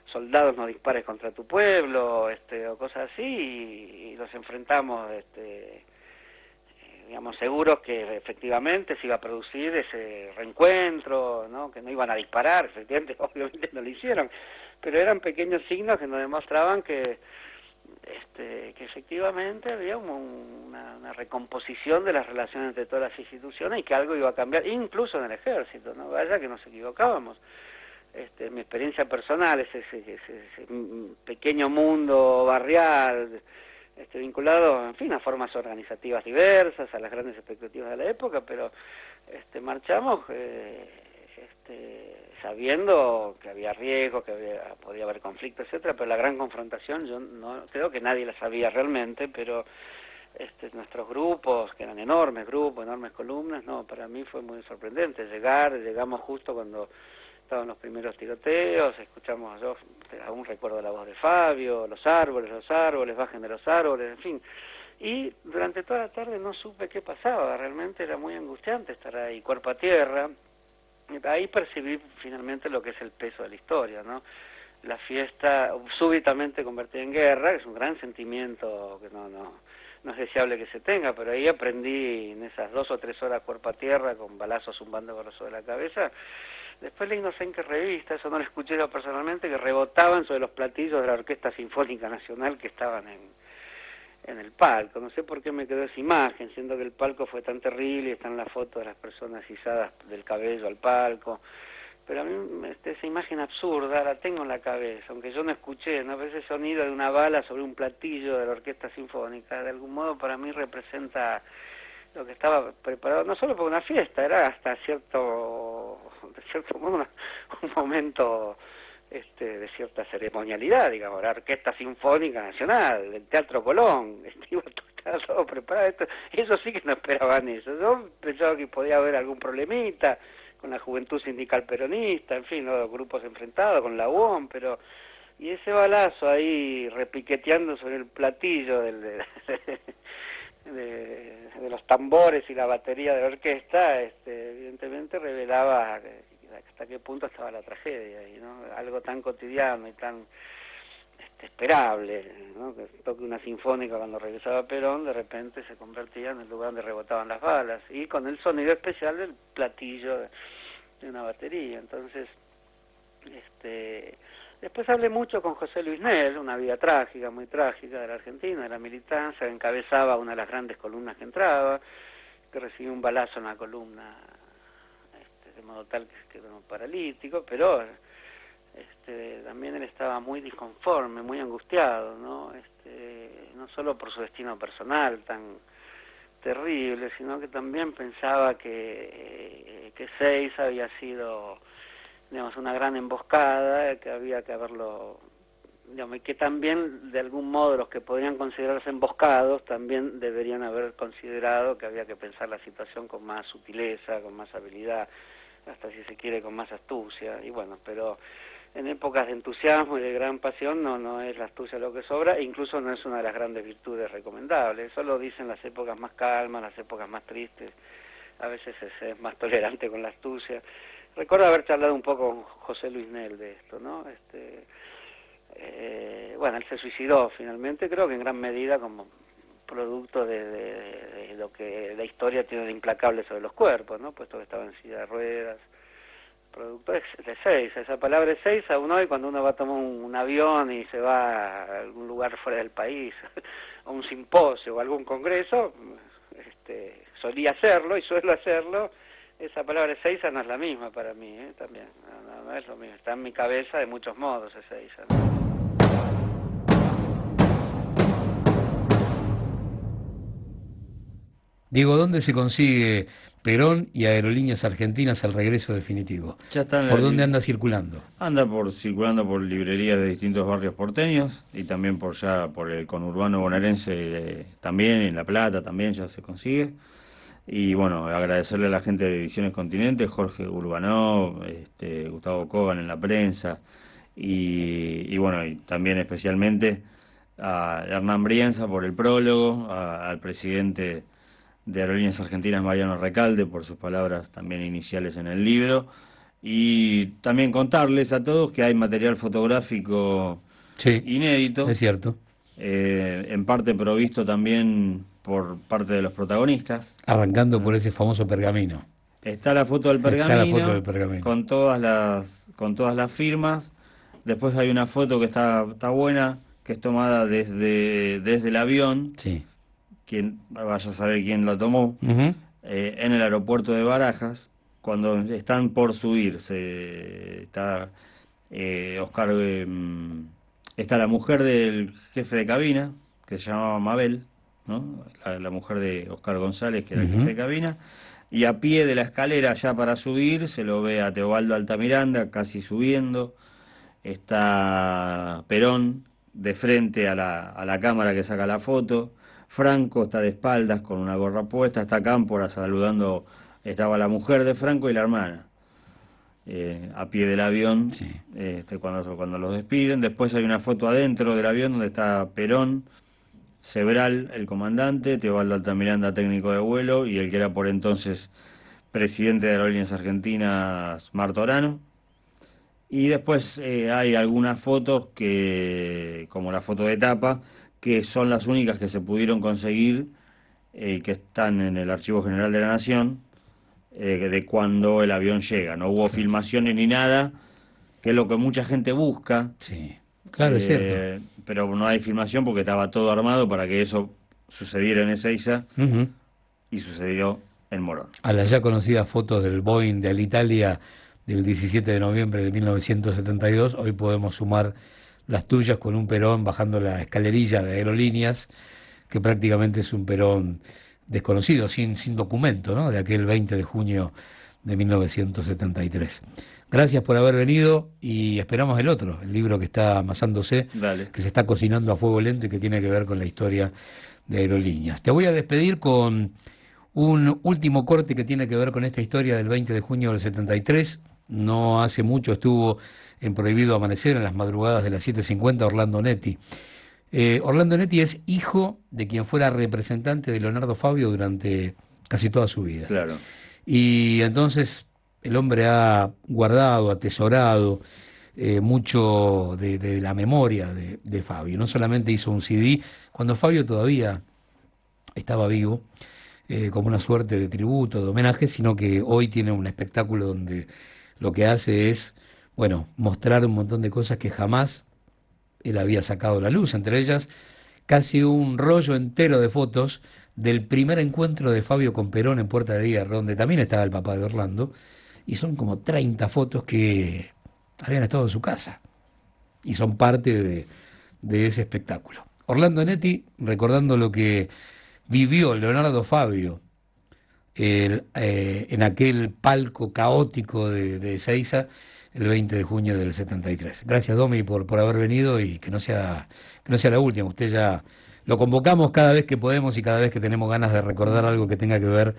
soldados no dispares contra tu pueblo, este, o cosas así, y, y los enfrentamos, este, digamos, seguros que efectivamente se iba a producir ese reencuentro, ¿no? que no iban a disparar, efectivamente, obviamente no lo hicieron, pero eran pequeños signos que nos demostraban que este, que efectivamente había un- una, recomposición de las relaciones entre todas las instituciones y que algo iba a cambiar, incluso en el ejército, no vaya que nos equivocábamos. Este, mi experiencia personal, ese, ese, ese- ese pequeño mundo barrial, este, vinculado, en fin, a formas organizativas diversas, a las grandes expectativas de la época, pero este, marchamos eh, este, sabiendo que había riesgo, que había, podía haber conflicto, etcétera, pero la gran confrontación yo no creo que nadie la sabía realmente, pero este, nuestros grupos, que eran enormes grupos, enormes columnas, no, para mí fue muy sorprendente llegar, llegamos justo cuando estaban los primeros tiroteos, escuchamos, yo aún recuerdo la voz de Fabio, los árboles, los árboles, bajen de los árboles, en fin. Y durante toda la tarde no supe qué pasaba, realmente era muy angustiante estar ahí, cuerpo a tierra. Ahí percibí finalmente lo que es el peso de la historia, ¿no? La fiesta súbitamente convertida en guerra, que es un gran sentimiento que no, no, no es deseable que se tenga, pero ahí aprendí en esas dos o tres horas cuerpo a tierra con balazos zumbando por sobre la cabeza. Después leí no sé en qué revista, eso no lo escuché yo personalmente, que rebotaban sobre los platillos de la Orquesta Sinfónica Nacional que estaban en, en el palco. No sé por qué me quedó esa imagen, siendo que el palco fue tan terrible y están las fotos de las personas izadas del cabello al palco. Pero a mí este, esa imagen absurda la tengo en la cabeza, aunque yo no escuché, ¿no? ese sonido de una bala sobre un platillo de la Orquesta Sinfónica, de algún modo para mí representa lo que estaba preparado, no solo para una fiesta, era hasta cierto, de cierto modo, un momento este, de cierta ceremonialidad, digamos, la Orquesta Sinfónica Nacional, el Teatro Colón, estuvo estaba todo preparado, esto, ellos sí que no esperaban eso, yo pensaba que podía haber algún problemita con la juventud sindical peronista, en fin, ¿no? grupos enfrentados con la UOM, pero y ese balazo ahí repiqueteando sobre el platillo del, de, de- los tambores y la batería de la orquesta, este, evidentemente revelaba hasta qué punto estaba la tragedia y no algo tan cotidiano y tan este, esperable, ¿no? que toque una sinfónica cuando regresaba Perón, de repente se convertía en el lugar donde rebotaban las balas y con el sonido especial del platillo de una batería. Entonces, este, después hablé mucho con José Luis Nel, una vida trágica, muy trágica de la Argentina, de la militancia, encabezaba una de las grandes columnas que entraba, que recibió un balazo en la columna este, de modo tal que quedó paralítico, pero este, también él estaba muy disconforme, muy angustiado, ¿no? Este, no solo por su destino personal tan terrible, sino que también pensaba que, que Seis había sido, digamos, una gran emboscada, que había que haberlo digamos, y que también de algún modo los que podrían considerarse emboscados también deberían haber considerado que había que pensar la situación con más sutileza, con más habilidad, hasta si se quiere con más astucia, y bueno, pero en épocas de entusiasmo y de gran pasión no no es la astucia lo que sobra e incluso no es una de las grandes virtudes recomendables. Eso lo dicen las épocas más calmas las épocas más tristes. A veces es, es más tolerante con la astucia recuerdo haber charlado un poco con José Luis Nel de esto no este eh, bueno él se suicidó finalmente creo que en gran medida como producto de, de, lo que la historia tiene de implacable sobre los cuerpos no puesto que estaba en silla de ruedas. Producto de seis, esa palabra es seis aún hoy cuando uno va a tomar un, un, avión y se va a algún lugar fuera del país, a un simposio o algún congreso, este, solía hacerlo y suelo hacerlo, esa palabra Ezeiza no es la misma para mí, ¿eh? también, no, no, no, es lo mismo, está en mi cabeza de muchos modos Ezeiza. ¿no? Diego, ¿dónde se consigue Perón y Aerolíneas Argentinas al regreso definitivo? Ya está ¿Por dónde anda circulando? Anda por circulando por librerías de distintos barrios porteños y también por ya por el conurbano bonaerense eh, también en La Plata también ya se consigue. Y bueno, agradecerle a la gente de Ediciones Continente, Jorge Urbanó, este, Gustavo Kogan en la prensa y, y bueno, y también especialmente a Hernán Brienza por el prólogo, a, al presidente de Aerolíneas Argentinas Mariano Recalde por sus palabras también iniciales en el libro y también contarles a todos que hay material fotográfico sí, inédito. Es cierto. Eh, en parte provisto también por parte de los protagonistas. Arrancando por ese famoso pergamino. Está la foto del pergamino, Está la foto del pergamino. con todas las con todas las firmas. Después hay una foto que está está buena, que es tomada desde desde el avión. Sí quien vaya a saber quién lo tomó, uh -huh. eh, en el aeropuerto de Barajas, cuando están por subir, se, está eh, Oscar, eh, está la mujer del jefe de cabina, que se llamaba Mabel, ¿no? la, la mujer de Oscar González, que era uh -huh. el jefe de cabina, y a pie de la escalera ya para subir se lo ve a Teobaldo Altamiranda casi subiendo, está Perón de frente a la, a la cámara que saca la foto, Franco está de espaldas con una gorra puesta, está Cámpora saludando, estaba la mujer de Franco y la hermana. Eh, a pie del avión sí. este, cuando, cuando los despiden. Después hay una foto adentro del avión donde está Perón, Sebral, el comandante, Teobaldo Altamiranda, técnico de vuelo, y el que era por entonces presidente de Aerolíneas Argentinas, Martorano. Y después eh, hay algunas fotos que, como la foto de tapa, que son las únicas que se pudieron conseguir eh, que están en el Archivo General de la Nación eh, de cuando el avión llega. No hubo filmaciones ni nada, que es lo que mucha gente busca. Sí, claro, eh, es cierto. Pero no hay filmación porque estaba todo armado para que eso sucediera en Ezeiza uh -huh. y sucedió en Morón. A las ya conocidas fotos del Boeing de Alitalia del 17 de noviembre de 1972, hoy podemos sumar las tuyas con un perón bajando la escalerilla de aerolíneas, que prácticamente es un perón desconocido, sin, sin documento, ¿no? de aquel 20 de junio de 1973. Gracias por haber venido y esperamos el otro, el libro que está amasándose, Dale. que se está cocinando a fuego lento y que tiene que ver con la historia de aerolíneas. Te voy a despedir con un último corte que tiene que ver con esta historia del 20 de junio del 73. No hace mucho estuvo en Prohibido Amanecer, en las madrugadas de las 7.50, Orlando Netti. Eh, Orlando Netti es hijo de quien fuera representante de Leonardo Fabio durante casi toda su vida. Claro. Y entonces el hombre ha guardado, atesorado eh, mucho de, la memoria de, Fabio. No solamente hizo un CD, cuando Fabio todavía estaba vivo, eh, como una suerte de tributo, de homenaje, sino que hoy tiene un espectáculo donde lo que hace es bueno, mostrar un montón de cosas que jamás él había sacado a la luz, entre ellas casi un rollo entero de fotos del primer encuentro de Fabio con Perón en Puerta de Hierro, donde también estaba el papá de Orlando, y son como 30 fotos que habían estado en su casa. y son parte de, de ese espectáculo. Orlando Netti, recordando lo que vivió Leonardo Fabio eh, en aquel palco caótico de, de Ezeiza el 20 de junio del 73. Gracias, Domi, por, por haber venido y que no, sea, que no sea la última. Usted ya lo convocamos cada vez que podemos y cada vez que tenemos ganas de recordar algo que tenga que ver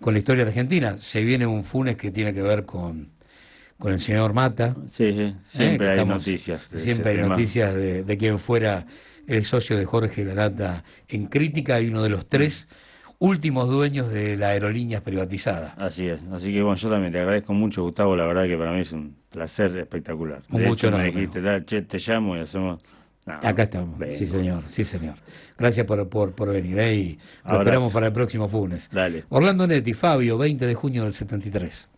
con la historia de Argentina. Se viene un Funes que tiene que ver con, con el señor Mata. Sí, sí, siempre Eh, que hay estamos- noticias. de Siempre hay tema. noticias de, de quien fuera el socio de Jorge Larata en crítica y uno de los tres últimos dueños de la aerolínea privatizada. Así es, así que bueno, yo también te agradezco mucho, Gustavo, la verdad que para mí es un placer espectacular. Un De gusto hecho, me enorme. dijiste, "Da, che, te llamo y hacemos... No, Acá estamos, vengo. sí señor, sí señor. Gracias por, por, por venir ¿eh? y lo Abrazo. esperamos para el próximo Funes. Dale. Orlando Netti, Fabio, 20 de junio del 73.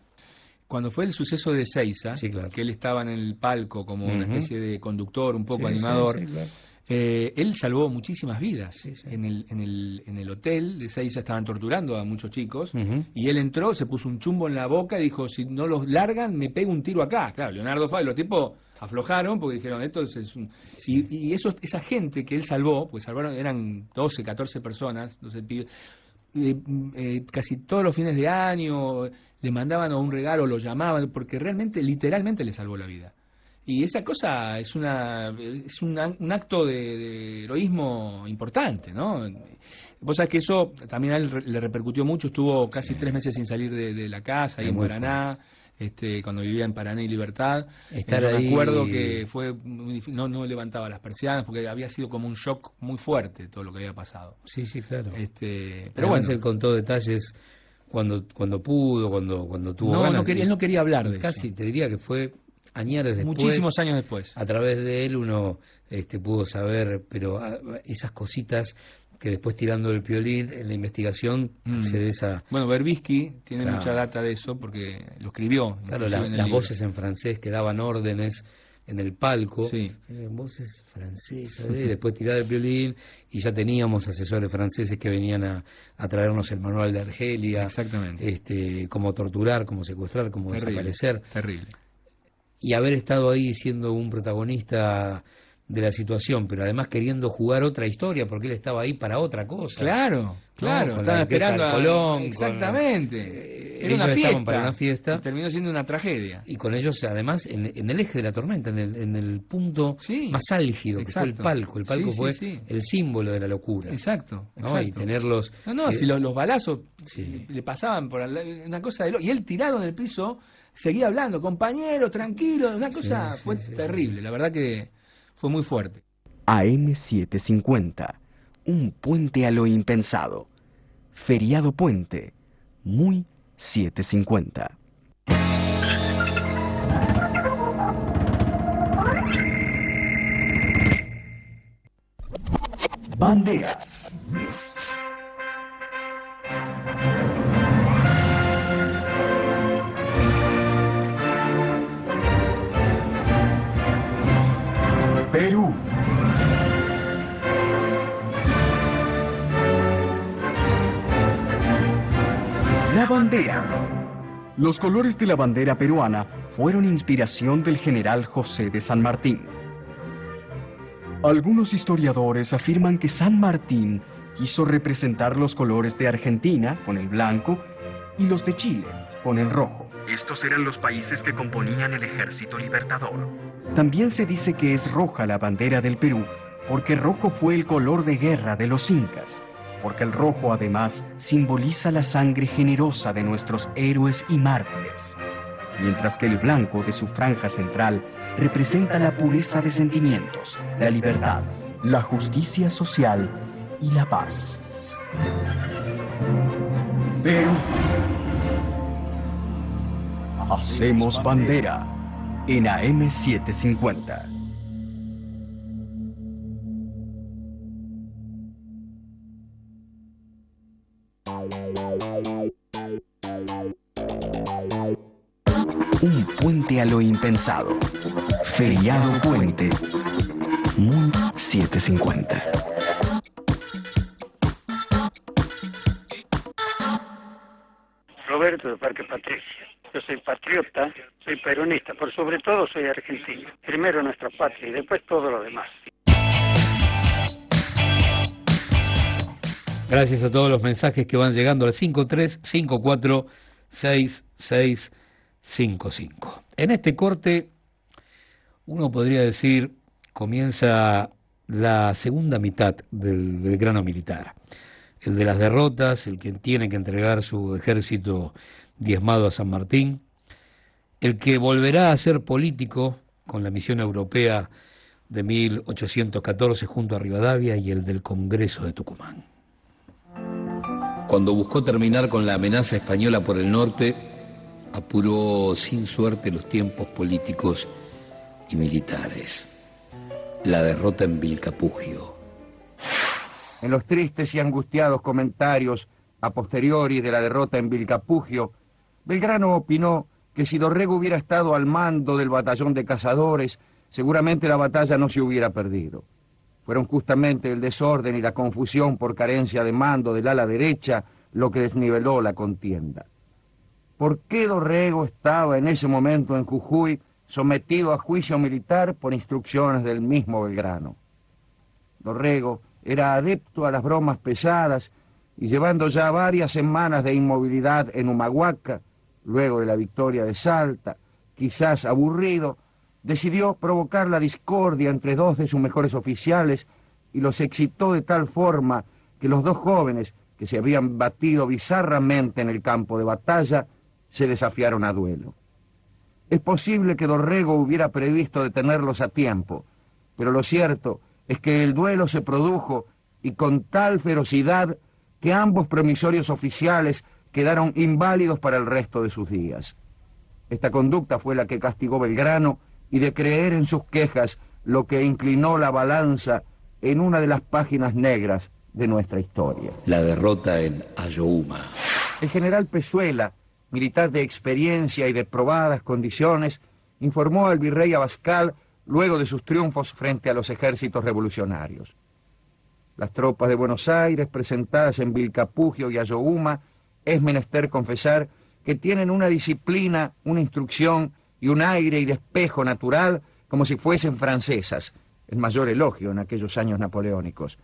Cuando fue el suceso de Seiza, que él estaba en el palco como una especie de conductor, un poco Sí, animador, sí, sí, claro. eh, él salvó muchísimas vidas. En, el, en, el, en el hotel de Seiza estaban torturando a muchos chicos y él entró, se puso un chumbo en la boca y dijo, si no los largan, me pego un tiro acá. Claro, Leonardo Fabio, los tipos aflojaron porque dijeron, esto es, un... Y, y eso, esa gente que él salvó, pues salvaron, eran 12, 14 personas, 12 pibes, eh, eh, casi todos los fines de año le mandaban un regalo, lo llamaban, porque realmente, literalmente le salvó la vida. Y esa cosa es una es un, un acto de, de heroísmo importante, ¿no? Vos sabés que eso también a él le repercutió mucho, estuvo casi tres meses sin salir de, de la casa, ahí en Paraná, este, cuando vivía en Paraná y Libertad. Estar Yo me ahí- acuerdo que fue no, no levantaba las persianas porque había sido como un shock muy fuerte todo lo que había pasado. Sí, sí, claro. Este, pero Pero bueno, él contó detalles cuando cuando pudo, cuando cuando tuvo No, ganas. no quería- él no quería hablar de Casi te diría que fue añares después. Muchísimos años después. A través de él uno este, pudo saber, pero ah, esas cositas que después tirando el piolín en la investigación Mm. se de esa Bueno, Berbisky tiene Claro. mucha data de eso porque lo escribió. Claro, la- en las libro. voces en francés que daban órdenes en el palco, Sí. eh, voces francesas, eh, después tirar el violín y ya teníamos asesores franceses que venían a, a traernos el manual de Argelia, Exactamente. este, cómo torturar, cómo secuestrar, cómo Terrible, desaparecer. Terrible. Y haber estado ahí siendo un protagonista de la situación, pero además queriendo jugar otra historia, porque él estaba ahí para otra cosa. Claro, ¿no? claro, Con estaba esperando a- Colón. con- Exactamente. Eh, Era ellos una fiesta. para una fiesta. Y terminó siendo una tragedia. Y con ellos, además, en, en el eje de la tormenta, en el, en el punto más álgido, que fue el palco. El palco Sí, fue sí. el símbolo de la locura. Exacto, ¿no? Y tenerlos... No, no, eh, si los, los balazos le pasaban por una cosa de lo- y él tirado en el piso seguía hablando, compañero, tranquilo, una cosa fue terrible, la verdad que fue muy fuerte. AM750, un puente a lo impensado. Feriado Puente, muy 750. Banderas. Bandera. Los colores de la bandera peruana fueron inspiración del general José de San Martín. Algunos historiadores afirman que San Martín quiso representar los colores de Argentina con el blanco y los de Chile con el rojo. Estos eran los países que componían el ejército libertador. También se dice que es roja la bandera del Perú porque rojo fue el color de guerra de los incas, porque el rojo además simboliza la sangre generosa de nuestros héroes y mártires, mientras que el blanco de su franja central representa la pureza de sentimientos, la libertad, la justicia social y la paz. Perú. Hacemos bandera en AM750. Puente a lo impensado. Feriado Puente. Muy 750. Roberto de Parque Patricia. Yo soy patriota, soy peronista, pero sobre todo soy argentino. Primero nuestra patria y después todo lo demás. Gracias a todos los mensajes que van llegando al 53546655. En este corte, uno podría decir, comienza la segunda mitad del Belgrano militar. El de las derrotas, el que tiene que entregar su ejército diezmado a San Martín, el que volverá a ser político con la misión europea de 1814 junto a Rivadavia y el del Congreso de Tucumán. Cuando buscó terminar con la amenaza española por el norte, apuró sin suerte los tiempos políticos y militares. La derrota en Vilcapugio. En los tristes y angustiados comentarios a posteriori de la derrota en Vilcapugio, Belgrano opinó que si Dorrego hubiera estado al mando del batallón de cazadores, seguramente la batalla no se hubiera perdido. Fueron justamente el desorden y la confusión por carencia de mando del ala derecha lo que desniveló la contienda. ¿Por qué Dorrego estaba en ese momento en Jujuy sometido a juicio militar por instrucciones del mismo Belgrano? Dorrego era adepto a las bromas pesadas y llevando ya varias semanas de inmovilidad en Humahuaca, luego de la victoria de Salta, quizás aburrido, decidió provocar la discordia entre dos de sus mejores oficiales y los excitó de tal forma que los dos jóvenes, que se habían batido bizarramente en el campo de batalla, se desafiaron a duelo. Es posible que Dorrego hubiera previsto detenerlos a tiempo, pero lo cierto es que el duelo se produjo y con tal ferocidad que ambos promisorios oficiales quedaron inválidos para el resto de sus días. Esta conducta fue la que castigó Belgrano y de creer en sus quejas lo que inclinó la balanza en una de las páginas negras de nuestra historia. La derrota en Ayohuma. El general Pezuela, militar de experiencia y de probadas condiciones, informó al virrey Abascal luego de sus triunfos frente a los ejércitos revolucionarios. Las tropas de Buenos Aires, presentadas en Vilcapugio y Ayohuma, es menester confesar que tienen una disciplina, una instrucción y un aire y despejo natural como si fuesen francesas, el mayor elogio en aquellos años napoleónicos.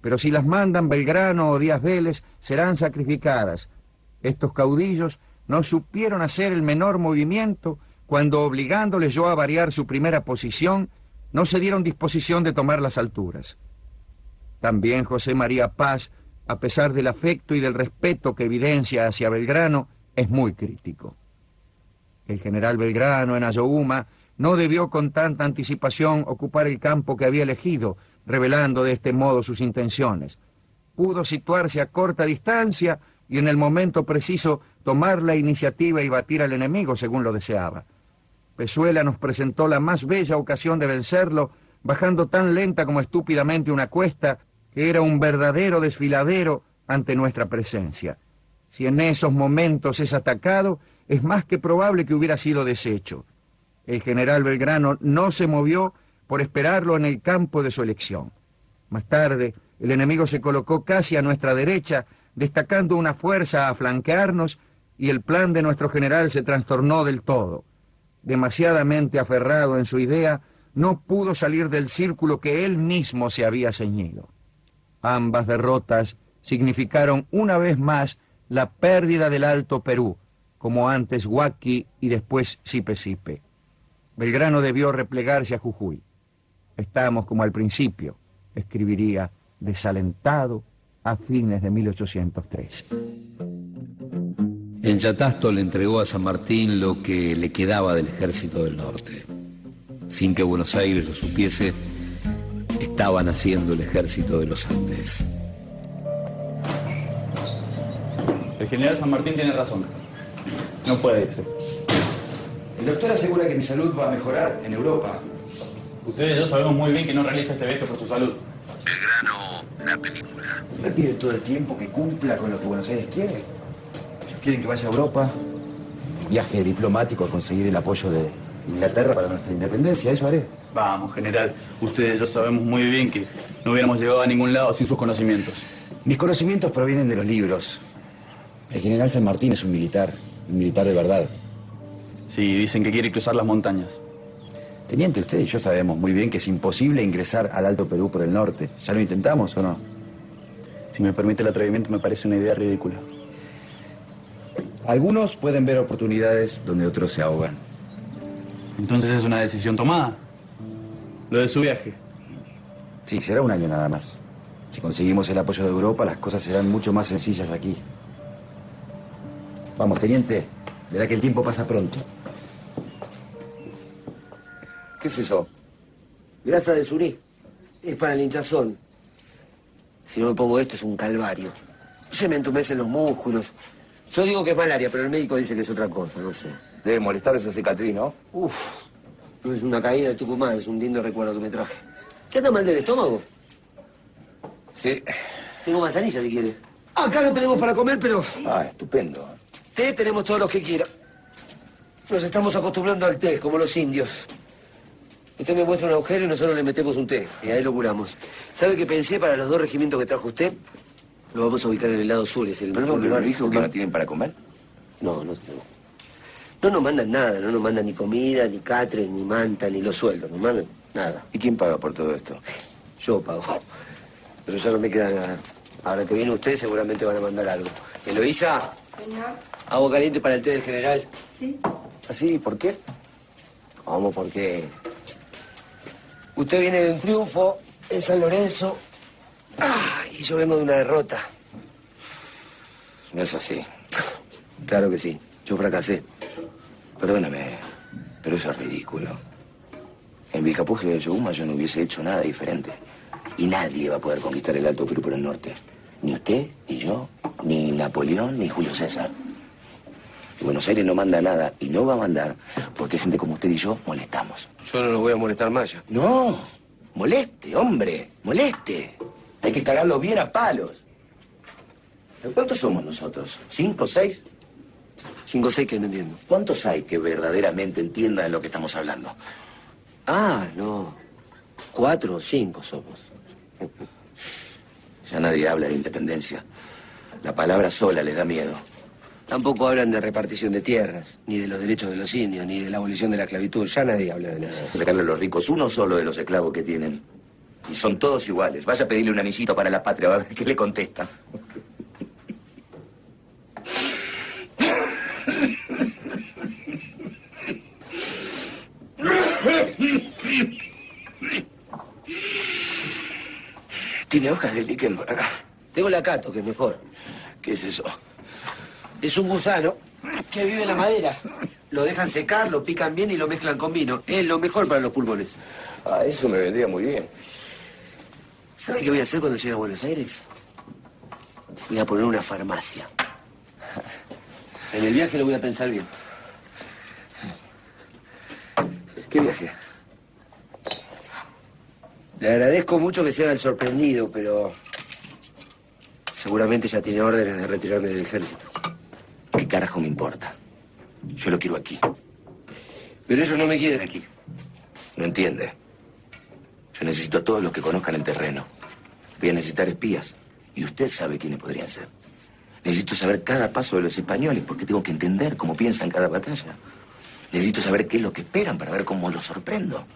Pero si las mandan Belgrano o Díaz Vélez, serán sacrificadas. Estos caudillos no supieron hacer el menor movimiento cuando, obligándoles yo a variar su primera posición, no se dieron disposición de tomar las alturas. También José María Paz, a pesar del afecto y del respeto que evidencia hacia Belgrano, es muy crítico. El general Belgrano en Ayohuma no debió con tanta anticipación ocupar el campo que había elegido, revelando de este modo sus intenciones. Pudo situarse a corta distancia y en el momento preciso tomar la iniciativa y batir al enemigo según lo deseaba. Pezuela nos presentó la más bella ocasión de vencerlo, bajando tan lenta como estúpidamente una cuesta, que era un verdadero desfiladero ante nuestra presencia. Si en esos momentos es atacado, es más que probable que hubiera sido deshecho. El general Belgrano no se movió por esperarlo en el campo de su elección. Más tarde, el enemigo se colocó casi a nuestra derecha, destacando una fuerza a flanquearnos, y el plan de nuestro general se trastornó del todo. Demasiadamente aferrado en su idea, no pudo salir del círculo que él mismo se había ceñido. Ambas derrotas significaron una vez más la pérdida del Alto Perú, como antes Huaki y después Sipe-Sipe. Belgrano debió replegarse a Jujuy. Estamos como al principio, escribiría, desalentado a fines de 1803. En Yatasto le entregó a San Martín lo que le quedaba del ejército del norte. Sin que Buenos Aires lo supiese, estaban haciendo el ejército de los Andes. El general San Martín tiene razón. No puede irse. El doctor asegura que mi salud va a mejorar en Europa. Ustedes y yo sabemos muy bien que no realiza este viaje por su salud. Belgrano, la película. Me pide todo el tiempo que cumpla con lo que Buenos Aires quiere. Ellos quieren que vaya a Europa, viaje diplomático a conseguir el apoyo de Inglaterra para nuestra independencia, eso haré. Vamos, general. Ustedes yo sabemos muy bien que no hubiéramos llegado a ningún lado sin sus conocimientos. Mis conocimientos provienen de los libros. El general San Martín es un militar, un militar de verdad. Sí, dicen que quiere cruzar las montañas. Teniente, usted y yo sabemos muy bien que es imposible ingresar al Alto Perú por el norte. ¿Ya lo intentamos o no? Si me permite el atrevimiento, me parece una idea ridícula. Algunos pueden ver oportunidades donde otros se ahogan. Entonces es una decisión tomada. Lo de su viaje. Sí, será un año nada más. Si conseguimos el apoyo de Europa, las cosas serán mucho más sencillas aquí. Vamos, teniente. Verá que el tiempo pasa pronto. ¿Qué es eso? Grasa de surí. Es para el hinchazón. Si no me pongo esto es un calvario. Se me entumecen los músculos. Yo digo que es malaria, pero el médico dice que es otra cosa, no sé. Debe molestar esa cicatriz, ¿no? Uf, no es una caída de Tucumán, es un lindo recuerdo que me traje. ¿Qué anda mal del estómago? Sí. Tengo manzanilla si quiere. Acá no tenemos para comer, pero Ah, estupendo. té tenemos todos los que quiera. Nos estamos acostumbrando al té, como los indios. Usted me muestra un agujero y nosotros le metemos un té, y ahí lo curamos. ¿Sabe qué pensé para los dos regimientos que trajo usted? Lo vamos a ubicar en el lado sur, es el ¿Pero mejor lugar. dijo que no tienen para comer? No, no, no. No nos mandan nada, no nos mandan ni comida, ni catre, ni manta, ni los sueldos, no mandan nada. ¿Y quién paga por todo esto? Yo pago. Pero ya no me queda nada. Ahora que viene usted seguramente van a mandar algo. Eloísa, Señor, agua caliente para el té del general. sí. ¿Así? ¿Por qué? ¿Cómo? Porque usted viene de un triunfo en San Lorenzo ah, y yo vengo de una derrota. No es así. Claro que sí, yo fracasé. Perdóname, pero eso es ridículo. En Vilcapuje de Yoguma yo no hubiese hecho nada diferente. Y nadie va a poder conquistar el Alto Perú por el norte. Ni usted, ni yo, ni Napoleón, ni Julio César. Y Buenos Aires no manda nada y no va a mandar porque gente como usted y yo molestamos. Yo no lo voy a molestar más ya. No, moleste, hombre, moleste. Hay que cagarlo bien a palos. ¿Cuántos somos nosotros? ¿Cinco, seis? Cinco o seis que no entiendo. ¿Cuántos hay que verdaderamente entiendan lo que estamos hablando? Ah, no. Cuatro o cinco somos. Ya nadie habla de independencia. La palabra sola les da miedo. Tampoco hablan de repartición de tierras, ni de los derechos de los indios, ni de la abolición de la esclavitud. Ya nadie habla de nada. Sacarle a los ricos uno solo de los esclavos que tienen. Y son todos iguales. Vaya a pedirle un anillito para la patria, a ver qué le contesta. Tiene hojas de líquen por acá. Tengo la cato, que es mejor. ¿Qué es eso? Es un gusano que vive en la madera. Lo dejan secar, lo pican bien y lo mezclan con vino. Es lo mejor para los pulmones. Ah, eso me vendría muy bien. ¿Sabe qué voy a hacer cuando llegue a Buenos Aires? Voy a poner una farmacia. En el viaje lo voy a pensar bien. ¿Qué viaje? Le agradezco mucho que se haga el sorprendido, pero seguramente ya tiene órdenes de retirarme del ejército. ¿Qué carajo me importa? Yo lo quiero aquí. Pero ellos no me quieren aquí. No entiende. Yo necesito a todos los que conozcan el terreno. Voy a necesitar espías. Y usted sabe quiénes podrían ser. Necesito saber cada paso de los españoles porque tengo que entender cómo piensan cada batalla. Necesito saber qué es lo que esperan para ver cómo los sorprendo.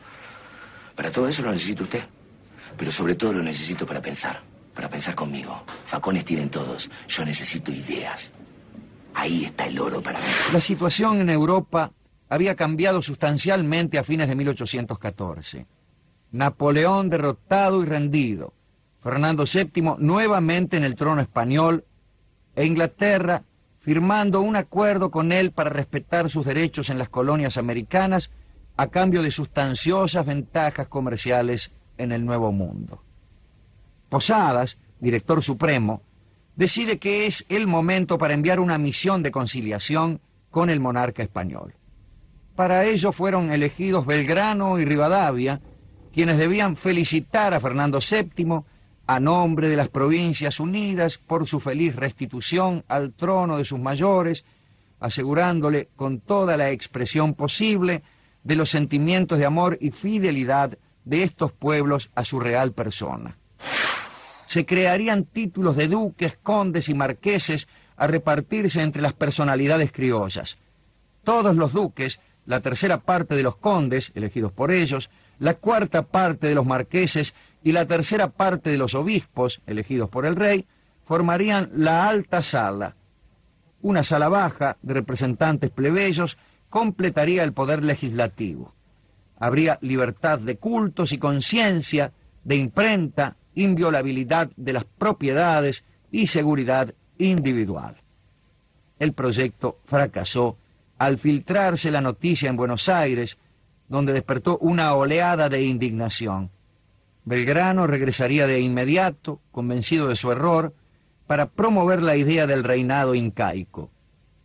Para todo eso lo necesito usted. Pero sobre todo lo necesito para pensar. Para pensar conmigo. Facones tienen todos. Yo necesito ideas. Ahí está el oro para mí. La situación en Europa había cambiado sustancialmente a fines de 1814. Napoleón derrotado y rendido, Fernando VII nuevamente en el trono español e Inglaterra firmando un acuerdo con él para respetar sus derechos en las colonias americanas a cambio de sustanciosas ventajas comerciales en el Nuevo Mundo. Posadas, director supremo, decide que es el momento para enviar una misión de conciliación con el monarca español. Para ello fueron elegidos Belgrano y Rivadavia, quienes debían felicitar a Fernando VII a nombre de las Provincias Unidas por su feliz restitución al trono de sus mayores, asegurándole con toda la expresión posible de los sentimientos de amor y fidelidad de estos pueblos a su real persona. Se crearían títulos de duques, condes y marqueses a repartirse entre las personalidades criollas. todos los duques, la tercera parte de los condes, elegidos por ellos, la cuarta parte de los marqueses y la tercera parte de los obispos, elegidos por el rey, formarían la alta sala. Una sala baja de representantes plebeyos completaría el poder legislativo. Habría libertad de cultos y conciencia, de imprenta, inviolabilidad de las propiedades y seguridad individual. El proyecto fracasó al filtrarse la noticia en Buenos Aires, donde despertó una oleada de indignación. Belgrano regresaría de inmediato, convencido de su error, para promover la idea del reinado incaico.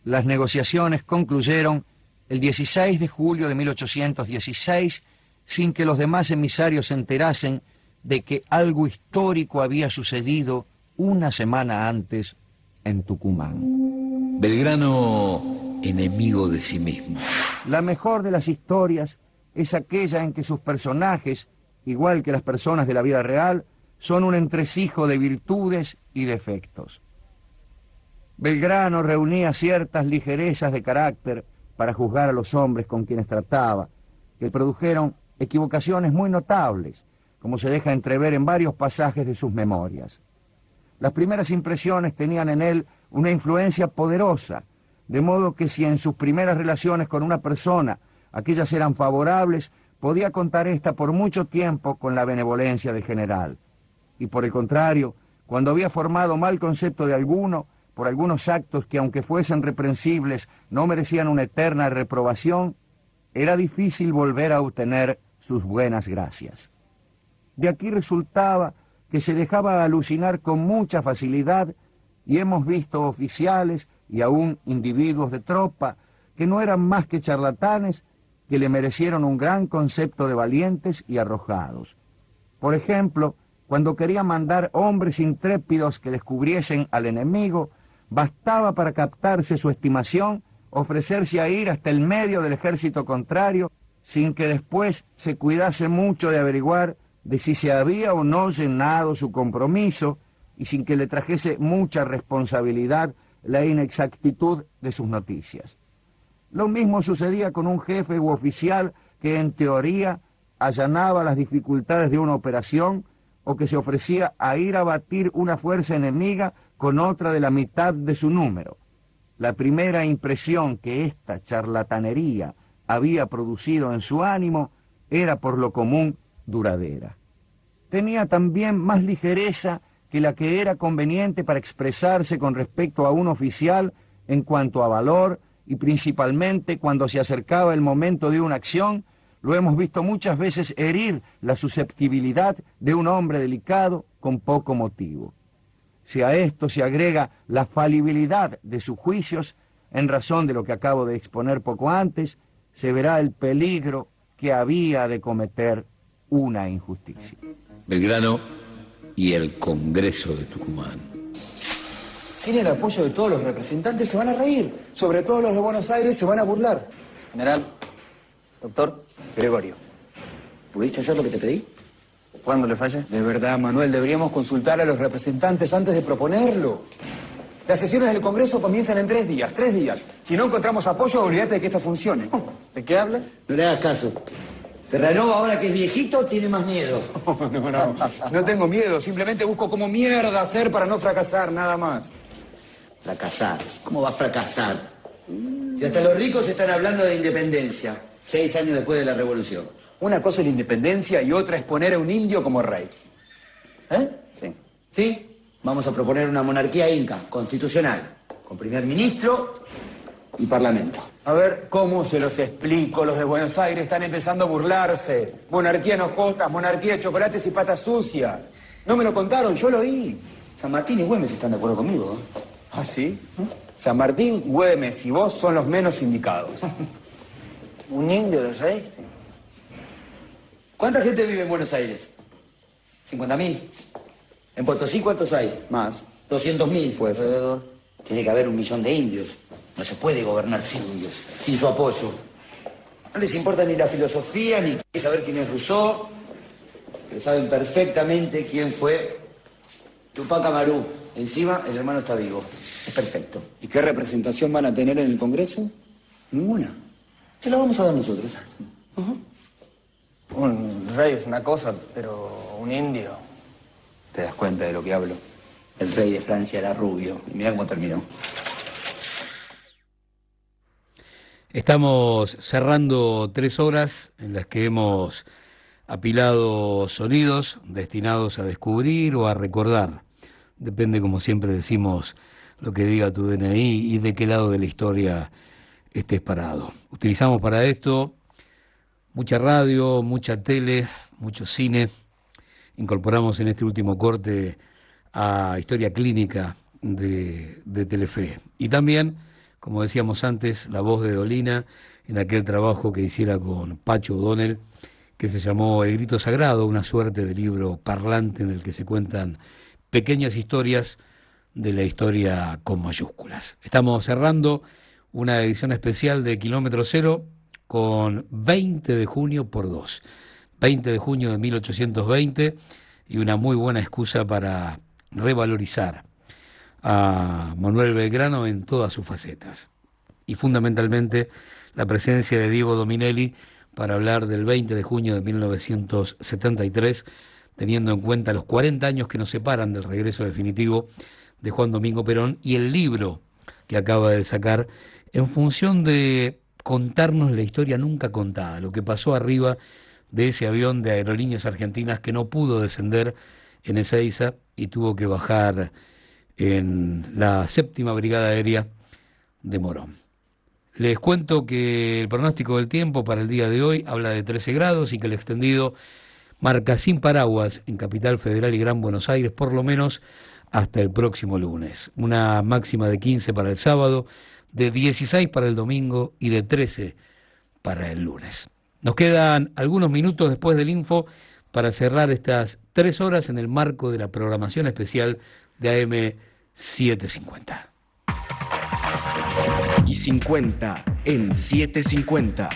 Las negociaciones concluyeron el 16 de julio de 1816 sin que los demás emisarios se enterasen de que algo histórico había sucedido una semana antes en Tucumán. Belgrano, enemigo de sí mismo. La mejor de las historias es aquella en que sus personajes, igual que las personas de la vida real, son un entresijo de virtudes y defectos. Belgrano reunía ciertas ligerezas de carácter para juzgar a los hombres con quienes trataba, que produjeron equivocaciones muy notables, como se deja entrever en varios pasajes de sus memorias. Las primeras impresiones tenían en él una influencia poderosa, de modo que si en sus primeras relaciones con una persona aquellas eran favorables, podía contar ésta por mucho tiempo con la benevolencia del general. Y por el contrario, cuando había formado mal concepto de alguno, por algunos actos que aunque fuesen reprensibles no merecían una eterna reprobación, era difícil volver a obtener sus buenas gracias. De aquí resultaba que se dejaba alucinar con mucha facilidad y hemos visto oficiales y aún individuos de tropa que no eran más que charlatanes que le merecieron un gran concepto de valientes y arrojados. Por ejemplo, cuando quería mandar hombres intrépidos que descubriesen al enemigo, bastaba para captarse su estimación ofrecerse a ir hasta el medio del ejército contrario sin que después se cuidase mucho de averiguar de si se había o no llenado su compromiso y sin que le trajese mucha responsabilidad la inexactitud de sus noticias. Lo mismo sucedía con un jefe u oficial que en teoría allanaba las dificultades de una operación o que se ofrecía a ir a batir una fuerza enemiga con otra de la mitad de su número. La primera impresión que esta charlatanería había producido en su ánimo era por lo común duradera. Tenía también más ligereza que la que era conveniente para expresarse con respecto a un oficial en cuanto a valor y principalmente cuando se acercaba el momento de una acción, lo hemos visto muchas veces herir la susceptibilidad de un hombre delicado con poco motivo. Si a esto se agrega la falibilidad de sus juicios, en razón de lo que acabo de exponer poco antes, se verá el peligro que había de cometer una injusticia. Belgrano y el Congreso de Tucumán. Sin el apoyo de todos los representantes se van a reír. Sobre todo los de Buenos Aires se van a burlar. General, doctor. Gregorio. ¿Pudiste hacer lo que te pedí? ¿Cuándo le fallé? De verdad, Manuel, deberíamos consultar a los representantes antes de proponerlo. Las sesiones del Congreso comienzan en tres días, tres días. Si no encontramos apoyo, olvídate de que esto funcione. ¿De qué habla? No le hagas caso. Terranova, ahora que es viejito, tiene más miedo. No, no, no. No tengo miedo. Simplemente busco cómo mierda hacer para no fracasar, nada más. Fracasar. ¿Cómo va a fracasar? Si hasta los ricos están hablando de independencia, seis años después de la revolución. Una cosa es la independencia y otra es poner a un indio como rey. ¿Eh? Sí. ¿Sí? Vamos a proponer una monarquía inca, constitucional, con primer ministro y parlamento. A ver, ¿cómo se los explico? Los de Buenos Aires están empezando a burlarse. Monarquía en hojotas, monarquía de chocolates y patas sucias. No me lo contaron, yo lo oí. San Martín y Güemes están de acuerdo conmigo. ¿eh? ¿Ah, sí? San Martín, Güemes y vos son los menos indicados. ¿Un indio de rey? ¿Cuánta gente vive en Buenos Aires? ¿50 mil? ¿En Potosí cuántos hay? Más. ¿200 mil? Pues. Alrededor. Tiene que haber un millón de indios. No se puede gobernar sin indios, sin su apoyo. No les importa ni la filosofía, ni saber quién es Rousseau. Que saben perfectamente quién fue Tupac Amaru. Encima, el hermano está vivo. Es perfecto. ¿Y qué representación van a tener en el Congreso? Ninguna. Se la vamos a dar nosotros. Un rey es una cosa, pero un indio. ¿Te das cuenta de lo que hablo? El rey de Francia era rubio. Y mira cómo terminó. Estamos cerrando tres horas en las que hemos apilado sonidos destinados a descubrir o a recordar. Depende, como siempre decimos, lo que diga tu DNI y de qué lado de la historia estés parado. Utilizamos para esto mucha radio, mucha tele, mucho cine. Incorporamos en este último corte a Historia Clínica de, de Telefe. Y también, como decíamos antes, la voz de Dolina en aquel trabajo que hiciera con Pacho O'Donnell, que se llamó El Grito Sagrado, una suerte de libro parlante en el que se cuentan pequeñas historias de la historia con mayúsculas. Estamos cerrando una edición especial de Kilómetro Cero con 20 de junio por dos. 20 de junio de 1820 y una muy buena excusa para revalorizar a Manuel Belgrano en todas sus facetas. Y fundamentalmente la presencia de Diego Dominelli para hablar del 20 de junio de 1973, teniendo en cuenta los 40 años que nos separan del regreso definitivo de Juan Domingo Perón y el libro que acaba de sacar en función de contarnos la historia nunca contada, lo que pasó arriba de ese avión de aerolíneas argentinas que no pudo descender en Ezeiza y tuvo que bajar en la séptima brigada aérea de Morón. Les cuento que el pronóstico del tiempo para el día de hoy habla de 13 grados y que el extendido marca sin paraguas en Capital Federal y Gran Buenos Aires por lo menos hasta el próximo lunes. Una máxima de 15 para el sábado, de 16 para el domingo y de 13 para el lunes. Nos quedan algunos minutos después del info para cerrar estas tres horas en el marco de la programación especial de AM 750. Y 50 en 750.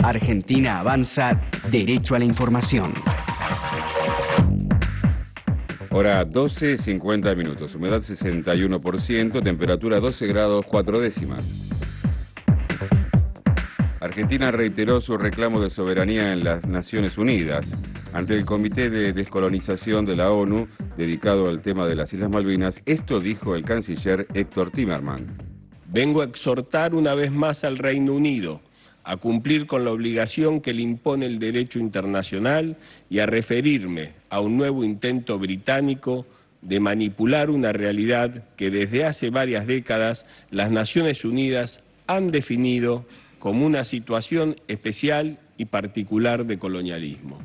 Argentina avanza derecho a la información. Hora 12, 50 minutos, humedad 61%, temperatura 12 grados 4 décimas. Argentina reiteró su reclamo de soberanía en las Naciones Unidas ante el Comité de Descolonización de la ONU dedicado al tema de las Islas Malvinas. Esto dijo el canciller Héctor Timerman. Vengo a exhortar una vez más al Reino Unido a cumplir con la obligación que le impone el derecho internacional y a referirme a un nuevo intento británico de manipular una realidad que desde hace varias décadas las Naciones Unidas han definido como una situación especial y particular de colonialismo.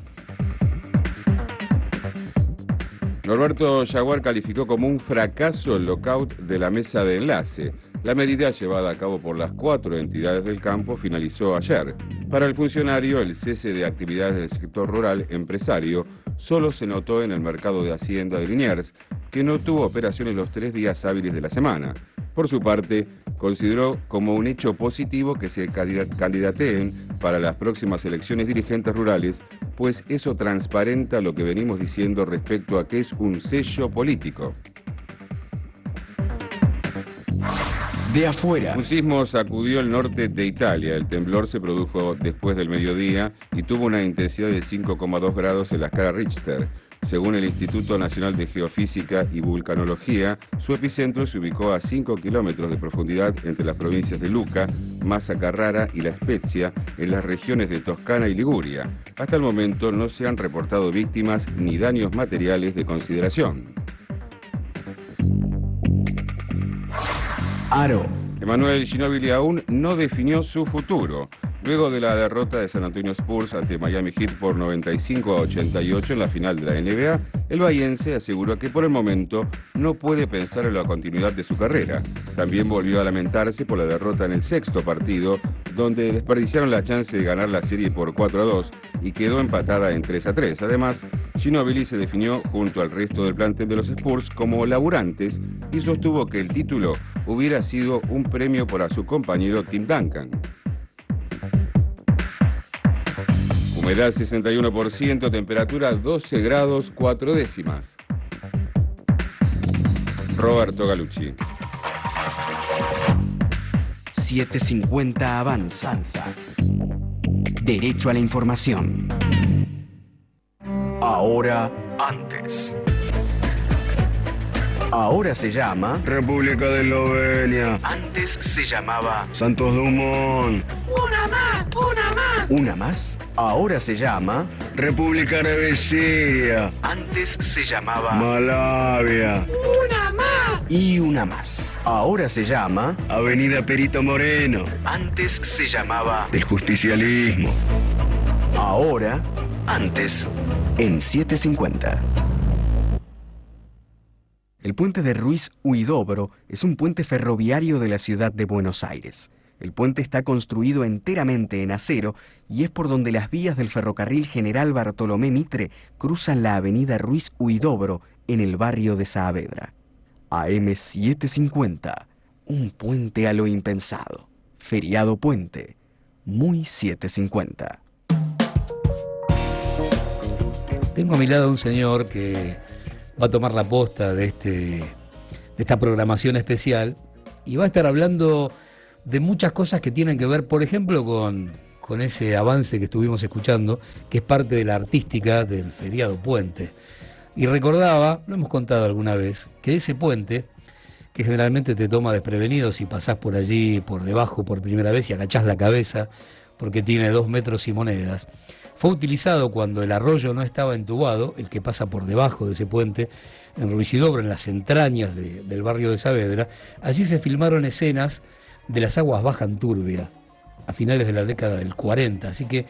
Norberto Jaguar calificó como un fracaso el lockout de la mesa de enlace. La medida llevada a cabo por las cuatro entidades del campo finalizó ayer. Para el funcionario, el cese de actividades del sector rural empresario solo se notó en el mercado de Hacienda de Liniers, que no tuvo operaciones los tres días hábiles de la semana. Por su parte, consideró como un hecho positivo que se candidateen para las próximas elecciones dirigentes rurales, pues eso transparenta lo que venimos diciendo respecto a que es un sello político. De afuera. Un sismo sacudió el norte de Italia. El temblor se produjo después del mediodía y tuvo una intensidad de 5,2 grados en la escala Richter. Según el Instituto Nacional de Geofísica y Vulcanología, su epicentro se ubicó a 5 kilómetros de profundidad entre las provincias de Luca, Massa Carrara y La Spezia, en las regiones de Toscana y Liguria. Hasta el momento no se han reportado víctimas ni daños materiales de consideración. Aro. Emanuel Ginóbili aún no definió su futuro. Luego de la derrota de San Antonio Spurs ante Miami Heat por 95 a 88 en la final de la NBA, el bahiense aseguró que por el momento no puede pensar en la continuidad de su carrera. También volvió a lamentarse por la derrota en el sexto partido, donde desperdiciaron la chance de ganar la serie por 4 a 2 y quedó empatada en 3 a 3. Además, Ginobili se definió junto al resto del plantel de los Spurs como laburantes y sostuvo que el título hubiera sido un premio para su compañero Tim Duncan. Humedad 61%, temperatura 12 grados 4 décimas. Roberto Galucci. AM750 avanza. Derecho a la información. Ahora, antes. Ahora se llama República de Eslovenia. Antes se llamaba Santos Dumont. Una más, una más. Una más. Ahora se llama República Árabe Siria. Antes se llamaba Malavia. Una más. Y una más. Ahora se llama Avenida Perito Moreno. Antes se llamaba Del justicialismo. Ahora, antes, en 750. El puente de Ruiz Huidobro es un puente ferroviario de la ciudad de Buenos Aires. El puente está construido enteramente en acero y es por donde las vías del ferrocarril General Bartolomé Mitre cruzan la avenida Ruiz Huidobro en el barrio de Saavedra. AM750, un puente a lo impensado. Feriado Puente, muy 750. Tengo a mi lado un señor que va a tomar la posta de, este, de esta programación especial y va a estar hablando de muchas cosas que tienen que ver, por ejemplo, con, con ese avance que estuvimos escuchando, que es parte de la artística del feriado puente. Y recordaba, lo hemos contado alguna vez, que ese puente, que generalmente te toma desprevenido si pasás por allí, por debajo por primera vez y agachás la cabeza, porque tiene dos metros y monedas, fue utilizado cuando el arroyo no estaba entubado, el que pasa por debajo de ese puente, en Ruisidobro, en las entrañas de- del barrio de Saavedra. Allí se filmaron escenas de las aguas bajan turbia, a finales de la década del 40. Así que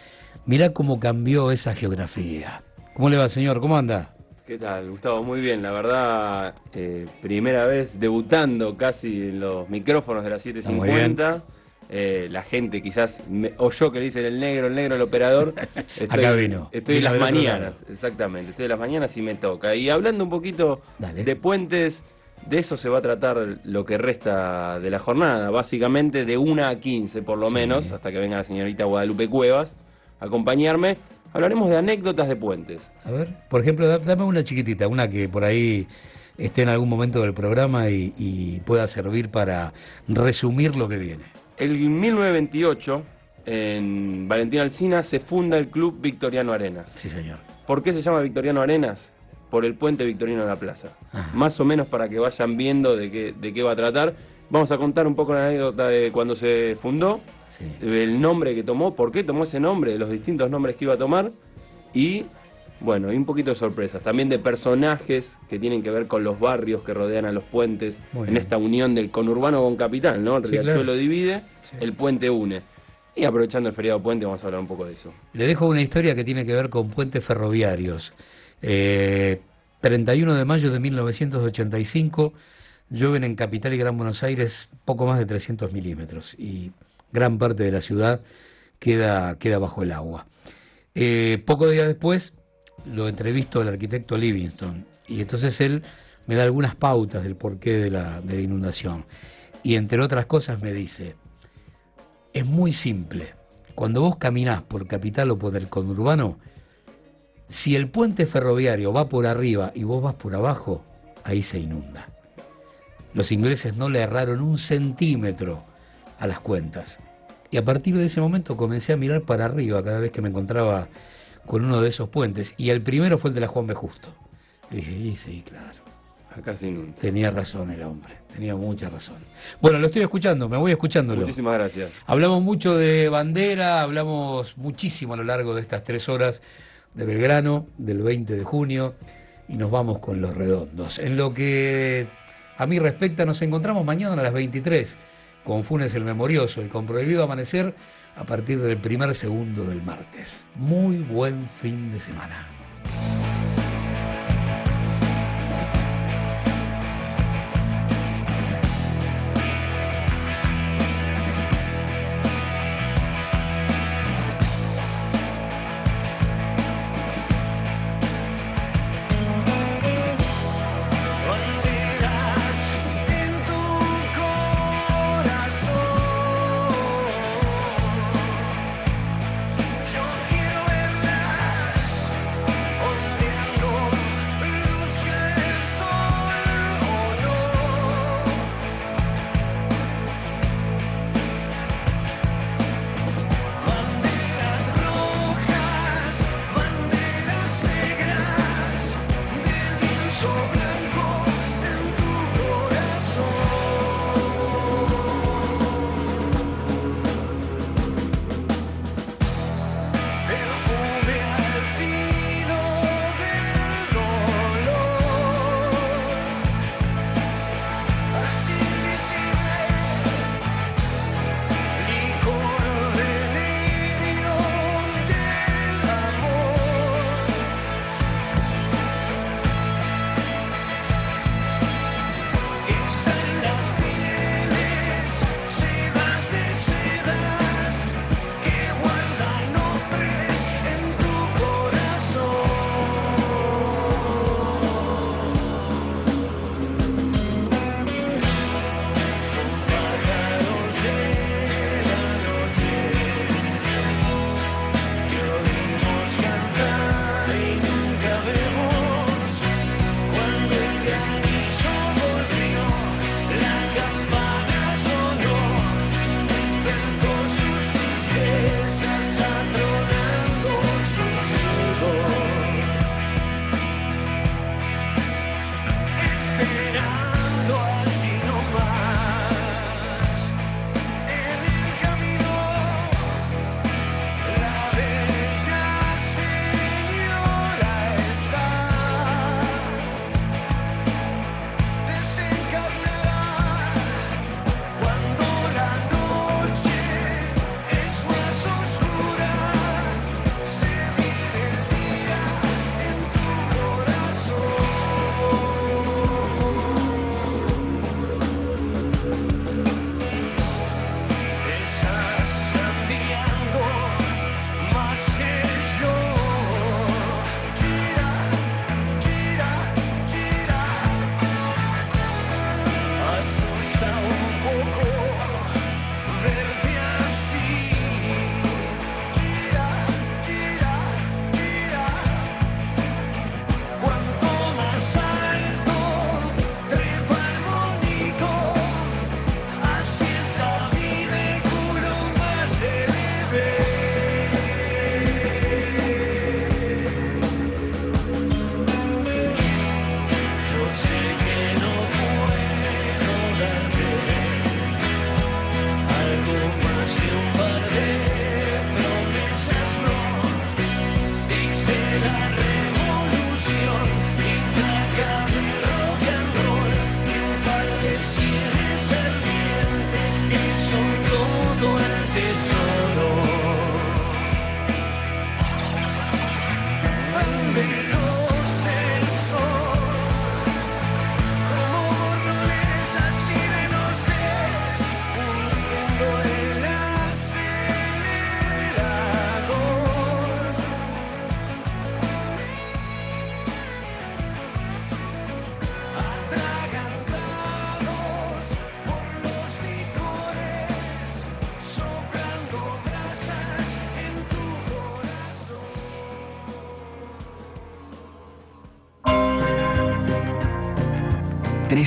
mirá cómo cambió esa geografía. ¿Cómo le va, señor? ¿Cómo anda? ¿Qué tal, Gustavo? Muy bien, la verdad, eh, primera vez debutando casi en los micrófonos de la muy 750. Eh, la gente quizás, me- o yo que le dicen el negro, el negro, el operador. Estoy, Acá vino. Estoy en las mañanas, exactamente. Estoy en las mañanas y me toca. Y hablando un poquito de puentes, de eso se va a tratar lo que resta de la jornada. Básicamente de 1 a 15 por lo menos, hasta que venga la señorita Guadalupe Cuevas a acompañarme. Hablaremos de anécdotas de puentes. A ver, por ejemplo, da- dame una chiquitita, una que por ahí esté en algún momento del programa y, y pueda servir para resumir lo que viene. El 1928, en Valentín Alsina, se funda el Club Victoriano Arenas. Sí, señor. ¿Por qué se llama Victoriano Arenas? Por el puente Victoriano de la Plaza. Más o menos para que vayan viendo de qué, de qué va a tratar. Vamos a contar un poco la anécdota de cuando se fundó, el nombre que tomó, por qué tomó ese nombre, los distintos nombres que iba a tomar y, bueno, y un poquito de sorpresas. También de personajes que tienen que ver con los barrios que rodean a los puentes Muy en bien. esta unión del conurbano con capital, ¿no? El Sí, riachuelo claro. divide, el puente une. Y aprovechando el feriado puente vamos a hablar un poco de eso. Le dejo una historia que tiene que ver con puentes ferroviarios. Eh, 31 de mayo de 1985, llueven en Capital y Gran Buenos Aires poco más de 300 milímetros y gran parte de la ciudad queda, queda bajo el agua. Eh, poco días después lo entrevisto al arquitecto Livingston y entonces él me da algunas pautas del porqué de la, de la inundación. Y entre otras cosas me dice, es muy simple. Cuando vos caminás por Capital o por el conurbano, si el puente ferroviario va por arriba y vos vas por abajo, ahí se inunda. Los ingleses no le erraron un centímetro a las cuentas. Y a partir de ese momento comencé a mirar para arriba cada vez que me encontraba con uno de esos puentes. Y el primero fue el de la Juan B. Justo. Y dije, y sí, claro. Acá se inunda. Tenía razón el hombre, tenía mucha razón. Bueno, lo estoy escuchando, me voy escuchándolo. Muchísimas gracias. Hablamos mucho de bandera, hablamos muchísimo a lo largo de estas tres horas de Belgrano, del 20 de junio, y nos vamos con los redondos. En lo que a mí respecta, nos encontramos mañana a las 23 con Funes el Memorioso y con Prohibido Amanecer a partir del primer segundo del martes. Muy buen fin de semana.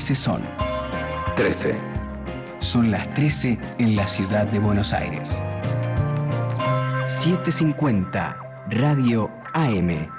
13 son. 13. Son las 13 en la ciudad de Buenos Aires. 750 Radio AM